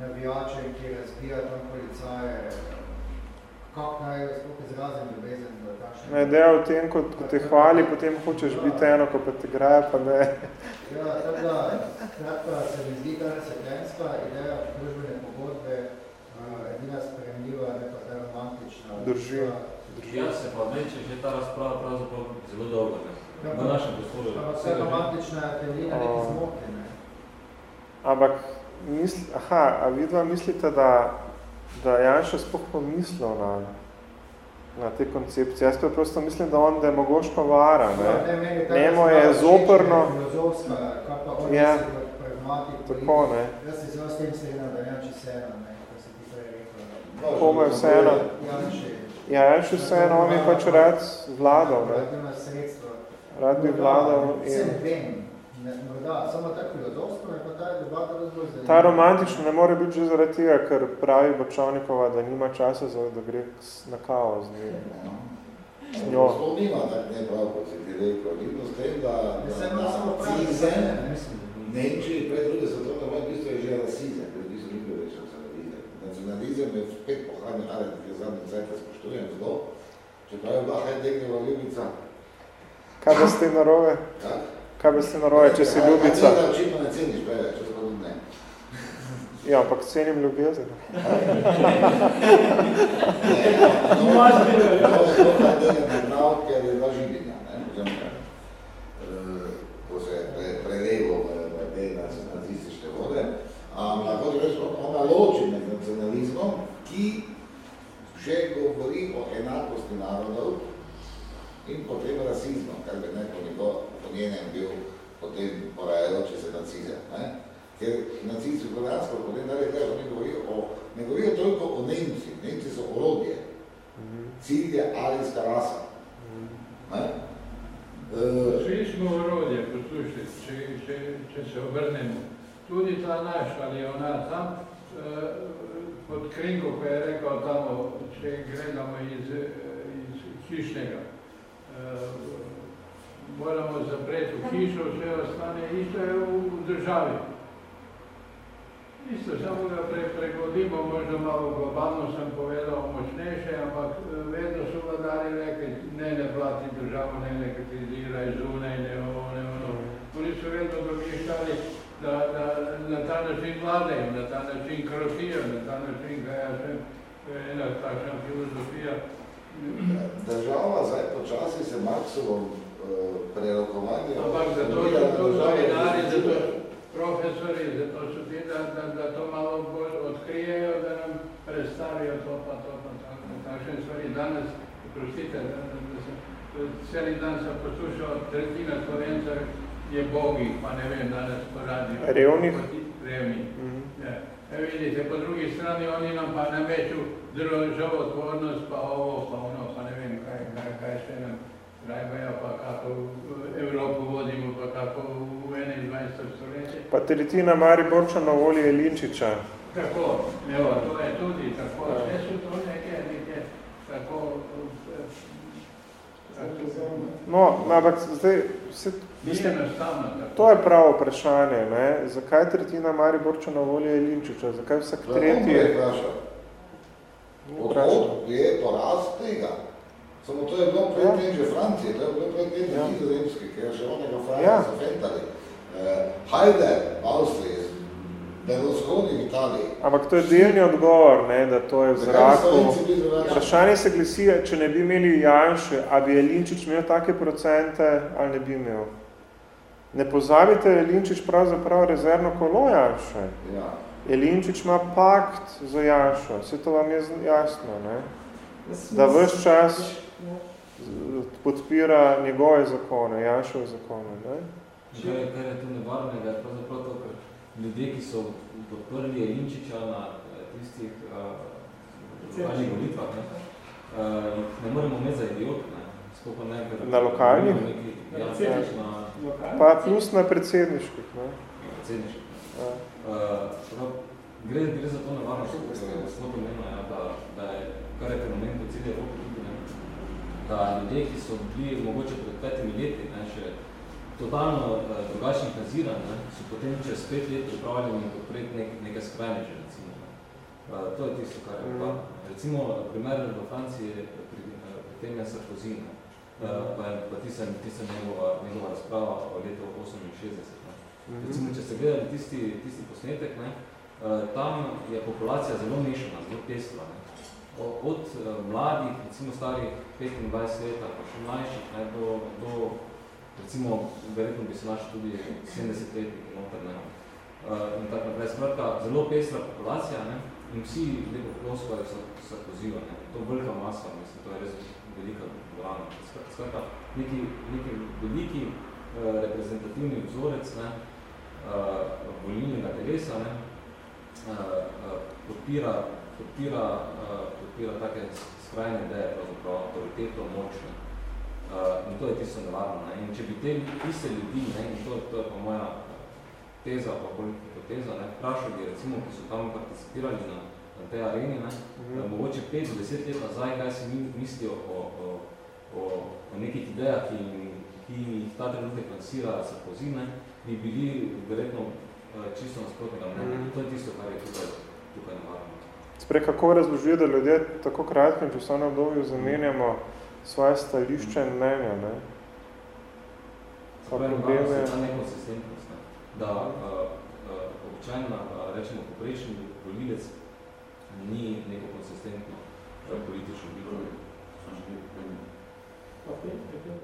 navijačem, ki razbija tam policaje. Kako naj sploh izrazim ljubezen do takšne? Ne, ideja v tem, ko, ko te hvali, potem hočeš ja. biti eno, ko pa te graje, pa ne. Ja, tako da, kratka se mi zdi ta sekljenska ideja družbene pogodbe, uh, edina spremljiva, ne pa ta romantična. Drži. Drži. Ja, se pa vleče že ta razprava pravzaprav zelo dolgo. Ne? v našem prostoru. Ampak vse romantična temelina neki zmoke, ne? Ampak, misli, aha, a vidva mislite, da, da Janša sploh pomislil na, na te koncepcije? Jaz pa prosto mislim, da on demagoško vara, ne? Ja, ne, Nemo je zoprno... Filozofska, kaj pa on ja. Tako, ne? Jaz se zelo s tem srednja, da Janči vseeno, ne, kot se ti prej rekel. Komu je vseeno? Ja, Janči vseeno, on je pač rad vladal, ne? Rad bi vladal in... Vse vem, ne, morda, samo tako filozofsko je pa ta debata razboj zanimljiva. Ta romantično ne more biti že zaradi tega, ker pravi Bočovnikova, da nima časa, za, da gre na kavo z njim. z njo. To nima tak ne prav, kot si ti rekel. Vidno s tem, da, da nacizem, Nemčiji pred druge svetovne vojne, v bistvu je že rasizem, v bistvu ni bil več nacionalizem. Nacionalizem je spet pohladni narod, ki je zadnji cajt spoštujem zelo, čeprav je bila Heideggera ljubica. Kaj bi ste narobe? Kak? Kaj bi ste narobe, če si ljubica? Kaj da očitno ne ceniš preveč, če se ne. Ja, ampak cenim ljubezen. Ne, no, to je Heideggera prav, ker je bila življenja, ne, ko se je prelevo v te nacistične vode. Rečemo, ona loči med nacionalizmom, ki že govori o enakosti narodov in potem rasizmom, kar bi neko njego po njenem bil potem porajajoče se nacizem. Ne? Ker nacisti v Kodansko, potem dalje treba, ne govorijo, o, ne govorijo toliko o Nemci. Nemci so orodje. Cilj je alijska rasa. Ne? Vsi smo orodje, poslušajte, če, če, če se obrnemo. Tudi ta naš ali ona tam, eh, pod krinko, ko je rekel tamo, če gledamo iz, iz hišnega, eh, moramo zapreti v hišo, vse ostane, isto je v, državi. Isto, samo ga pre, pregodimo, možno malo globalno sem povedal, močnejše, ampak eh, vedno so vladari rekli, ne, ne plati državo, ne, ne kritiziraj zunaj, ne ovo, ne ono. Oni so vedno domišljali, da, da na ta način vladajo, na ta način krotijo, na ta način, kaj ja sem, ena takšna filozofija. Država zdaj počasi se Marksovo uh, prerokovanje... Ampak zato so to novinari, zato profesori, zato so ti, da, da, da to malo bolj odkrijejo, da nam predstavijo to pa to pa to, takšne stvari. Danes, prostite, da, da, da sem, celi dan sem poslušal, tretjina Slovencev je bogi, pa ne vem, danes po radiju. Revnih? Revni. Mm -hmm. ja. E, vidite, po drugi strani oni nam pa nameču državotvornost, pa ovo, pa ono, pa ne vem, kaj, kaj, kaj še nam Rajbajo pa kako Evropo vodimo, pa kako v 21. stoletje. Pa tretjina Mariborčana voli je Linčiča. Tako, evo, to je tudi tako. Vse so to neke, neke tako... No, ampak zdaj... Vse, mislim, to je pravo vprašanje, ne? Zakaj tretjina Mariborčana voli je Linčiča? Zakaj vsak tretji... Odhod je poraz tega. Samo to je bilo pred že Francije, to je bilo pred tem že Nizozemske, ker še onega Francija ja. so fentali. Uh, Hajder v Avstriji, Berlusconi v Italiji. Ampak to je delni odgovor, ne, da to je v zraku. Vprašanje se glasi, če ne bi imeli Janše, a bi Jelinčič imel take procente ali ne bi imel? Ne pozabite, Jelinčič pravzaprav rezervno kolo Janše. Ja. Jelinčič ima pakt za Janšo, vse to vam je jasno, ne? da vse čas podpira njegove zakone, Janšove zakone. Ne? Kar je, kar je tu nevarnega, je pravzaprav to, ker ljudje, ki so podprli Jelinčiča na tistih lokalnih uh, volitvah, ne, uh, ne moremo imeti za idiot, ne, skopa ne, ker na lokalnih? Neki, ja, ja, na, pa plus na predsedniških. Ne? Predsedniških. Ja. Uh, gre, gre za to nevarnost, zelo pomembno, ja, da, da je, kar je fenomen po cilje Evropi, da ljudje, ki so bili mogoče pred petimi leti, ne, še totalno uh, drugačnih naziran, ne, so potem čez pet let pripravljeni podpreti nek, neke skrajneže, recimo. Ne. Uh, to je tisto, kar je mm. Recimo, primer v Franciji pri, uh, pri tem je Sarkozy, ne. Uh, pa pa tista, tista njegova, njegova razprava o letu 68. Ne. Mm. Recimo, če ste gledali tisti, tisti posnetek, ne, tam je populacija zelo mešana, zelo pestra. Ne od mladih, recimo starih 25 let, pa še mlajših, ne, do, do, recimo, verjetno bi se našli tudi 70 letniki noter, ne, uh, in tako naprej. Skratka, zelo pestra populacija, ne, in vsi lepo ploskajo se, se poziva, ne, to velika masa, mislim, to je res velika dvorana. Skratka, neki, neki veliki uh, reprezentativni vzorec, ne, uh, volilnega telesa, ne, uh, uh, podpira podpira, uh, podpira take skrajne ideje, pravzaprav autoriteto, močne. Uh, in to je tisto nevarno. Ne? In če bi te iste ljudi, ne? in to, to je pa moja teza, pa bolj hipoteza, ne? vprašali, recimo, ki so tam participirali na, na tej areni, ne? -hmm. da mogoče 5 do 10 let nazaj, kaj si mi mislijo o, o, o o, nekih idejah, ki, ki jih ta trenutek lansira Sarkozy, ne, bi bili verjetno eh, čisto nasprotnega mnenja. Mm. To je tisto, kar je tukaj, tukaj navarno. Sprej, kako razložijo, da ljudje tako kratkem časovnem obdobju zamenjamo svoje stališče in mnenja, ne? Sprej, probleme... ta nekonsistentnost, ne? da uh, uh, običajna, uh, rečemo, poprečni volilec ni neko konsistentno uh, politično bilo. Okay, okay.